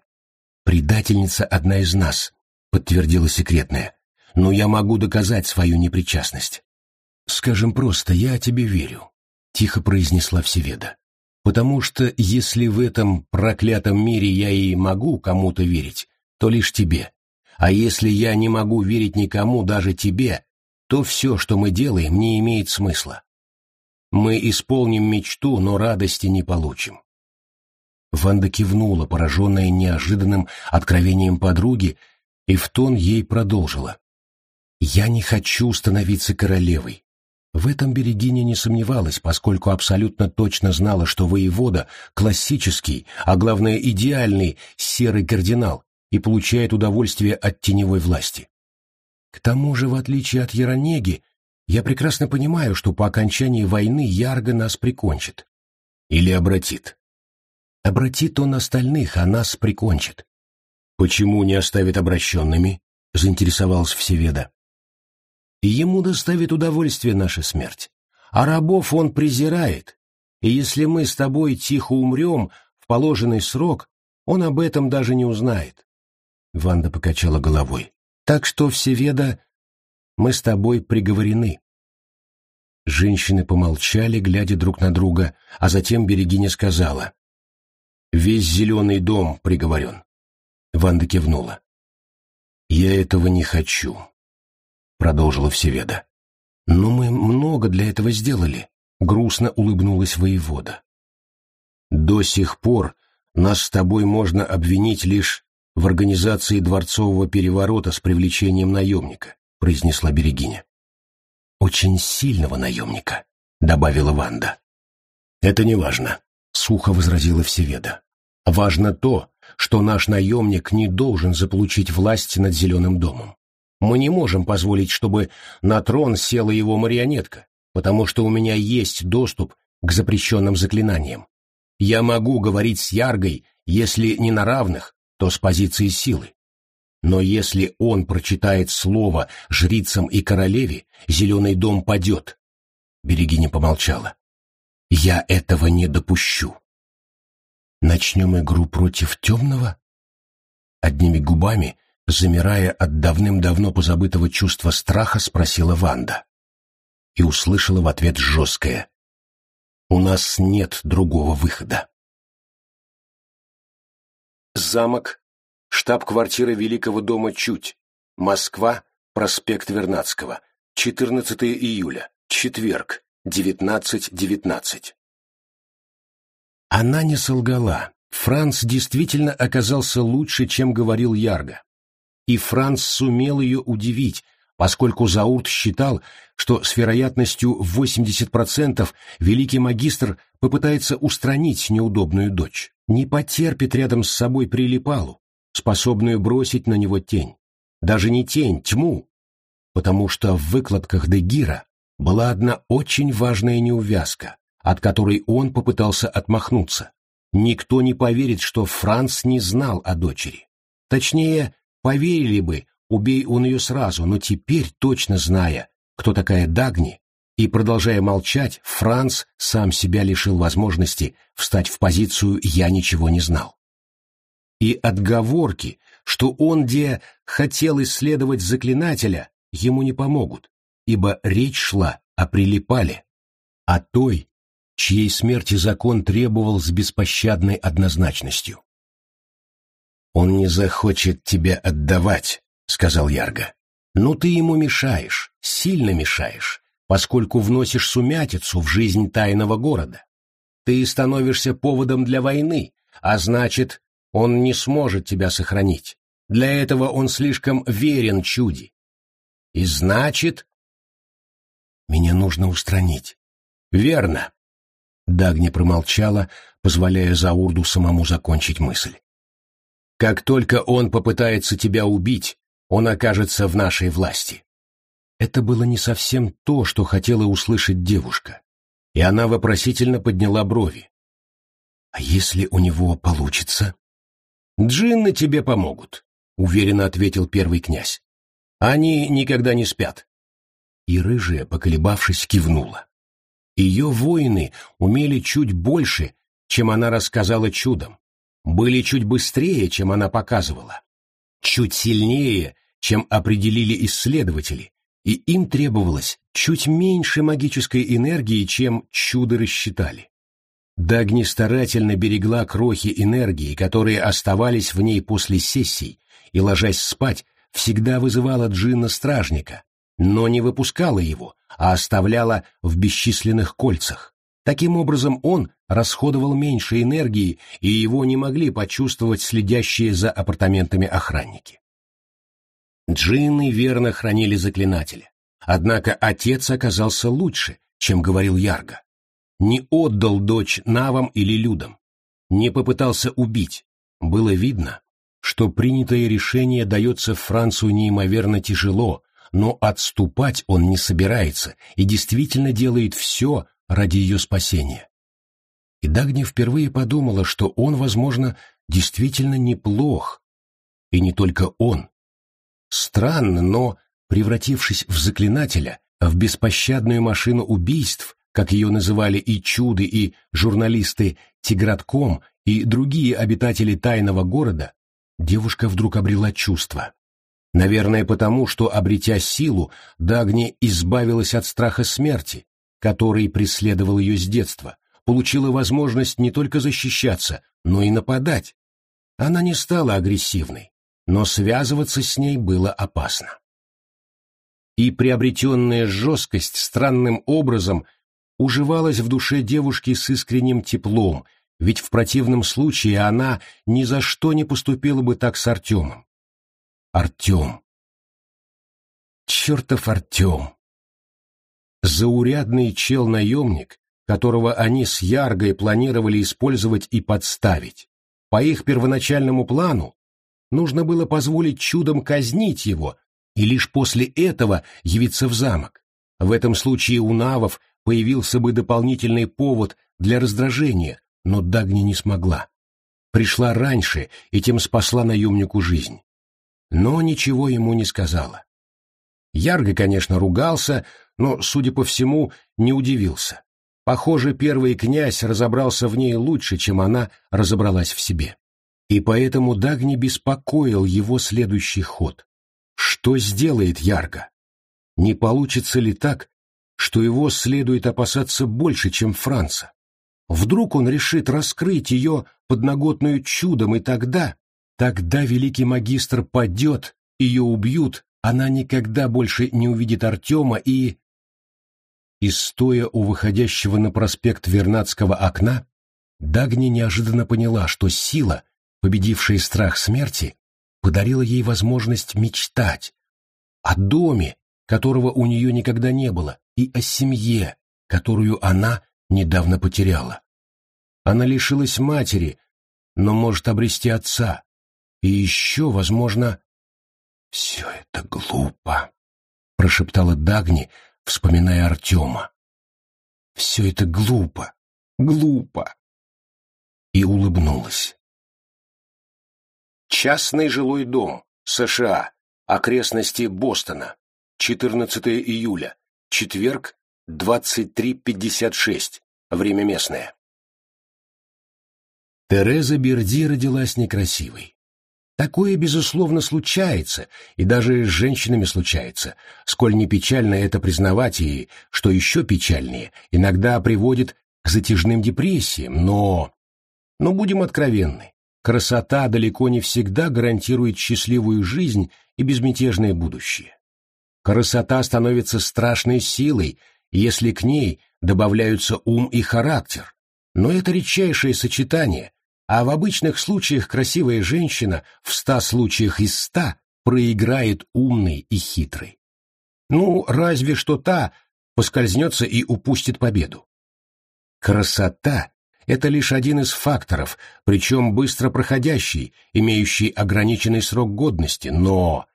«Предательница одна из нас», — подтвердила секретная. «Но я могу доказать свою непричастность». «Скажем просто, я тебе верю», — тихо произнесла Всеведа. «Потому что если в этом проклятом мире я и могу кому-то верить, то лишь тебе. А если я не могу верить никому, даже тебе, то все, что мы делаем, не имеет смысла. Мы исполним мечту, но радости не получим. Ванда кивнула, пораженная неожиданным откровением подруги, и в тон ей продолжила. «Я не хочу становиться королевой». В этом Берегиня не сомневалась, поскольку абсолютно точно знала, что воевода — классический, а главное идеальный серый кардинал и получает удовольствие от теневой власти. К тому же, в отличие от Яронеги, я прекрасно понимаю, что по окончании войны Ярго нас прикончит. Или обратит. Обратит он остальных, а нас прикончит. Почему не оставит обращенными? Заинтересовалась Всеведа. Ему доставит удовольствие наша смерть. А рабов он презирает. И если мы с тобой тихо умрем в положенный срок, он об этом даже не узнает. Ванда покачала головой. Так что, Всеведа, мы с тобой приговорены. Женщины помолчали, глядя друг на друга, а затем Берегиня сказала. «Весь зеленый дом приговорен». Ванда кивнула. «Я этого не хочу», — продолжила Всеведа. «Но мы много для этого сделали», — грустно улыбнулась воевода. «До сих пор нас с тобой можно обвинить лишь в организации дворцового переворота с привлечением наемника. — произнесла Берегиня. «Очень сильного наемника», — добавила Ванда. «Это не важно», — сухо возразила Всеведа. «Важно то, что наш наемник не должен заполучить власть над Зеленым домом. Мы не можем позволить, чтобы на трон села его марионетка, потому что у меня есть доступ к запрещенным заклинаниям. Я могу говорить с Яргой, если не на равных, то с позиции силы. Но если он прочитает слово жрицам и королеве, зеленый дом падет. Берегиня помолчала. Я этого не допущу. Начнем игру против темного? Одними губами, замирая от давным-давно позабытого чувства страха, спросила Ванда. И услышала в ответ жесткое. У нас нет другого выхода. Замок Штаб-квартира Великого дома Чуть. Москва, проспект Вернадского. 14 июля. Четверг. 19.19. .19. Она не солгала. Франц действительно оказался лучше, чем говорил Ярго. И Франц сумел ее удивить, поскольку Заурт считал, что с вероятностью в 80% великий магистр попытается устранить неудобную дочь, не потерпит рядом с собой прилипалу, способную бросить на него тень. Даже не тень, тьму. Потому что в выкладках Дегира была одна очень важная неувязка, от которой он попытался отмахнуться. Никто не поверит, что Франц не знал о дочери. Точнее, поверили бы, убей он ее сразу, но теперь, точно зная, кто такая Дагни, и продолжая молчать, Франц сам себя лишил возможности встать в позицию «я ничего не знал» и отговорки, что он где хотел исследовать заклинателя, ему не помогут, ибо речь шла о прилипале, о той, чьей смерти закон требовал с беспощадной однозначностью. «Он не захочет тебя отдавать», — сказал Ярго. «Но ты ему мешаешь, сильно мешаешь, поскольку вносишь сумятицу в жизнь тайного города. Ты становишься поводом для войны, а значит, он не сможет тебя сохранить. Для этого он слишком верен чуди. И значит... Меня нужно устранить. Верно. Дагни промолчала, позволяя Заурду самому закончить мысль. Как только он попытается тебя убить, он окажется в нашей власти. Это было не совсем то, что хотела услышать девушка, и она вопросительно подняла брови. А если у него получится? «Джинны тебе помогут», — уверенно ответил первый князь. «Они никогда не спят». И рыжая, поколебавшись, кивнула. Ее воины умели чуть больше, чем она рассказала чудом, были чуть быстрее, чем она показывала, чуть сильнее, чем определили исследователи, и им требовалось чуть меньше магической энергии, чем чудо рассчитали. Дагни старательно берегла крохи энергии, которые оставались в ней после сессий, и, ложась спать, всегда вызывала джинна-стражника, но не выпускала его, а оставляла в бесчисленных кольцах. Таким образом, он расходовал меньше энергии, и его не могли почувствовать следящие за апартаментами охранники. Джинны верно хранили заклинателя. Однако отец оказался лучше, чем говорил Ярго не отдал дочь Навам или Людям, не попытался убить. Было видно, что принятое решение дается Францу неимоверно тяжело, но отступать он не собирается и действительно делает все ради ее спасения. И Дагни впервые подумала, что он, возможно, действительно неплох. И не только он. Странно, но, превратившись в заклинателя, в беспощадную машину убийств, как ее называли и чуды, и журналисты Тигратком, и другие обитатели тайного города, девушка вдруг обрела чувство. Наверное, потому, что, обретя силу, Дагни избавилась от страха смерти, который преследовал ее с детства, получила возможность не только защищаться, но и нападать. Она не стала агрессивной, но связываться с ней было опасно. И приобретенная жесткость странным образом уживалась в душе девушки с искренним теплом, ведь в противном случае она ни за что не поступила бы так с Артемом. Артем. Чертов Артем. Заурядный чел-наемник, которого они с Яргой планировали использовать и подставить. По их первоначальному плану нужно было позволить чудом казнить его и лишь после этого явиться в замок. В этом случае у навов появился бы дополнительный повод для раздражения, но Дагни не смогла. Пришла раньше и тем спасла наемнику жизнь. Но ничего ему не сказала. Ярго, конечно, ругался, но, судя по всему, не удивился. Похоже, первый князь разобрался в ней лучше, чем она разобралась в себе. И поэтому Дагни беспокоил его следующий ход. Что сделает Ярго? Не получится ли так, что его следует опасаться больше, чем Франца. Вдруг он решит раскрыть ее подноготную чудом, и тогда, тогда великий магистр падет, ее убьют, она никогда больше не увидит Артема и... И стоя у выходящего на проспект Вернадского окна, Дагни неожиданно поняла, что сила, победившая страх смерти, подарила ей возможность мечтать о доме, которого у нее никогда не было, и о семье, которую она недавно потеряла. Она лишилась матери, но может обрести отца. И еще, возможно... «Все это глупо», — прошептала Дагни, вспоминая Артема. «Все это глупо, глупо». И улыбнулась. Частный жилой дом, США, окрестности Бостона, 14 июля, четверг, 23.56, время местное. Тереза Берди родилась некрасивой. Такое, безусловно, случается, и даже с женщинами случается, сколь не печально это признавать и, что еще печальнее, иногда приводит к затяжным депрессиям, но... Но будем откровенны, красота далеко не всегда гарантирует счастливую жизнь и безмятежное будущее. Красота становится страшной силой, если к ней добавляются ум и характер. Но это редчайшее сочетание, а в обычных случаях красивая женщина в ста случаях из ста проиграет умный и хитрый. Ну, разве что та поскользнется и упустит победу. Красота — это лишь один из факторов, причем быстро проходящий, имеющий ограниченный срок годности, но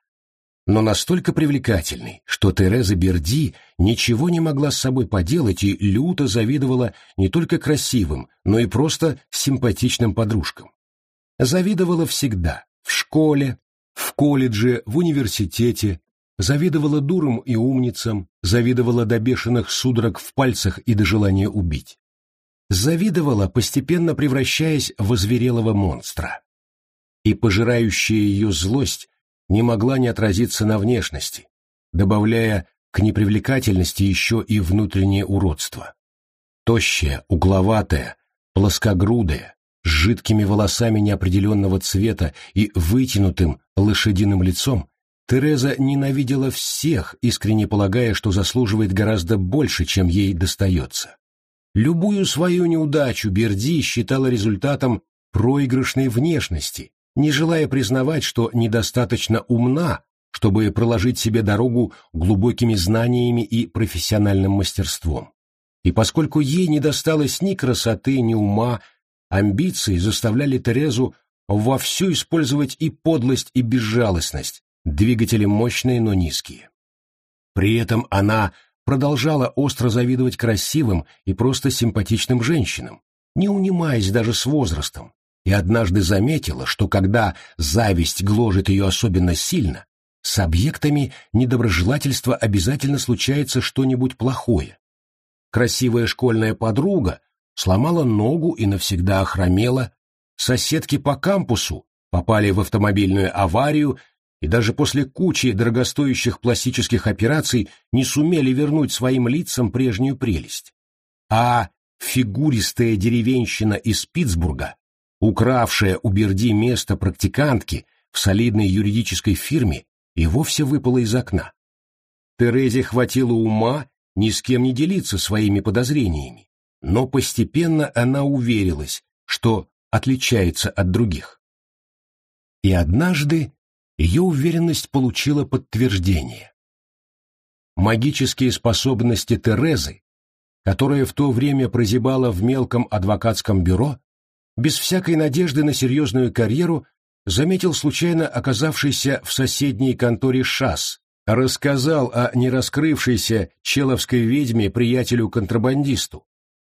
но настолько привлекательный, что Тереза Берди ничего не могла с собой поделать и люто завидовала не только красивым, но и просто симпатичным подружкам. Завидовала всегда, в школе, в колледже, в университете, завидовала дурам и умницам, завидовала до бешеных судорог в пальцах и до желания убить. Завидовала, постепенно превращаясь в озверелого монстра. И пожирающая ее злость не могла не отразиться на внешности, добавляя к непривлекательности еще и внутреннее уродство. Тощая, угловатая, плоскогрудая, с жидкими волосами неопределенного цвета и вытянутым лошадиным лицом, Тереза ненавидела всех, искренне полагая, что заслуживает гораздо больше, чем ей достается. Любую свою неудачу Берди считала результатом проигрышной внешности, не желая признавать, что недостаточно умна, чтобы проложить себе дорогу глубокими знаниями и профессиональным мастерством. И поскольку ей не досталось ни красоты, ни ума, амбиции заставляли Терезу вовсю использовать и подлость, и безжалостность, двигатели мощные, но низкие. При этом она продолжала остро завидовать красивым и просто симпатичным женщинам, не унимаясь даже с возрастом, и однажды заметила, что когда зависть гложет ее особенно сильно, с объектами недоброжелательства обязательно случается что-нибудь плохое. Красивая школьная подруга сломала ногу и навсегда охромела, соседки по кампусу попали в автомобильную аварию и даже после кучи дорогостоящих пластических операций не сумели вернуть своим лицам прежнюю прелесть. А фигуристая деревенщина из Питтсбурга, укравшая у Берди место практикантки в солидной юридической фирме, и вовсе выпала из окна. Терезе хватило ума ни с кем не делиться своими подозрениями, но постепенно она уверилась, что отличается от других. И однажды ее уверенность получила подтверждение. Магические способности Терезы, которая в то время прозябала в мелком адвокатском бюро, без всякой надежды на серьезную карьеру, заметил случайно оказавшийся в соседней конторе ШАС, рассказал о нераскрывшейся человской ведьме приятелю-контрабандисту.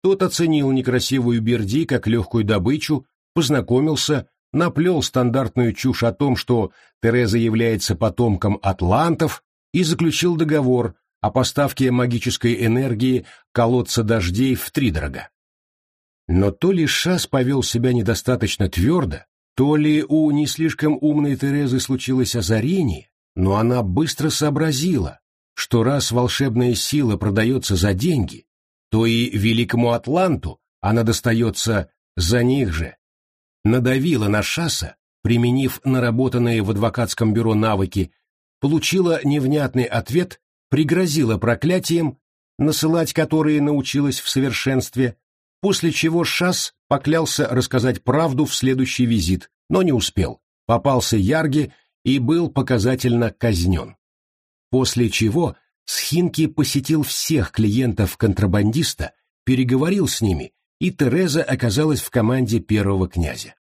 Тот оценил некрасивую Берди как легкую добычу, познакомился, наплел стандартную чушь о том, что Тереза является потомком атлантов, и заключил договор о поставке магической энергии колодца дождей в втридорога. Но то ли Шас повел себя недостаточно твердо, то ли у не слишком умной Терезы случилось озарение, но она быстро сообразила, что раз волшебная сила продается за деньги, то и великому Атланту она достается за них же, надавила на Шаса, применив наработанные в адвокатском бюро навыки, получила невнятный ответ, пригрозила проклятием, насылать которые научилась в совершенстве, после чего Шас поклялся рассказать правду в следующий визит, но не успел, попался Ярге и был показательно казнен. После чего Схинки посетил всех клиентов контрабандиста, переговорил с ними и Тереза оказалась в команде первого князя.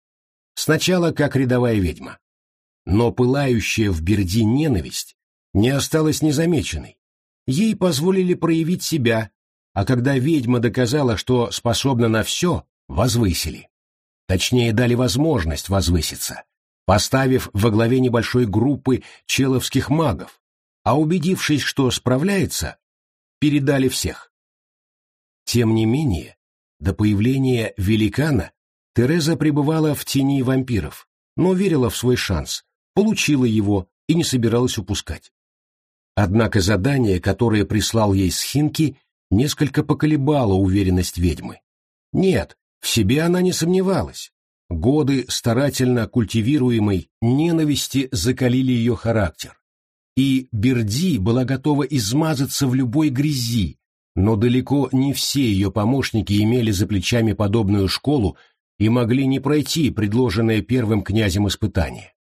Сначала как рядовая ведьма. Но пылающая в Берди ненависть не осталась незамеченной. Ей позволили проявить себя, а когда ведьма доказала, что способна на все, возвысили. Точнее, дали возможность возвыситься, поставив во главе небольшой группы человских магов, а убедившись, что справляется, передали всех. Тем не менее, до появления великана Тереза пребывала в тени вампиров, но верила в свой шанс, получила его и не собиралась упускать. Однако задание, которое прислал ей Схинки, несколько поколебало уверенность ведьмы. Нет, в себе она не сомневалась. Годы старательно культивируемой ненависти закалили ее характер. И Берди была готова измазаться в любой грязи, но далеко не все ее помощники имели за плечами подобную школу и могли не пройти предложенное первым князем испытание.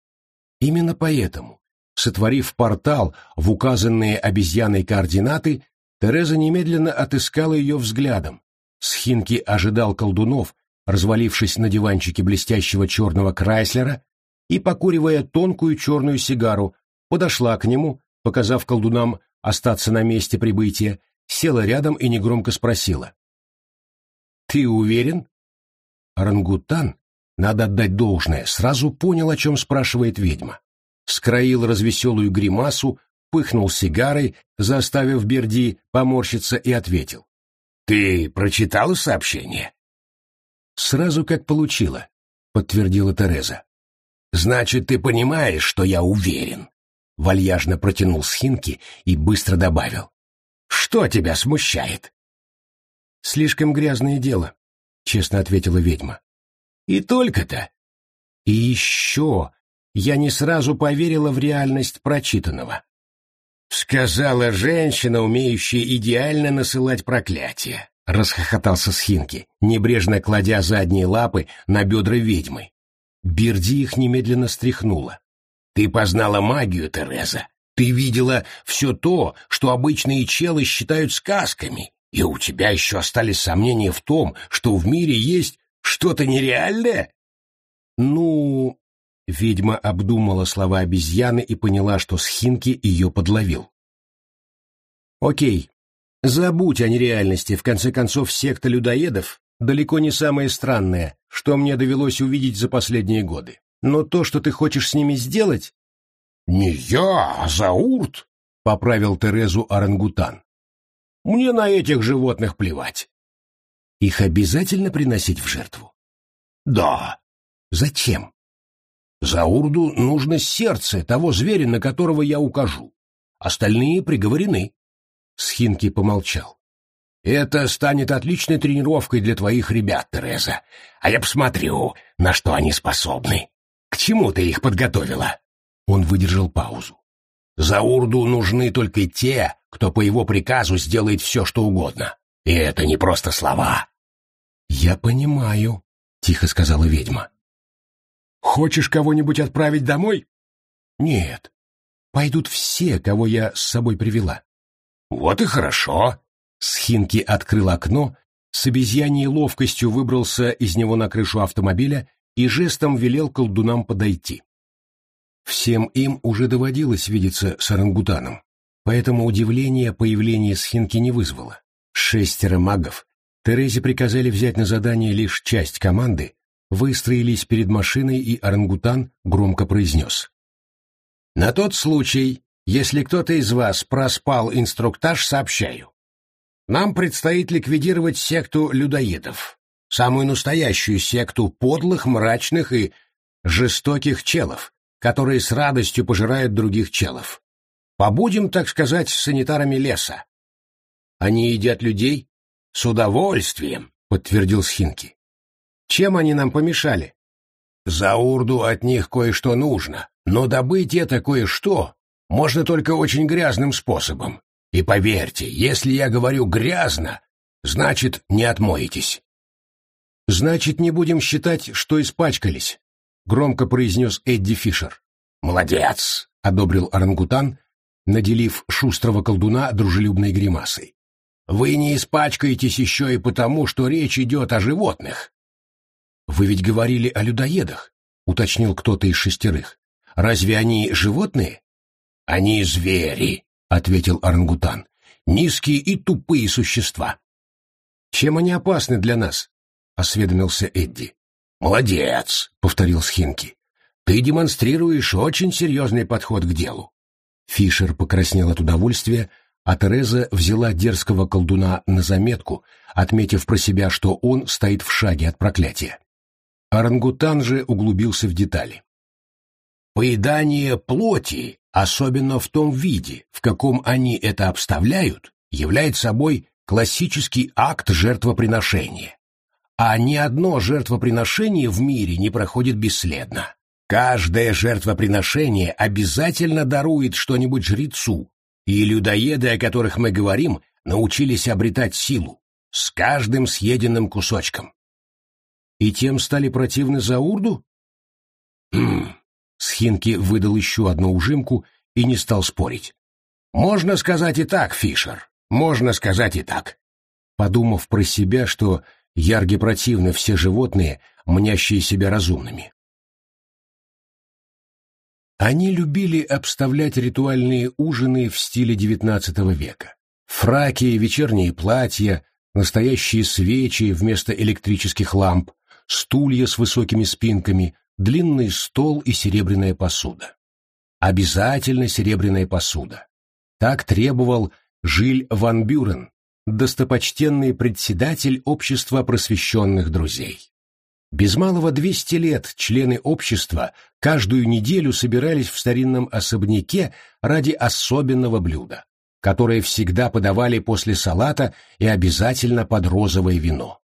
Именно поэтому, сотворив портал в указанные обезьяной координаты, Тереза немедленно отыскала ее взглядом. Схинки ожидал колдунов, развалившись на диванчике блестящего черного Крайслера и, покуривая тонкую черную сигару, подошла к нему, показав колдунам остаться на месте прибытия, села рядом и негромко спросила. «Ты уверен?» Орангутан, надо отдать должное, сразу понял, о чем спрашивает ведьма. Скроил развеселую гримасу, пыхнул сигарой, заставив Берди поморщиться и ответил. «Ты прочитала сообщение?» «Сразу как получила», — подтвердила Тереза. «Значит, ты понимаешь, что я уверен?» Вальяжно протянул Схинки и быстро добавил. «Что тебя смущает?» «Слишком грязное дело», — честно ответила ведьма. «И только-то». «И еще я не сразу поверила в реальность прочитанного». «Сказала женщина, умеющая идеально насылать проклятия», — расхохотался Схинки, небрежно кладя задние лапы на бедра ведьмы. Берди их немедленно стряхнула. «Ты познала магию, Тереза. Ты видела все то, что обычные челы считают сказками, и у тебя еще остались сомнения в том, что в мире есть что-то нереальное?» «Ну...» Ведьма обдумала слова обезьяны и поняла, что Схинки ее подловил. «Окей, забудь о нереальности, в конце концов, секта людоедов далеко не самое странное, что мне довелось увидеть за последние годы. Но то, что ты хочешь с ними сделать...» «Не я, а Заурт», — поправил Терезу орангутан. «Мне на этих животных плевать». «Их обязательно приносить в жертву?» «Да». «Зачем?» Заурду нужно сердце того зверя, на которого я укажу. Остальные приговорены. Схинки помолчал. Это станет отличной тренировкой для твоих ребят, Тереза. А я посмотрю, на что они способны. К чему ты их подготовила? Он выдержал паузу. Заурду нужны только те, кто по его приказу сделает все, что угодно. И это не просто слова. Я понимаю, тихо сказала ведьма. Хочешь кого-нибудь отправить домой? Нет. Пойдут все, кого я с собой привела. Вот и хорошо. Схинки открыл окно, с обезьяньей ловкостью выбрался из него на крышу автомобиля и жестом велел колдунам подойти. Всем им уже доводилось видеться с орангутаном, поэтому удивление появление Схинки не вызвало. Шестеро магов Терезе приказали взять на задание лишь часть команды, выстроились перед машиной, и орангутан громко произнес. «На тот случай, если кто-то из вас проспал инструктаж, сообщаю. Нам предстоит ликвидировать секту людоедов, самую настоящую секту подлых, мрачных и жестоких челов, которые с радостью пожирают других челов. Побудем, так сказать, санитарами леса. Они едят людей? С удовольствием, подтвердил Схинки. Чем они нам помешали? За урду от них кое-что нужно, но добыть это кое-что можно только очень грязным способом. И поверьте, если я говорю грязно, значит, не отмоетесь. Значит, не будем считать, что испачкались, громко произнес Эдди Фишер. Молодец, одобрил орангутан, наделив шустрого колдуна дружелюбной гримасой. Вы не испачкаетесь еще и потому, что речь идет о животных. «Вы ведь говорили о людоедах», — уточнил кто-то из шестерых. «Разве они животные?» «Они звери», — ответил орангутан. «Низкие и тупые существа». «Чем они опасны для нас?» — осведомился Эдди. «Молодец», — повторил Схинки. «Ты демонстрируешь очень серьезный подход к делу». Фишер покраснел от удовольствия, а Тереза взяла дерзкого колдуна на заметку, отметив про себя, что он стоит в шаге от проклятия. Орангутан же углубился в детали. Поедание плоти, особенно в том виде, в каком они это обставляют, является собой классический акт жертвоприношения. А ни одно жертвоприношение в мире не проходит бесследно. Каждое жертвоприношение обязательно дарует что-нибудь жрецу, и людоеды, о которых мы говорим, научились обретать силу с каждым съеденным кусочком и тем стали противны Заурду? Хм. Схинки выдал еще одну ужимку и не стал спорить. Можно сказать и так, Фишер. Можно сказать и так. Подумав про себя, что ярги противны все животные, мнящие себя разумными. Они любили обставлять ритуальные ужины в стиле XIX века. Фраки, вечерние платья, настоящие свечи вместо электрических ламп, стулья с высокими спинками, длинный стол и серебряная посуда. Обязательно серебряная посуда. Так требовал Жиль Ван Бюрен, достопочтенный председатель Общества просвещенных друзей. Без малого 200 лет члены общества каждую неделю собирались в старинном особняке ради особенного блюда, которое всегда подавали после салата и обязательно под розовое вино.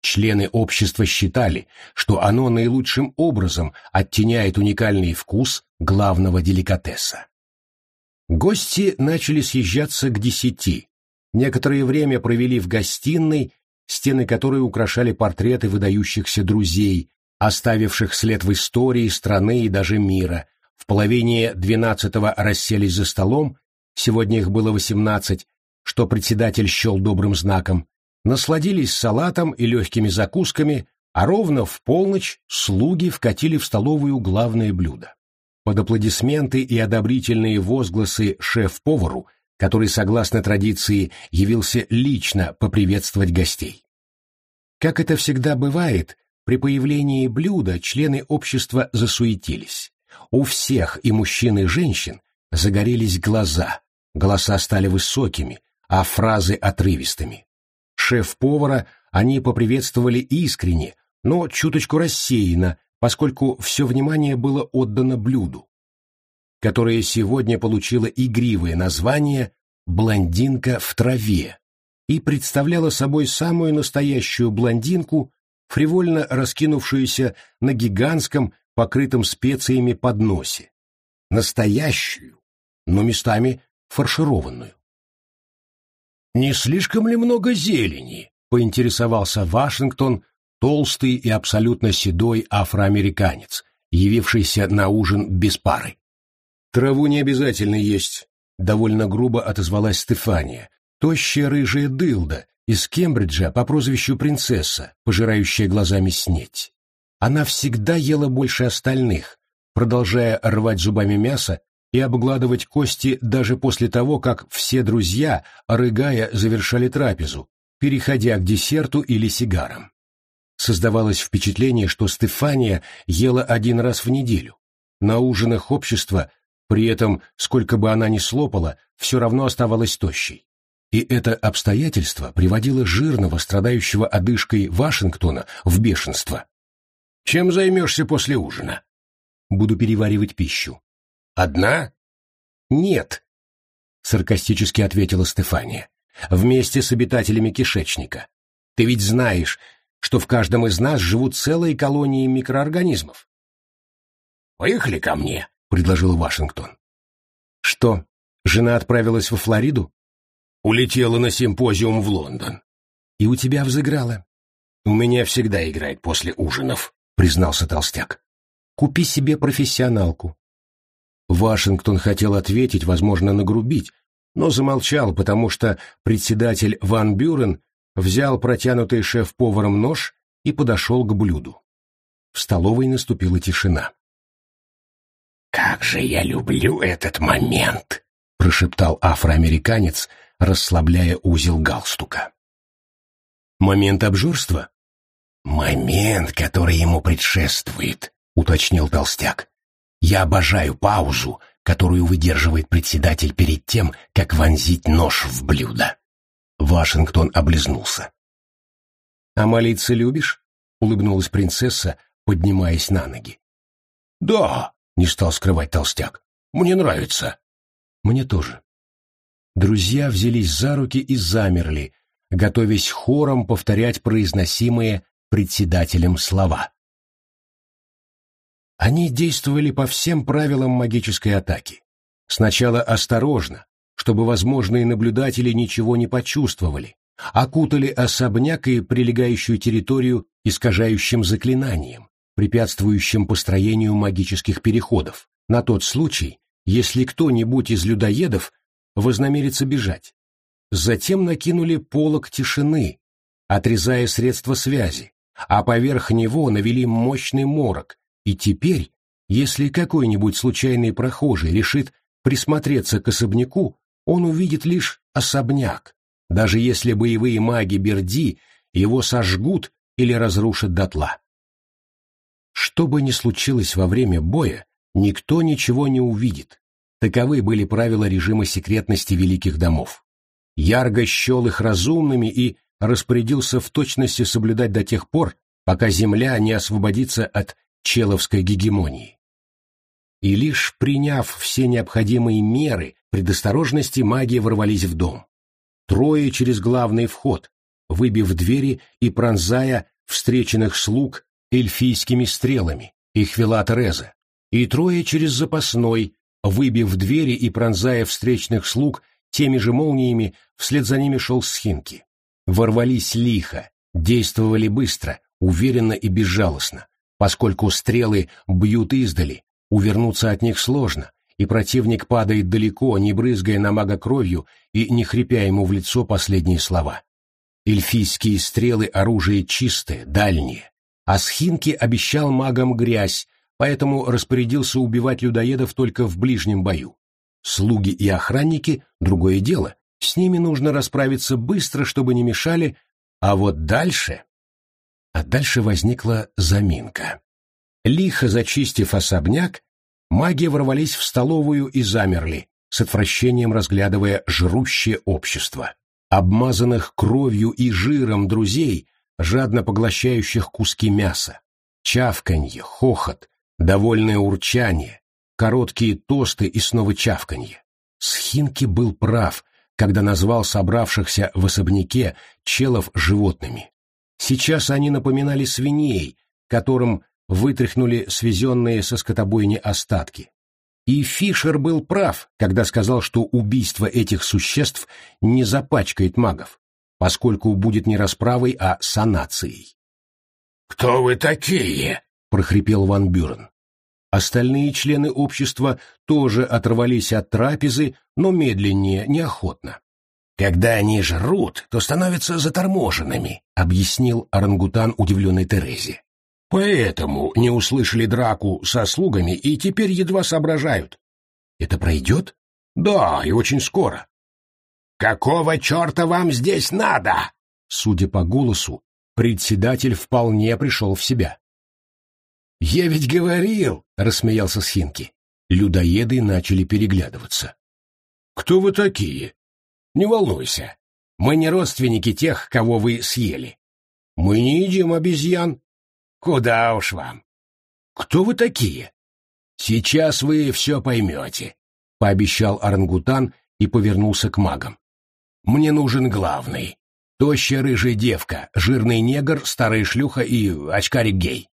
Члены общества считали, что оно наилучшим образом оттеняет уникальный вкус главного деликатеса. Гости начали съезжаться к десяти. Некоторое время провели в гостиной, стены которой украшали портреты выдающихся друзей, оставивших след в истории страны и даже мира. В половине двенадцатого расселись за столом, сегодня их было восемнадцать, что председатель счел добрым знаком, насладились салатом и легкими закусками, а ровно в полночь слуги вкатили в столовую главное блюдо. Под аплодисменты и одобрительные возгласы шеф-повару, который, согласно традиции, явился лично поприветствовать гостей. Как это всегда бывает, при появлении блюда члены общества засуетились. У всех, и мужчин, и женщин, загорелись глаза, голоса стали высокими, а фразы отрывистыми. Шеф-повара они поприветствовали искренне, но чуточку рассеянно, поскольку все внимание было отдано блюду, которое сегодня получило игривое название «блондинка в траве» и представляло собой самую настоящую блондинку, фривольно раскинувшуюся на гигантском, покрытом специями подносе. Настоящую, но местами фаршированную. «Не слишком ли много зелени?» — поинтересовался Вашингтон, толстый и абсолютно седой афроамериканец, явившийся на ужин без пары. «Траву не обязательно есть», — довольно грубо отозвалась Стефания, тощая рыжая дылда из Кембриджа по прозвищу принцесса, пожирающая глазами снеть. Она всегда ела больше остальных, продолжая рвать зубами мясо и обгладывать кости даже после того, как все друзья, рыгая, завершали трапезу, переходя к десерту или сигарам. Создавалось впечатление, что Стефания ела один раз в неделю. На ужинах общества, при этом, сколько бы она ни слопала, все равно оставалась тощей. И это обстоятельство приводило жирного, страдающего одышкой Вашингтона в бешенство. «Чем займешься после ужина?» «Буду переваривать пищу». «Одна?» «Нет», — саркастически ответила Стефания. «Вместе с обитателями кишечника. Ты ведь знаешь, что в каждом из нас живут целые колонии микроорганизмов. «Поехали ко мне», — предложил Вашингтон. «Что, жена отправилась во Флориду?» «Улетела на симпозиум в Лондон». «И у тебя взыграла?» «У меня всегда играет после ужинов», — признался толстяк. «Купи себе профессионалку». Вашингтон хотел ответить, возможно, нагрубить, но замолчал, потому что председатель Ван Бюрен взял протянутый шеф-поваром нож и подошел к блюду. В столовой наступила тишина. «Как же я люблю этот момент!» — прошептал афроамериканец, расслабляя узел галстука. «Момент обжорства?» «Момент, который ему предшествует», — уточнил толстяк. «Я обожаю паузу, которую выдерживает председатель перед тем, как вонзить нож в блюдо». Вашингтон облизнулся. «А молиться любишь?» — улыбнулась принцесса, поднимаясь на ноги. «Да», — не стал скрывать толстяк, — «мне нравится». «Мне тоже». Друзья взялись за руки и замерли, готовясь хором повторять произносимые председателем слова. Они действовали по всем правилам магической атаки. Сначала осторожно, чтобы возможные наблюдатели ничего не почувствовали, окутали особняк и прилегающую территорию искажающим заклинанием, препятствующим построению магических переходов, на тот случай, если кто-нибудь из людоедов вознамерится бежать. Затем накинули полог тишины, отрезая средства связи, а поверх него навели мощный морок, и теперь, если какой-нибудь случайный прохожий решит присмотреться к особняку, он увидит лишь особняк, даже если боевые маги Берди его сожгут или разрушат дотла. Что бы ни случилось во время боя, никто ничего не увидит. Таковы были правила режима секретности великих домов. Ярго счел их разумными и распорядился в точности соблюдать до тех пор, пока земля не освободится от человской гегемонии. И лишь приняв все необходимые меры предосторожности, маги ворвались в дом. Трое через главный вход, выбив двери и пронзая встреченных слуг эльфийскими стрелами, их вела Тереза, и трое через запасной, выбив двери и пронзая встречных слуг теми же молниями, вслед за ними шел Схинки. Ворвались лихо, действовали быстро, уверенно и безжалостно, поскольку стрелы бьют издали, увернуться от них сложно, и противник падает далеко, не брызгая на мага кровью и не хрипя ему в лицо последние слова. Эльфийские стрелы — оружие чистое, дальнее, а Схинки обещал магам грязь, поэтому распорядился убивать людоедов только в ближнем бою. Слуги и охранники — другое дело, с ними нужно расправиться быстро, чтобы не мешали, а вот дальше... А дальше возникла заминка. Лихо зачистив особняк, маги ворвались в столовую и замерли, с отвращением разглядывая жрущее общество, обмазанных кровью и жиром друзей, жадно поглощающих куски мяса. Чавканье, хохот, довольное урчание, короткие тосты и снова чавканье. Схинки был прав, когда назвал собравшихся в особняке челов животными. Сейчас они напоминали свиней, которым вытряхнули свезенные со скотобойни остатки. И Фишер был прав, когда сказал, что убийство этих существ не запачкает магов, поскольку будет не расправой, а санацией. «Кто вы такие?» — прохрипел Ван Бюрен. Остальные члены общества тоже оторвались от трапезы, но медленнее, неохотно. «Когда они жрут, то становятся заторможенными», — объяснил орангутан удивленной Терезе. «Поэтому не услышали драку со слугами и теперь едва соображают». «Это пройдет?» «Да, и очень скоро». «Какого черта вам здесь надо?» Судя по голосу, председатель вполне пришел в себя. «Я ведь говорил!» — рассмеялся Схинки. Людоеды начали переглядываться. «Кто вы такие?» «Не волнуйся. Мы не родственники тех, кого вы съели. Мы не едим обезьян. Куда уж вам. Кто вы такие?» «Сейчас вы все поймете», — пообещал орангутан и повернулся к магам. «Мне нужен главный. Тощая рыжая девка, жирный негр, старая шлюха и очкарик гей.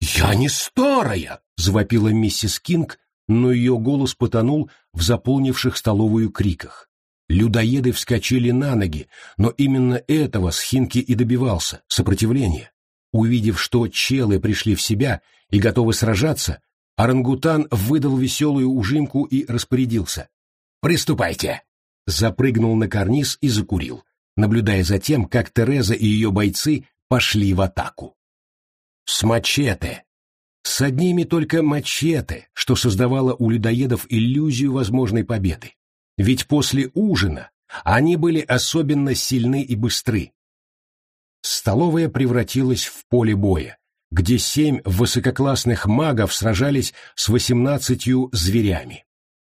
«Я не старая!» — завопила миссис Кинг, но ее голос потонул в заполнивших столовую криках. Людоеды вскочили на ноги, но именно этого Схинки и добивался — сопротивления. Увидев, что челы пришли в себя и готовы сражаться, орангутан выдал веселую ужимку и распорядился. «Приступайте!» Запрыгнул на карниз и закурил, наблюдая за тем, как Тереза и ее бойцы пошли в атаку. С мачете. С одними только мачете, что создавало у людоедов иллюзию возможной победы. Ведь после ужина они были особенно сильны и быстры. Столовая превратилась в поле боя, где семь высококлассных магов сражались с восемнадцатью зверями.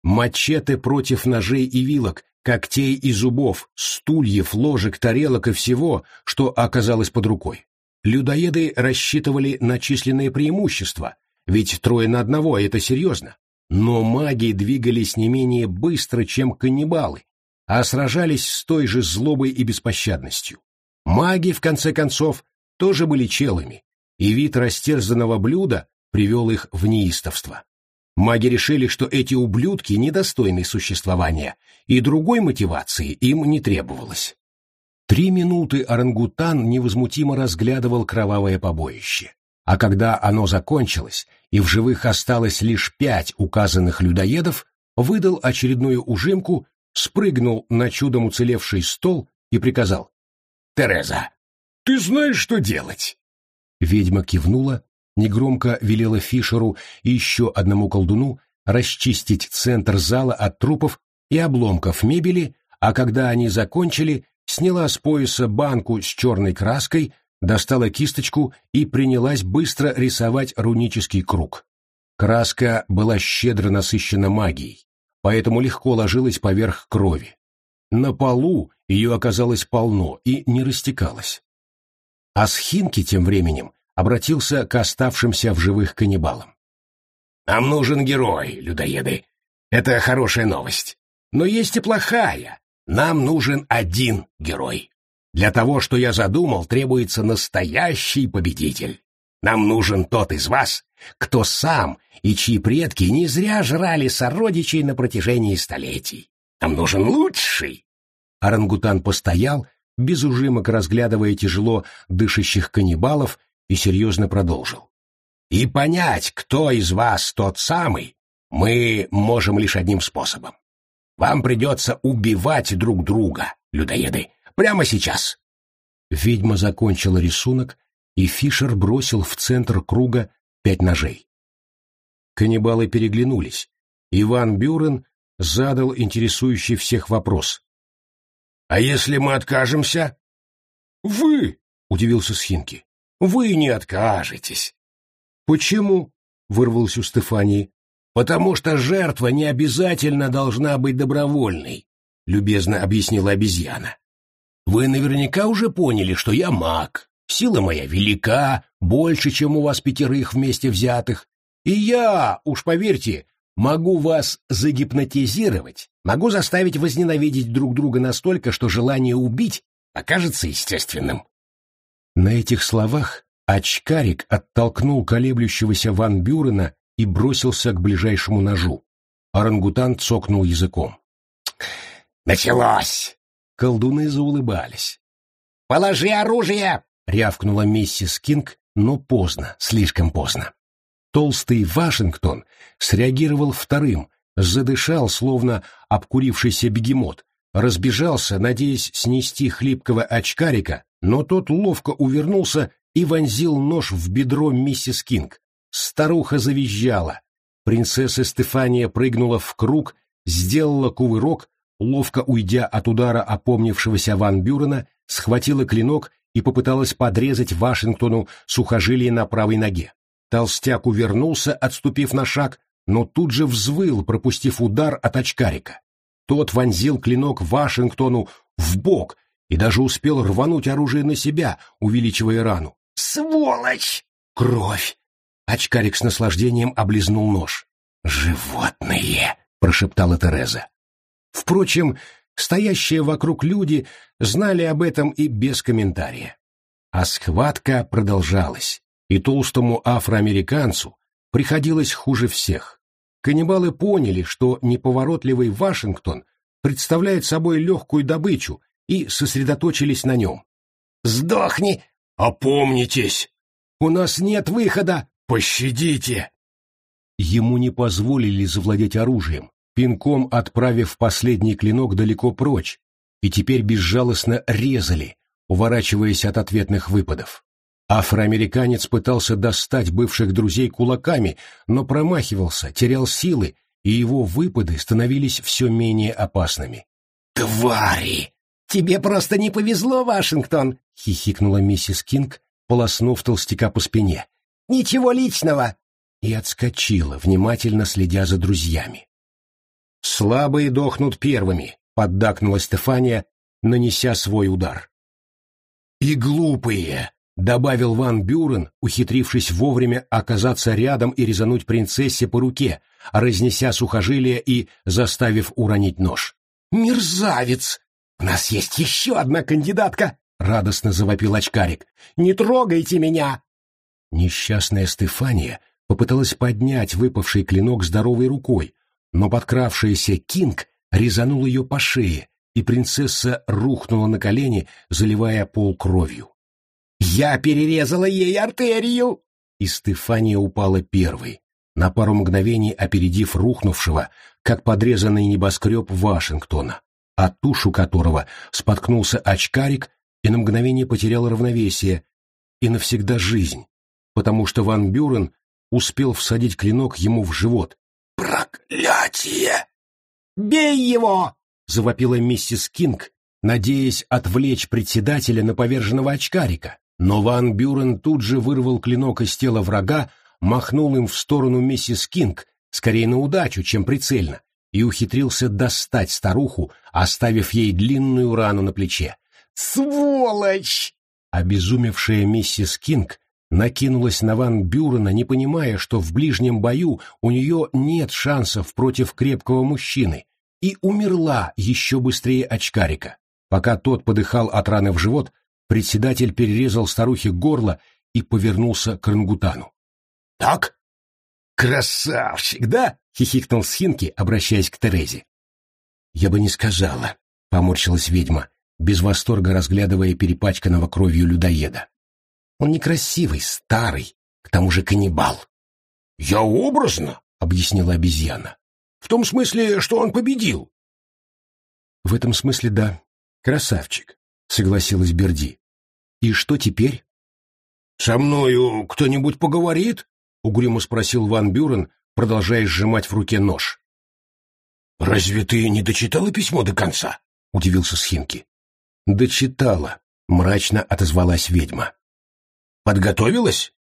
Мачете против ножей и вилок, когтей и зубов, стульев, ложек, тарелок и всего, что оказалось под рукой. Людоеды рассчитывали на численное преимущество, ведь трое на одного — это серьезно. Но маги двигались не менее быстро, чем каннибалы, а сражались с той же злобой и беспощадностью. Маги, в конце концов, тоже были челами, и вид растерзанного блюда привел их в неистовство. Маги решили, что эти ублюдки недостойны существования, и другой мотивации им не требовалось. Три минуты орангутан невозмутимо разглядывал кровавое побоище. А когда оно закончилось, и в живых осталось лишь пять указанных людоедов, выдал очередную ужимку, спрыгнул на чудом уцелевший стол и приказал. «Тереза, ты знаешь, что делать?» Ведьма кивнула, негромко велела Фишеру и еще одному колдуну расчистить центр зала от трупов и обломков мебели, а когда они закончили, сняла с пояса банку с черной краской, достала кисточку и принялась быстро рисовать рунический круг. Краска была щедро насыщена магией, поэтому легко ложилась поверх крови. На полу ее оказалось полно и не растекалось. А Схинки тем временем обратился к оставшимся в живых каннибалам. «Нам нужен герой, людоеды. Это хорошая новость. Но есть и плохая. Нам нужен один герой. Для того, что я задумал, требуется настоящий победитель. Нам нужен тот из вас, кто сам и чьи предки не зря жрали сородичей на протяжении столетий. Нам нужен лучший. Орангутан постоял, без ужимок разглядывая тяжело дышащих каннибалов, и серьезно продолжил. И понять, кто из вас тот самый, мы можем лишь одним способом. Вам придется убивать друг друга, людоеды, прямо сейчас. Ведьма закончила рисунок, и Фишер бросил в центр круга пять ножей. Каннибалы переглянулись. Иван Бюрен задал интересующий всех вопрос. «А если мы откажемся?» «Вы!» — удивился Схинки. «Вы не откажетесь». «Почему?» — вырвалось у Стефании. «Потому что жертва не обязательно должна быть добровольной», — любезно объяснила обезьяна. «Вы наверняка уже поняли, что я маг. Сила моя велика, больше, чем у вас пятерых вместе взятых. И я, уж поверьте, могу вас загипнотизировать, могу заставить возненавидеть друг друга настолько, что желание убить окажется естественным. На этих словах очкарик оттолкнул колеблющегося Ван Бюрена и бросился к ближайшему ножу. Орангутан цокнул языком. «Началось!» Колдуны заулыбались. «Положи оружие!» — рявкнула миссис Кинг, но поздно, слишком поздно. Толстый Вашингтон среагировал вторым, задышал, словно обкурившийся бегемот, разбежался, надеясь снести хлипкого очкарика, но тот ловко увернулся и вонзил нож в бедро миссис Кинг. Старуха завизжала. Принцесса Стефания прыгнула в круг, сделала кувырок, ловко уйдя от удара опомнившегося Ван Бюрена, схватила клинок и попыталась подрезать Вашингтону сухожилие на правой ноге. Толстяк увернулся, отступив на шаг, но тут же взвыл, пропустив удар от очкарика. Тот вонзил клинок Вашингтону в бок и даже успел рвануть оружие на себя, увеличивая рану. «Сволочь!» «Кровь!» Очкарик с наслаждением облизнул нож. «Животные!» — прошептала Тереза. Впрочем, стоящие вокруг люди знали об этом и без комментария. А схватка продолжалась и толстому афроамериканцу приходилось хуже всех. Каннибалы поняли, что неповоротливый Вашингтон представляет собой легкую добычу и сосредоточились на нем. «Сдохни! Опомнитесь! У нас нет выхода! Пощадите!» Ему не позволили завладеть оружием, пинком отправив последний клинок далеко прочь, и теперь безжалостно резали, уворачиваясь от ответных выпадов. Афроамериканец пытался достать бывших друзей кулаками, но промахивался, терял силы, и его выпады становились все менее опасными. «Твари! Тебе просто не повезло, Вашингтон!» — хихикнула миссис Кинг, полоснув толстяка по спине. «Ничего личного!» И отскочила, внимательно следя за друзьями. «Слабые дохнут первыми», — поддакнула Стефания, нанеся свой удар. «И глупые!» — добавил Ван Бюрен, ухитрившись вовремя оказаться рядом и резануть принцессе по руке, разнеся сухожилие и заставив уронить нож. «Мерзавец! У нас есть еще одна кандидатка!» — радостно завопил очкарик. «Не трогайте меня!» Несчастная Стефания попыталась поднять выпавший клинок здоровой рукой, но подкравшаяся Кинг резанул ее по шее, и принцесса рухнула на колени, заливая пол кровью. Я перерезала ей артерию!» И Стефания упала первой, на пару мгновений опередив рухнувшего, как подрезанный небоскреб Вашингтона, а тушу которого споткнулся очкарик и на мгновение потерял равновесие и навсегда жизнь, потому что Ван Бюрен успел всадить клинок ему в живот. «Проклятие!» «Бей его!» — завопила миссис Кинг, надеясь отвлечь председателя на поверженного очкарика, Но Ван Бюрен тут же вырвал клинок из тела врага, махнул им в сторону миссис Кинг, скорее на удачу, чем прицельно, и ухитрился достать старуху, оставив ей длинную рану на плече. «Сволочь!» Обезумевшая миссис Кинг накинулась на Ван Бюрена, не понимая, что в ближнем бою у нее нет шансов против крепкого мужчины, и умерла еще быстрее очкарика. Пока тот подыхал от раны в живот, председатель перерезал старухе горло и повернулся к рангутану. «Так? Красавчик, да?» — хихикнул Схинки, обращаясь к Терезе. «Я бы не сказала», — поморщилась ведьма, без восторга разглядывая перепачканного кровью людоеда. «Он некрасивый, старый, к тому же каннибал». «Я образно», — объяснила обезьяна. В том смысле, что он победил. В этом смысле да. Красавчик, согласилась Берди. И что теперь? Со мною кто-нибудь поговорит? Угрюмо спросил Ван Бюрен, продолжая сжимать в руке нож. «Разве ты не дочитала письмо до конца?» — удивился Схинки. «Дочитала», — мрачно отозвалась ведьма. «Подготовилась?»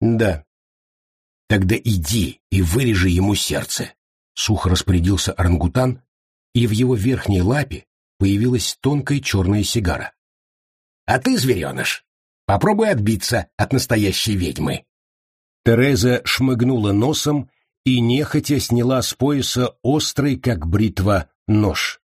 «Да». «Тогда иди и вырежи ему сердце. Сухо распорядился орангутан, и в его верхней лапе появилась тонкая черная сигара. «А ты, звереныш, попробуй отбиться от настоящей ведьмы». Тереза шмыгнула носом и нехотя сняла с пояса острый, как бритва, нож.